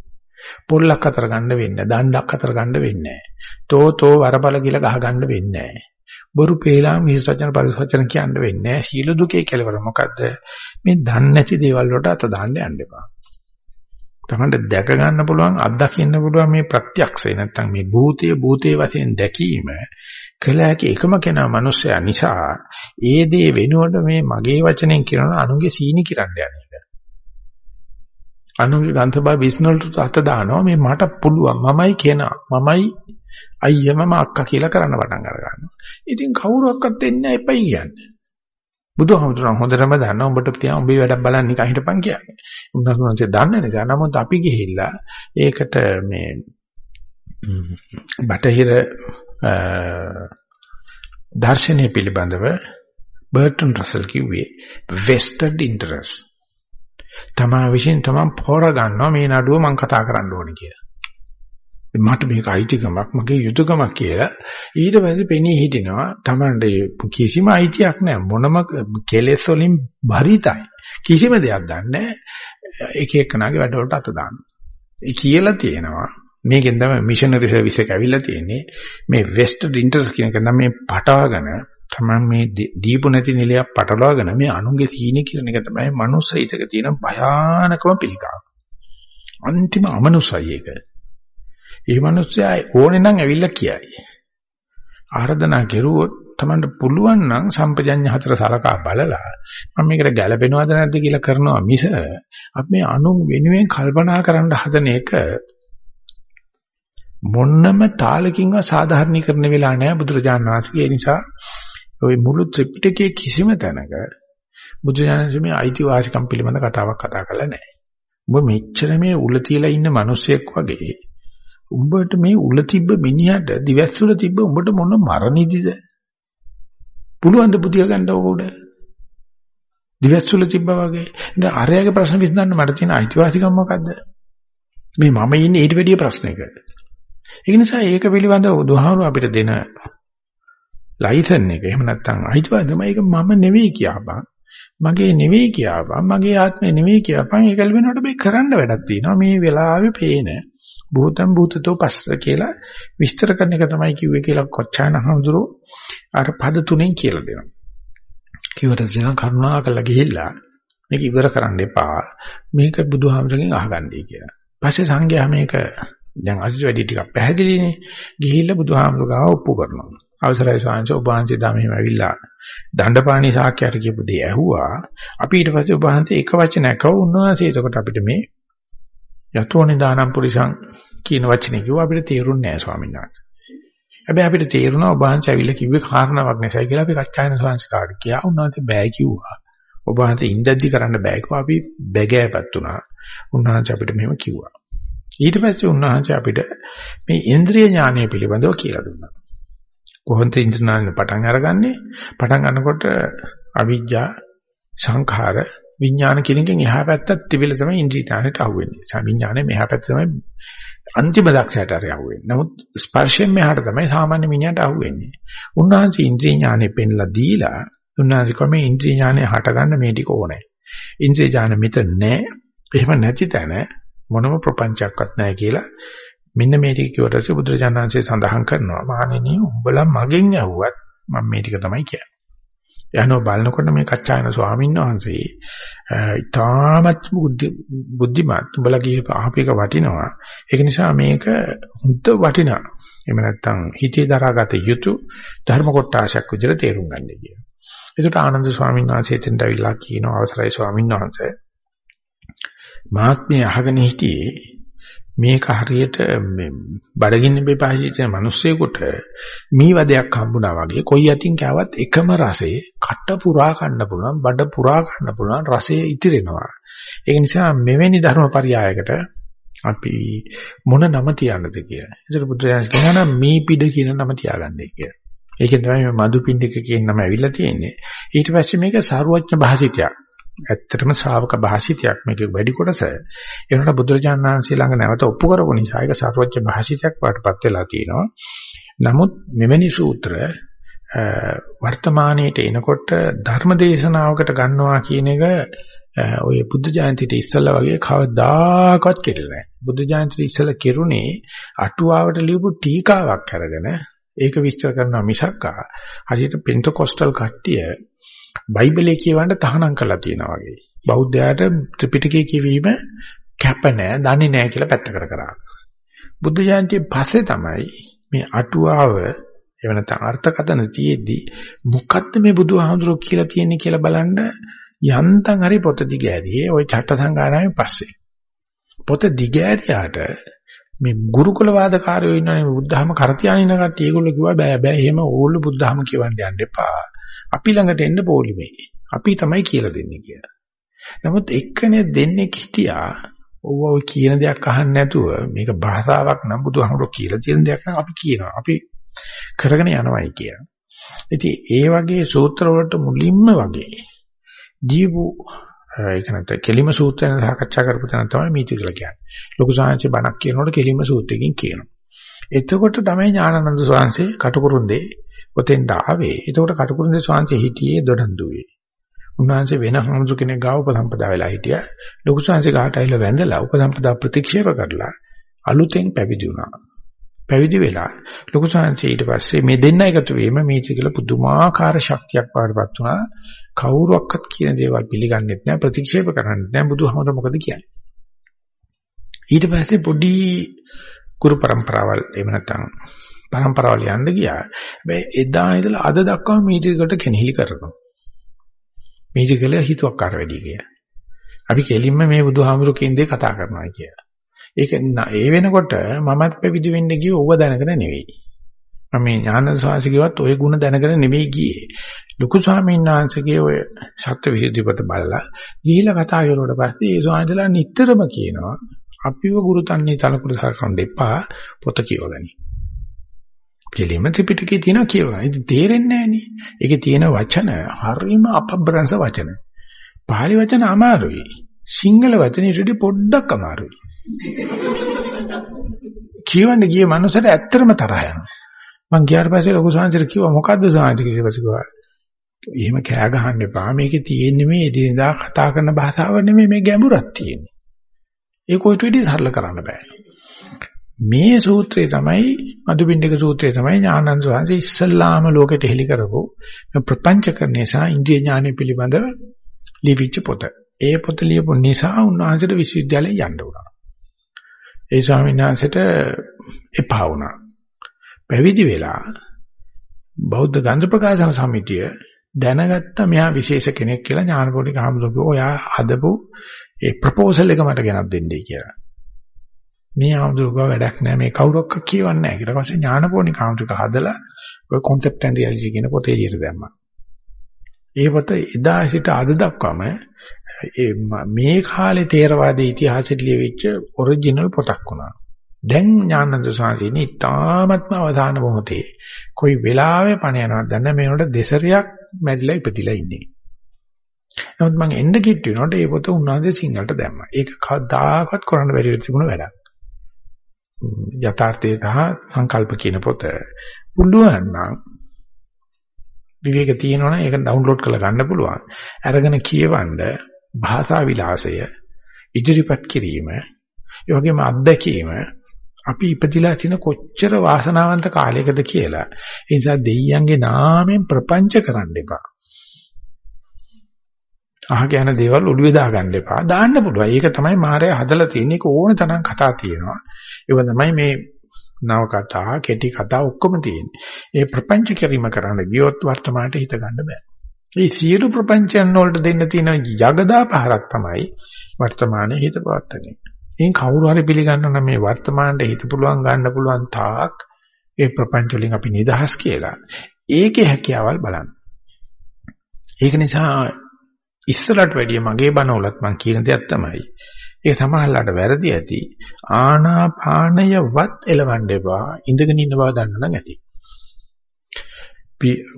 පොල්ලක් අතර ගන්න වෙන්නේ නැහැ. දණ්ඩක් අතර ගන්න වෙන්නේ නැහැ. තෝතෝ වරපල කියලා ගහ ගන්න වෙන්නේ නැහැ. බොරු පේලාම විසචන පරිසචන කියන්න වෙන්නේ නැහැ. සීල දුකේ කෙලවර මොකද්ද? මේ දන්නේ නැති දේවල් වලට අත දාන්න යන්න එපා. තමන්ට දැක ගන්න පුළුවන් අත්දකින්න පුළුවන් මේ ප්‍රත්‍යක්ෂය නැත්තම් මේ භූතයේ භූතයේ වශයෙන් දැකීම කළ හැකි එකම කෙනා මිනිස්සයා නිසා ඒ දේ වෙනුවට මේ මගේ වචනෙන් කියනවා අනුගේ සීනි කිරන්න යන්නේ. අනුගේ ගන්ධබා විශ්නවලට අත දානවා මේ මට පුළුවන් මමයි කෙනා මමයි අයියා මම අක්කා කියලා කරන්න පටන් අර ගන්නවා. ඉතින් කවුරුවක්වත් දෙන්නේ නැපයි කියන්නේ. බුදුහාමුදුරන් හොඳටම දන්නා උඹට තියා උඹේ වැඩක් බලන්න නිකන් හිටපන් කියන්නේ. උන්වහන්සේ දන්න නිසා නමුත් අපි ගිහිල්ලා ඒකට මේ බටහිර දර්ශනය පිළිබඳව බර්ටන් රසල් කිව්වේ vested interest තමා විශ්ින් තමන් පොර ගන්නවා මේ නඩුව මම කතා කරන්න ඕනේ කියලා. මට මේක අයිතිකමක් මගේ යුතුයකමක් කියලා ඊට පස්සේ පෙනී හිටිනවා තමන්ට කිසිම අයිතියක් නැහැ. මොනම කෙලෙස් වලින් බරිතයි. කිසිම දෙයක් දන්නේ එක එකනාගේ වැඩවලට අත දානවා ඒ කියලා තියෙනවා. මේකෙන් තමයි මිෂනරි සර්විස් එක ඇවිල්ලා තියෙන්නේ. මේ වෙස්ටඩ් ඉන්ටරස් කියන එක නම් මේ පටවගෙන තමන් මේ දීපු නැති නිලයක් පටලවාගෙන මේ අනුන්ගේ සීනේ කියන එක තමයි මනුස්ස හිතක තියෙන භයානකම පිළිකාව. අන්තිම අමනුස්සයි ඒක. ඒ මනුස්සයා ඕනේ නම් ඇවිල්ලා කියයි. ආර්දනා කෙරුවොත් තමන්ට පුළුවන් නම් සම්පජඤ්ඤ හතර සලකා බලලා මම මේකට ගැළපෙනවද නැද්ද කියලා කරනවා මිස අපි මේ අනුන් වෙනුවෙන් කල්පනා කරන්න හදන එක මොන්නම තාලකින්වත් සාධාරණීකරණ වෙලා නැහැ බුදුරජාණන් වහන්සේ. ඒ නිසා ওই මුළු ත්‍රිපිටකයේ කිසිම තැනක බුදුජානක මේ අයිතිවාසිකම් පිළිබඳ කතාවක් කතා කරලා නැහැ. උඹ මෙච්චර මේ උල තියලා ඉන්න මිනිස්සෙක් වගේ උඹට මේ උල තිබ්බ මිනිහට දිවැස්සුල තිබ්බ උඹට මොන මරණිදිද? පුළුවන් ද පුතිය ගන්න ඕක දිවැස්සුල තිබ්බා වගේ. දැන් අරයාගේ ප්‍රශ්න විසඳන්න මට තියෙන අයිතිවාසිකම් මොකද්ද? මේ මම ඉන්නේ ඊට වැඩිය ප්‍රශ්නයක. ඒ නිසා ඒක පිළිබඳව බුදුහාමුදුරුවෝ අපිට දෙන ලයිසන් එක එහෙම නැත්නම් අයිතිවාසිකම ඒක මම නෙවෙයි කියපන්. මගේ නෙවෙයි කියපන් මගේ ආත්මේ නෙවෙයි කියපන් ඒකල් වෙනකොට මේ කරන්න වැඩක් තියෙනවා මේ වෙලාවේ පේන භූතම් භූතතෝ පස්ස කියලා විස්තර කරන එක තමයි කිව්වේ කියලා කොච්චාන හඳුරෝ අර පද තුනෙන් කියලා දෙනවා. කිව්වට දැන් කරුණාකරලා ගිහිල්ලා මේක ඉවර කරන්න එපා. මේක බුදුහාමරගෙන් අහගන්නයි කියලා. පස්සේ සංඝයා මේක දැන් අසිත වැඩි ටිකක් පැහැදිලිනේ. ගිහිල්ලා බුදුහාමර ගාව ඔප්පු කරනවා. අවසරයි ස්වාමීන් ඔබ වහන්සේ දා මෙහෙම ඇවිල්ලා දණ්ඩපාණි සාක්‍යයට කියපු දේ ඇහුවා. අපි ඊට පස්සේ ඔබ වහන්සේ එක වචනයක් කව උන්වහන්සේ එතකොට අපිට මේ යතෝනි දානම් පුරිසං කියන වචනේ කිව්වා අපිට තේරුන්නේ නැහැ ස්වාමීන් වහන්සේ. හැබැයි අපිට තේරුණා ඔබ වහන්සේ ඇවිල්ලා කිව්වේ කාරණාවක් නැසයි කියලා අපි කච්චායන ස්වාමීන් කාට කියා උන්වහන්සේ බෑ කිව්වා. ඔබ වහන්සේ ඉඳද්දි කරන්න බෑ කිව්වා අපි බැගෑපත් වුණා. උන්වහන්සේ අපිට මෙහෙම කිව්වා. ඊට පස්සේ උන්වහන්සේ අපිට මේ ඉන්ද්‍රිය ඥානය පිළිබඳව කියලා දුන්නා. කොහොමද ඉන්ද්‍රනාන පටන් අරගන්නේ? පටන් ගන්නකොට අවිජ්ජා සංඛාර විඥාන කිනකින් එහා පැත්තත් තිබිලා තමයි ඉන්ද්‍රිය ඥානෙට අහුවෙන්නේ. සමිඥානේ මෙහා පැත්ත තමයි අන්තිම දක්ෂයට හරි අහුවෙන්නේ. නමුත් ස්පර්ශයෙන් මෙහාට තමයි සාමාන්‍ය මිනිහට අහුවෙන්නේ. උන්වහන්සේ ඉන්ද්‍රිය ඥානෙ පෙන්ලා දීලා උන්වහන්සේ කොහොමද ඉන්ද්‍රිය ඥානෙ හටගන්න මේ ටික ඕනේ. ඉන්ද්‍රිය ඥාන මෙතන නැහැ. එහෙම නැති තැන මොනම ප්‍රපංචයක්වත් නැහැ කියලා මෙන්න මේ ටික කිව්වට පස්සේ බුදුරජාණන්සේ සඳහන් කරනවා මහණෙනි උඹලා මගෙන් ඇහුවත් මම මේ ටික තමයි කියන්නේ. යනෝ බලනකොට මේ කච්චායන ස්වාමීන් වහන්සේ ඊටාමත් බුද්ධිමත් උඹලා ගියේ අහපේක වටිනවා. ඒක නිසා මේක හුද්ද වටිනා. එහෙම නැත්නම් හිතේ දරාගත යුතු ධර්ම කොටාශයක් විදිහට තේරුම් ගන්න කියනවා. ඒකට ආනන්ද ස්වාමීන් වහන්සේ එතෙන්ට අවිලා කියන අවසරයි ස්වාමීන් වහන්සේ මාත්මය අහගෙන හිටියේ මේක හරියට මේ බඩගින්න බෙපාසිතන මිනිස්සෙකුට මීවදයක් හම්බුණා වගේ කොයි අතින් කෑවත් එකම රසයේ කට පුරා ගන්න පුළුවන් බඩ පුරා ගන්න පුළුවන් රසය ඉතිරෙනවා ඒ නිසා මෙවැනි ධර්මපරියායකට අපි මොන නම තියන්නද කියලා. ඒතර බුදුරජාණන් කියනවා මේ පිඩ කියන නම තියාගන්නයි කියලා. ඒකෙන් තමයි මේ මදුපිණ්ඩික කියන නම ඇවිල්ලා තියෙන්නේ. ඊට පස්සේ මේක සාරවත්ඥ භාසිතයක්. ඇත්තටම ශ්‍රාවක භාෂිතයක් මේක වැඩි කොටස ඒනට බුදුරජාණන් වහන්සේ ළඟ නැවත ඔප්පු කරපු නිසා ඒක සර්වඥ භාෂිතයක් වඩපත් වෙලා තියෙනවා. නමුත් මෙවැනි සූත්‍ර වර්තමානයේට එනකොට ධර්ම දේශනාවකට ගන්නවා කියන එක ඔය බුද්ධ ජයන්තිට ඉස්සෙල්ලා වගේ කවදාකවත් කෙරෙන්නේ නැහැ. බුද්ධ ජයන්තිට ඉස්සෙල්ලා කෙරුණේ අටුවාවට ලියපු ටීකාවක් අරගෙන ඒක විස්තර කරනවා මිසක්කා හරියට පෙන්තකොස්ටල් කට්ටිය බයිබලයේ කියවන්න තහනම් කරලා තියෙනවා වගේ. බෞද්ධයාට ත්‍රිපිටකය කියවීම කැප නැහැ, දන්නේ නැහැ කියලා පැත්තකට කරා. බුද්ධ ජයන්තියේ පස්සේ තමයි මේ අටුවාව එව නැත්නම් අර්ථකථන තියෙද්දි මොකක්ද මේ බුදුහාමුදුරුවෝ කියලා තියෙන්නේ කියලා බලන්න යන්තම් හරි පොත දිගෑරියේ ওই චට්ට සංගායනාවේ පස්සේ. පොත දිගෑරියාට මේ ගුරුකුල වාදකාරයෝ ඉන්නනේ බුද්ධහම කරතියානින කට්ටිය ඒගොල්ලෝ කිව්වා බෑ බෑ එහෙම ඕගොල්ලෝ බුද්ධහම කියවන්න යන්න එපා. අපි ළඟට එන්න පොලිමේ. අපි තමයි කියලා දෙන්නේ කියලා. නමුත් එක්කනේ දෙන්නේ හිටියා ඔව් කියන දෙයක් අහන්නේ නැතුව මේක භාෂාවක් නම් බුදුහාමුදුරුවෝ කියලා තියෙන දෙයක් නම් අපි කියනවා. අපි කරගෙන යනවායි කියලා. ඉතින් ඒ වගේ සූත්‍ර වලට මුලින්ම වගේ දීපු ඒක නැත්නම් කෙලිම සූත්‍රයෙන් සාකච්ඡා කරපු තැන තමයි මේති කියලා කියන්නේ. ලොකු සාංශ බණක් කියනකොට කෙලිම සූත්‍රයෙන් කියනවා. එතකොට තමයි ඥානানন্দ සාංශේ කටුකුරුන්දේ ඔතෙන්ට ආවේ. එතකොට කටුකුරුන්දේ සාංශේ හිටියේ දොඩන්දුවේ. උන්වහන්සේ වෙන හමුදු කෙනෙක් ගාව උපසම්පදා වෙලා හිටියා. ලොකු සාංශේ ගාට ඇවිල්ලා වැඳලා උපසම්පදා ප්‍රතික්ෂේප කරලා අලුතෙන් පැවිදි වුණා. පැවිදි වෙලා ලොකු සාංශේ ඊට පස්සේ මේ දෙන්න එකතු වීම මේක කියලා පුදුමාකාර ශක්තියක් පාඩපත් වුණා. කවුරුවක්වත් කියන දේවල් පිළිගන්නෙත් නැහැ ප්‍රතික්ෂේප කරන්නෙත් නැහැ බුදුහමර මොකද කියන්නේ. ඊට පස්සේ පොඩි ගුරු પરම්පරාවල් එහෙම නැත්නම් පරම්පරාවල යන්න ගියා. හැබැයි එදා ඉඳලා අද දක්වාම මීටිකට කෙනෙහිලි කරනවා. මීටි කළ හිතුවක් කර වැඩි කියලා. අපි කෙලින්ම මේ බුදුහාමුදුරු කින්දේ කතා කරනවා කියලා. ඒක ඒ වෙනකොට මමත් පැවිදි වෙන්න ගියේ ඕව දැනගෙන නෙවෙයි. මම මේ ඥානසවාස කිව්වත් ওই ಗುಣ දැනගෙන නෙවෙයි ගියේ. ලොකු ස්වාමීන් වහන්සේගේ ඔය සත්‍ය විසුද්ධිපත බලලා ගිහිලා කතා කරුවට පස්සේ ඒ ස්වාමීන්දලා නිටතරම කියනවා අපිව ගුරු තන්නේ තනකුරු සලකන්න එපා පොත කියවගනි. කෙලින්ම ත්‍රිපිටකේ තියෙනවා කියවගන්න. ඉතින් තේරෙන්නේ නැහනේ. ඒකේ තියෙන වචන හරිම අපබ්‍රංශ වචන. පාලි වචන අමාරුයි. සිංහල වචනේ ඊට පොඩ්ඩක් අමාරුයි. කියවන්න ගිය මනුස්සයට ඇත්තටම තරහ යනවා. මං ගියාට පස්සේ ලොකු සාංශර කිව්වා මොකද්ද සාංශර කියලා පස්සේ කිව්වා එහෙම කෑ ගහන්න එපා. මේකේ තියෙන්නේ මේ එදිනදා කතා කරන භාෂාව නෙමෙයි මේ ගැඹුරක් තියෙන්නේ. ඒක කොයිට වෙඩි සරල කරන්න බෑ. මේ සූත්‍රය තමයි මදුබින්දක සූත්‍රය තමයි ඥානන්ද සෝන්සේ ඉස්සල්ලාම ලෝකෙට හෙළි කරපු ප්‍රපංචකරණය සහ ඉන්ද්‍රිය ඥානෙ පිළිබඳව ලිවිච්ච පොත. ඒ පොත ලියපු නිසා උන්වහන්සේට විශ්වවිද්‍යාලේ යන්න වුණා. ඒ ස්වාමීන් වහන්සේට එපා වුණා. පැවිදි වෙලා බෞද්ධ ගන්ධ ප්‍රකාශන සමිතිය දැනගත්ත මෙහා විශේෂ කෙනෙක් කියලා ඥානපෝණික හමුදුකෝ ඔයා හදපු ඒ ප්‍රපෝසල් එක මට ගෙනත් දෙන්නයි කියලා. මේ හමුදුකෝ වැඩක් නැහැ මේ කවුරක්ක කියවන්නේ නැහැ. ඊට පස්සේ ඥානපෝණික හමුදුක හදලා ඔය concept and reality කියන පොතේ එළියට දැම්මා. ඒ පොත එදා සිට අද දක්වාම මේ කාලේ තේරවාදී ඉතිහාසෙට ලියවිච්ච ඔරිජිනල් පොතක් වුණා. දැන් ඥානන්ද ස්වාමීන් ඉතාමත්ම අවධාන මොහොතේ කොයි වෙලාවෙ පණ යනවද දන්නේ මේ වලට දෙසරයක් මැරිලා ඉපදිලා ඉන්නේ. නමුත් මම එන්න කිට් වෙනකොට ඒ පොත උන්වහන්සේ සිංහලට දැම්මා. ඒක කවදාකවත් කරන්න බැරි තිබුණ වැඩක්. යථාර්ථයේ තහ සංකල්ප කියන පොත පුළුවන් නම් විවේක තියෙනවනේ ඒක ඩවුන්ලෝඩ් කරලා ගන්න පුළුවන්. අරගෙන කියවන්න භාෂා විලාසය ඉදිරිපත් කිරීම ඒ වගේම අත්දැකීම අපි ඉපදිලා තියෙන කොච්චර වාසනාවන්ත කාලයකද කියලා. ඒ නිසා දෙයියන්ගේ නාමයෙන් ප්‍රපංච කරන්න එපා. අහක යන දේවල් ඔළුවේ දාගන්න එපා. දාන්න පුළුවන්. ඒක තමයි මායя හදලා තියෙන්නේ. ඒක ඕන තරම් කතා තියෙනවා. ඒක තමයි මේ නව කතා, කෙටි කතා ඔක්කොම තියෙන්නේ. ඒ ප්‍රපංච කිරීම කරන්න ගියොත් වර්තමානට හිත ගන්න බෑ. මේ සියලු ප්‍රපංචයන් වලට දෙන්න තියෙන జగදා පහරක් තමයි වර්තමානයේ හිත පවත්තන්නේ. ඉතින් කවුරු හරි පිළිගන්නවා නම් මේ වර්තමානයේ හිත පුළුවන් ගන්න පුළුවන් තාක් ඒ ප්‍රපංච වලින් අපි නිදහස් කියලා. ඒකේ හැකියාවල් බලන්න. ඒක නිසා ඉස්සරට වැඩිය මගේ බණවලත් මම කියන දෙයක් තමයි. ඒක සමහරලාට වැරදි ඇති. ආනාපානයවත් එලවන්න එපා. ඉඳගෙන ඉන්න බව දන්නවනම් ඇති.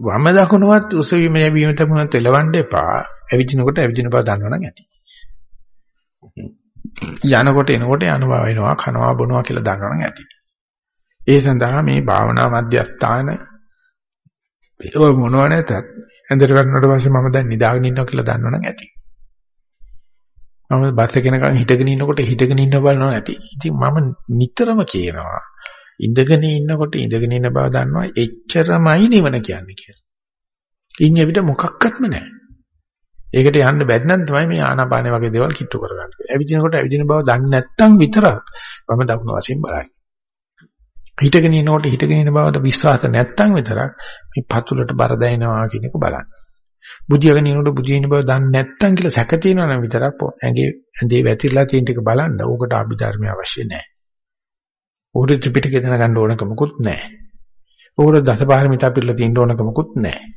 වම දකුණවත් උසවීම යැවීම තමුණත් එලවන්න එපා. ඇවිදිනකොට ඇවිදින බව දන්නවනම් ඇති. යනකොට එනකොට යන බව වෙනවා කනවා බොනවා කියලා දන්නවනම් ඇති. ඒ සඳහා මේ භාවනා මධ්‍යස්ථාන ඒව මොනව නැතත් ඇඳට ගන්නකොට පස්සේ මම දැන් නිදාගෙන ඉන්නවා කියලා දන්නවනම් ඇති. මම බස් එකේ නිකන් හිටගෙන ඉන්නකොට හිටගෙන ඉන්න බලනවා ඇති. ඉතින් මම නිතරම කියනවා ඉඳගෙන ඉන්නකොට ඉඳගෙන ඉන්න බව දන්නවා එච්චරමයි නිවන කියන්නේ කියලා. ඉන්නේ අපිට මොකක්වත්ම නැහැ. ඒකට යන්න බැරි නම් තමයි මේ ආනාපාන වගේ දේවල් කිට්ටු කරගන්නේ. ඇවිදිනකොට ඇවිදින බව දන්නේ නැත්නම් විතරක් මම දකුණු වශයෙන් බලන්නේ. හිටගෙන ඉනකොට හිටගෙන ඉන බවට විශ්වාස නැත්නම් විතරක් මේ පතුලට බර දැනෙනවා කියන එක බලන්න. බුදියාගෙන ඉනකොට බුදින බව දන්නේ නැත්නම් කියලා සැක තියෙනවා නම් විතරක් ඇඟේ ඇඳේ වැතිරලා තියෙන ටික බලන්න. ඕකට අභිධර්මය අවශ්‍ය නැහැ. ඕකට ත්‍රිපිටකය දැනගන්න ඕනකමකුත් නැහැ. ඕකට දසපාරමිතා පිළිලා තියෙන්න ඕනකමකුත් නැහැ.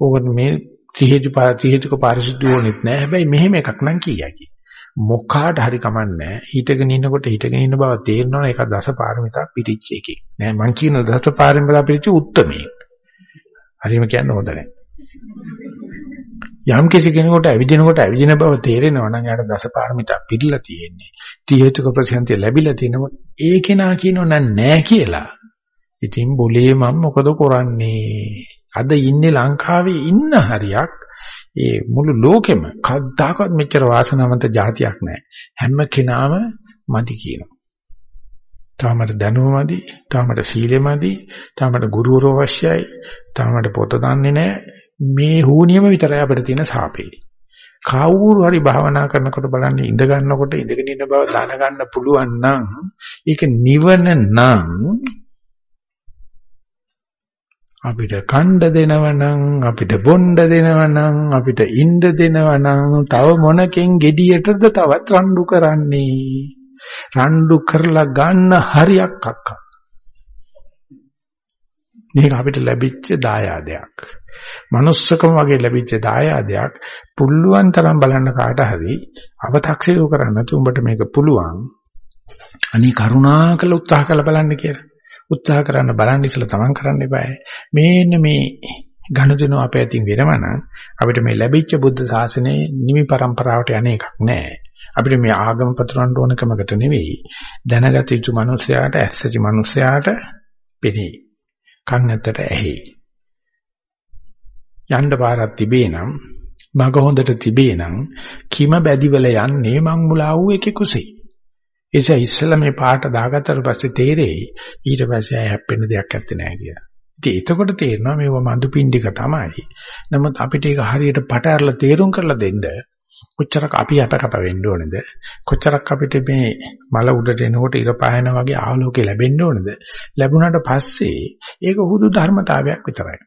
ඕකට මේ ත්‍රිහෙතු ත්‍රිහෙතුක පාරිශුද්ධිය ඕනෙත් නැහැ. හැබැයි මෙහෙම එකක් නම් කියයි. මොකාට හරි කමන්නේ හිටගෙන ඉන්නකොට හිටගෙන ඉන්න බව තේරෙනවා ඒක දසපාරමිතා පිටිච්ච එකේ. නෑ මං කියන දසපාරමිතා පිටිච්ච උත්තරමේ. හරිම කියන්න හොඳ නෑ. යම් කිසි කෙනෙකුට ඇවිදිනකොට ඇවිදින බව තේරෙනවා නම් යාට දසපාරමිතා පිළිලා තියෙන්නේ. ත්‍රිහෙතුක ප්‍රතිසන්තිය ලැබිලා තිනම ඒ කෙනා කියනෝ නෑ කියලා. ඉතින් બોලේ මම මොකද කරන්නේ? අද ඉන්නේ ලංකාවේ ඉන්න හරියක් ඒ මුළු ලෝකෙම කද්දාකවත් මෙච්චර වාසනාවන්ත જાතියක් නැහැ. හැම කෙනාම මදි කියනවා. තාමට දැනුම මදි, තාමට සීලෙ මදි, තාමට ගුරුවරෝ අවශ්‍යයි, තාමට පොත දන්නේ නැහැ. මේ හුනියම විතරයි අපිට තියෙන සාපේ. කවුරු හරි භාවනා කරනකොට බලන්න ඉඳ ගන්නකොට ඉඳගෙන ඉන්න බව දැනගන්න පුළුවන් නම් ඒක නිවන නම් අපිට කණ්ඩ දෙනවනම් අපිට බොණ්ඩ දෙනවනම් අපිට ඉන්න දෙනවනම් තව මොනකින් gediයටද තවත් රණ්ඩු කරන්නේ? රණ්ඩු කරලා ගන්න හරියක් අක්කා. මේක අපිට ලැබිච්ච දායාදයක්. manussකම වගේ ලැබිච්ච දායාදයක් පුළුවන් තරම් බලන්න කාට හරි අව탁සිරු කරන්න නැතු උඹට මේක පුළුවන්. අනේ කරුණාකර උත්සාහ කරලා බලන්න කියලා. උත්සාහ කරන්න බලන්න ඉස්සලා තමන් කරන්න eBay. මේන්න මේ ඝනදින අපේ අතින් වෙනවනම් අපිට මේ ලැබිච්ච බුද්ධ ශාසනයේ නිමි પરම්පරාවට යන්නේ එකක් නැහැ. අපිට මේ ආගම පතුරවන්න ඕනකමකට නෙවෙයි. දැනගත යුතු මිනිසයාට ඇස්සති මිනිසයාට පෙනේ. කන් නැත්තට ඇහි. යන්න පාරක් තිබේ නම් මග හොඳට තිබේ නම් කිම බැදිවල යන්නේ මං මුලා වූ එකේ කුසෙයි. එසේ ඉස්සෙල්ලා මේ පාට දාගත්තට පස්සේ තේරෙයි ඊට පස්සේ හැප්පෙන්න දෙයක් නැත්තේ නෑ කියලා. ඉතින් එතකොට තේරෙනවා මේව මඳු පින්ඩික තමයි. නමුත් අපිට ඒක හරියට පට අරලා තේරුම් කරලා දෙන්න කොච්චරක් අපි අපකප වෙන්න ඕනේද? කොච්චරක් අපිට මේ මල උඩට එනකොට ඉර පායනා වගේ ආලෝකය ලැබෙන්න ඕනේද? ලැබුණාට පස්සේ ඒක හුදු ධර්මතාවයක් විතරයි.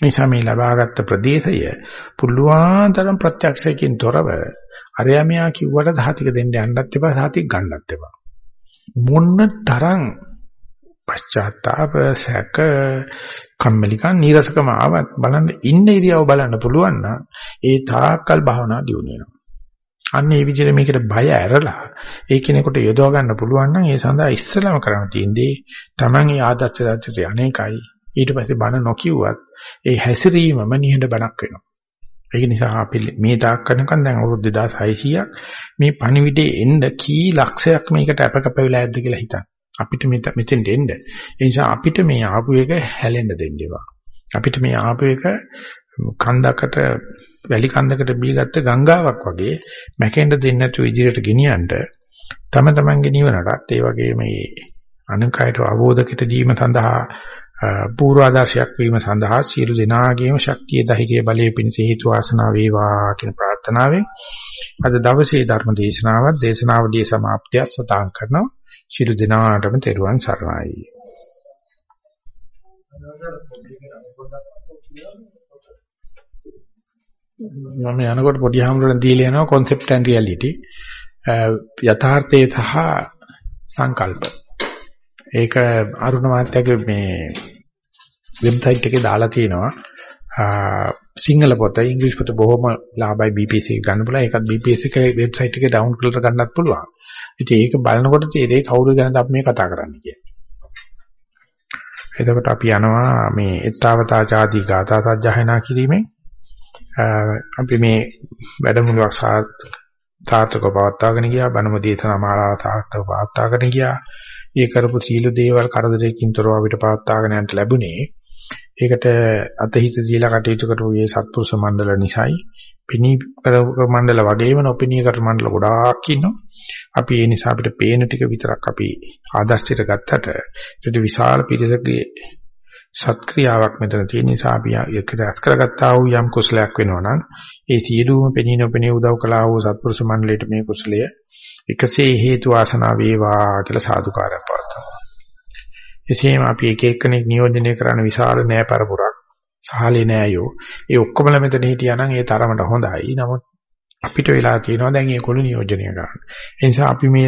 නිසා මේ ලබාගත් ප්‍රදේශය පුළුවන් තරම් ප්‍රත්‍යක්ෂයෙන් තොරව අරයා මෙයා කිව්වට සහතික දෙන්න යන්නත් එපා සහතික ගන්නත් එපා. මොන්න තරම් පශ්චාත්තාප සැක කම්මැලිකම් නීරසකම ආවත් බලන්න ඉන්න ඉරියව බලන්න පුළුවන් නම් ඒ තාක්කල් භාවනා දියුණු වෙනවා. අන්න ඒ විදිහට මේකට බය ඇරලා ඒ කෙනෙකුට යොදව ගන්න පුළුවන් නම් ඒ සඳහා ඉස්සලම කරන්න තියෙන්නේ Taman ඒ ආදර්ශ දාර්ශනික අනේකයි ඊට පස්සේ බණ නොකියුවත් ඒ හැසිරීමම නිහඬ බණක් වෙනවා. ඒක නිසා අපි මේ තාක් කරනකන් දැන් අවුරුදු 2600ක් මේ පණිවිඩේ එන්න කී ලක්ෂයක් මේකට අපකප වෙලා ඇද්ද කියලා හිතන්න. අපිට මෙතෙන් දෙන්න. ඒ නිසා අපිට මේ ආපු එක හැලෙන්න දෙන්න එපා. අපිට මේ ආපු එක කන්දකට වැලි කන්දකට බීගත්ත ගංගාවක් වගේ මැකෙන්න දෙන්නේ නැතුව ඉදිරියට ගෙනියන්න තම තමන්ගේ නිවනටත් ඒ වගේම මේ අනුකයට අවබෝධකට දීම සඳහා පූර්වාදර්ශයක් වීම සඳහා සියලු දෙනාගේම ශක්තිය ධෛර්ය බලය පිණිස හේතු වාසනා වේවා කියන ප්‍රාර්ථනාවෙන් අද දවසේ ධර්ම දේශනාවත් දේශනාවලියේ સમાප්තිය සටහන් කරනවා සියලු දෙනාටම තෙරුවන් සරණයි. මම යනකොට පොඩි හැමෝටම දීලා යනවා concept and reality යථාර්ථයේ සහ සංකල්ප. ඒක අරුණ මාත්‍යාගේ මේ වෙබ්සයිට් එකේ දාලා තියෙනවා. සිංහල පොත ඉංග්‍රීසි පොත බොහොම ලාභයි BPC එක ගන්න පුළුවන්. ඒකත් BPC එකේ වෙබ්සයිට් එකේ ඩවුන්ලෝඩ් කරලා ගන්නත් පුළුවන්. ඉතින් ඒක බලනකොට තේරෙයි කවුරු ගැනද අපි මේ කතා කරන්නේ කියලා. එතකොට අපි යනවා මේ ettavata chadi gata sajjahana කිරීමෙන් අපි මේ වැඩමුළුවක් සාර්ථකව පවත්වාගෙන ගියා බණම දේශනා මාලාව සාර්ථකව පවත්වාගෙන ගියා. ඒ කරපු සීල දේවල් කරදරයකින් තොරව අපිට පවත්වාගෙන යන්න ලැබුණේ. ඒකට අතහිත දීලා කටයුතු කරපු මේ සත්පුරුෂ මණ්ඩල නිසායි පිනී මණ්ඩල වගේම නොපිනී කර මණ්ඩල ගොඩාක් ඉන්නවා. අපි ඒ නිසා අපිට පේන ටික විතරක් අපි ආදර්ශයට ගත්තට ඒකට විශාල පිරිසකගේ සත්ක්‍රියාවක් මෙතන තියෙන නිසා අපි එකට රැස් කරගත්තා වූ යම් කුසලයක් වෙනවා නම් ඒ සියලුම පෙනී නොපෙනී උදව් කළා වූ සත්පුරුෂ මණ්ඩලයට මේ කුසලය එකසේ හේතු වාසනා වේවා කියලා සාදුකාරයක් පවත්වනවා. එසේම අපි එක එක්කෙනෙක් නියෝජනය කරන විශාල නෑ පරපුරක් සහලේ නෑයෝ. ඒ ඔක්කොමලා මෙතන හිටියා නම් ඒ තරමට හොඳයි. නමුත් අපිට වෙලා තියෙනවා දැන් ඒගොල්ලෝ නියෝජනය කරන්න. ඒ නිසා අපි මේ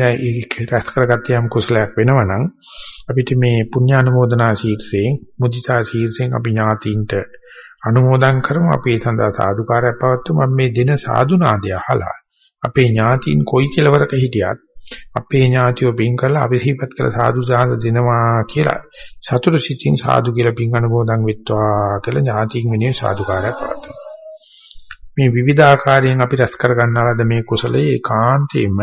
රැස් කරගත්ත යම් කුසලයක් වෙනවනම් අපිට මේ පුණ්‍යානුමෝදනා ශීර්ෂයෙන් මුදිතා ශීර්ෂයෙන් අපි ඥාතීන්ට අනුමෝදන් කරමු අපි ඒ සඳහා සාදුකාරයක් පවත්වමු මම මේ දින සාදුනාදය අහලා අපේ ඥාතීන් කොයි කෙලවරක හිටියත් අපේ ඥාතියෝ බින් කරලා අපි සිහිපත් කළ සාදු සාද දිනවා කියලා සතුරු සිතින් සාදු කියලා බින් අනුමෝදන් වෙත්වා කියලා ඥාතීන් වෙනුවෙන් සාදුකාරයක් පවත්වනවා. මේ විවිධ ආකාරයෙන් අපි රැස් කර ගන්නාලාද මේ කුසලයේ ඒකාන්තයෙන්ම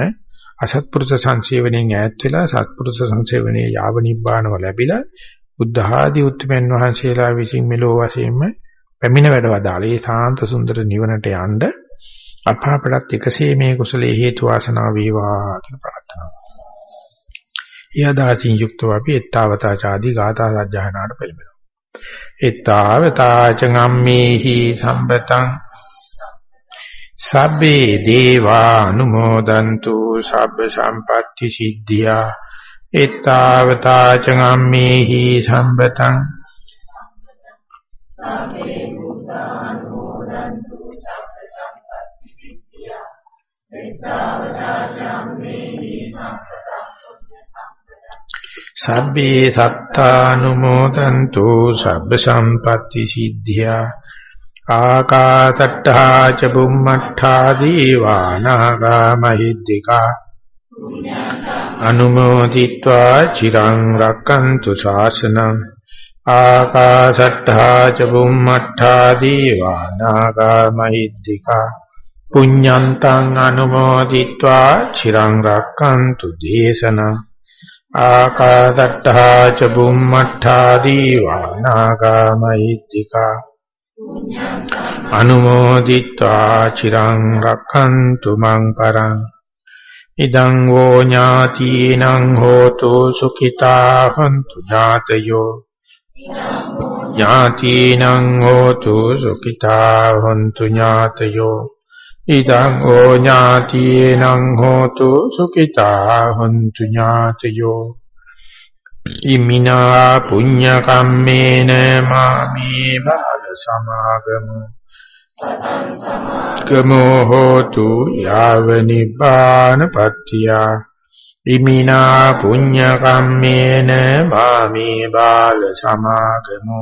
අසත්පුරුෂ සංසේවණයෙන් ඈත් වෙලා සත්පුරුෂ සංසේවණයේ යාව නිබ්බානව ලැබිලා බුද්ධ ආදී උත්මයන් වහන්සේලා විසින් මෙලෝ වශයෙන්ම පැමිණ වැඩවදාලා ඒ සාන්ත සුන්දර නිවනට යන්න අපාපඩත් එකසේ මේ කුසලයේ හේතු වාසනා වේවා කියලා ප්‍රාර්ථනා කරනවා. යදාසින් යුක්තව අපි ettavata chadi gata sajjahanaට පෙළඹෙනවා. ettavata චංගම්මේහි සම්බතං සබ්බේ දේවා අනුමෝදන්තු සබ්බ සම්පatti සිද්ධියා එත්තාවතා චංගම්මේහි සම්බතං සබ්බේ බුද්ධානුමෝදන්තු සබ්බ සම්පatti සිද්ධියා එත්තාවතා චංගම්මේහි සබ්බේ සත්තානුමෝදන්තු සබ්බ සම්පatti සිද්ධියා ආකාසට්ඨා ච බුම්මට්ඨා දීවානාගා මහිද්దికා අනුමෝදිත්වා චිරං රක්칸තු ශාසනං ආකාසට්ඨා ච බුම්මට්ඨා දීවානාගා මහිද්దికා පුඤ්ඤන්තං අනුමෝදිत्वा චිරං රක්칸තු දේශනං ආකාසට්ඨා ච බුම්මට්ඨා දීවානාගාමයිත්‍තිකා අනුමෝදිत्वा චිරං රක්칸තු මං පරං ඉදං වෝ ඥාතිනං හෝතු සුඛිතා හන්තු ඥාතයෝ ඥාතිනං හෝතු සුඛිතා හන්තු ඥාතයෝ ඉදං වෝ ඥාතිනං හෝතු සුඛිතා හොන්තු ඥාතයෝ ඉමිනා පුඤ්ඤ කම්මේන මාමේ බාල සමාගමු ගමෝ හෝතු යාව නිබ්බාන පත්‍තිය ඉමිනා පුඤ්ඤ කම්මේන මාමේ බාල සමාගමු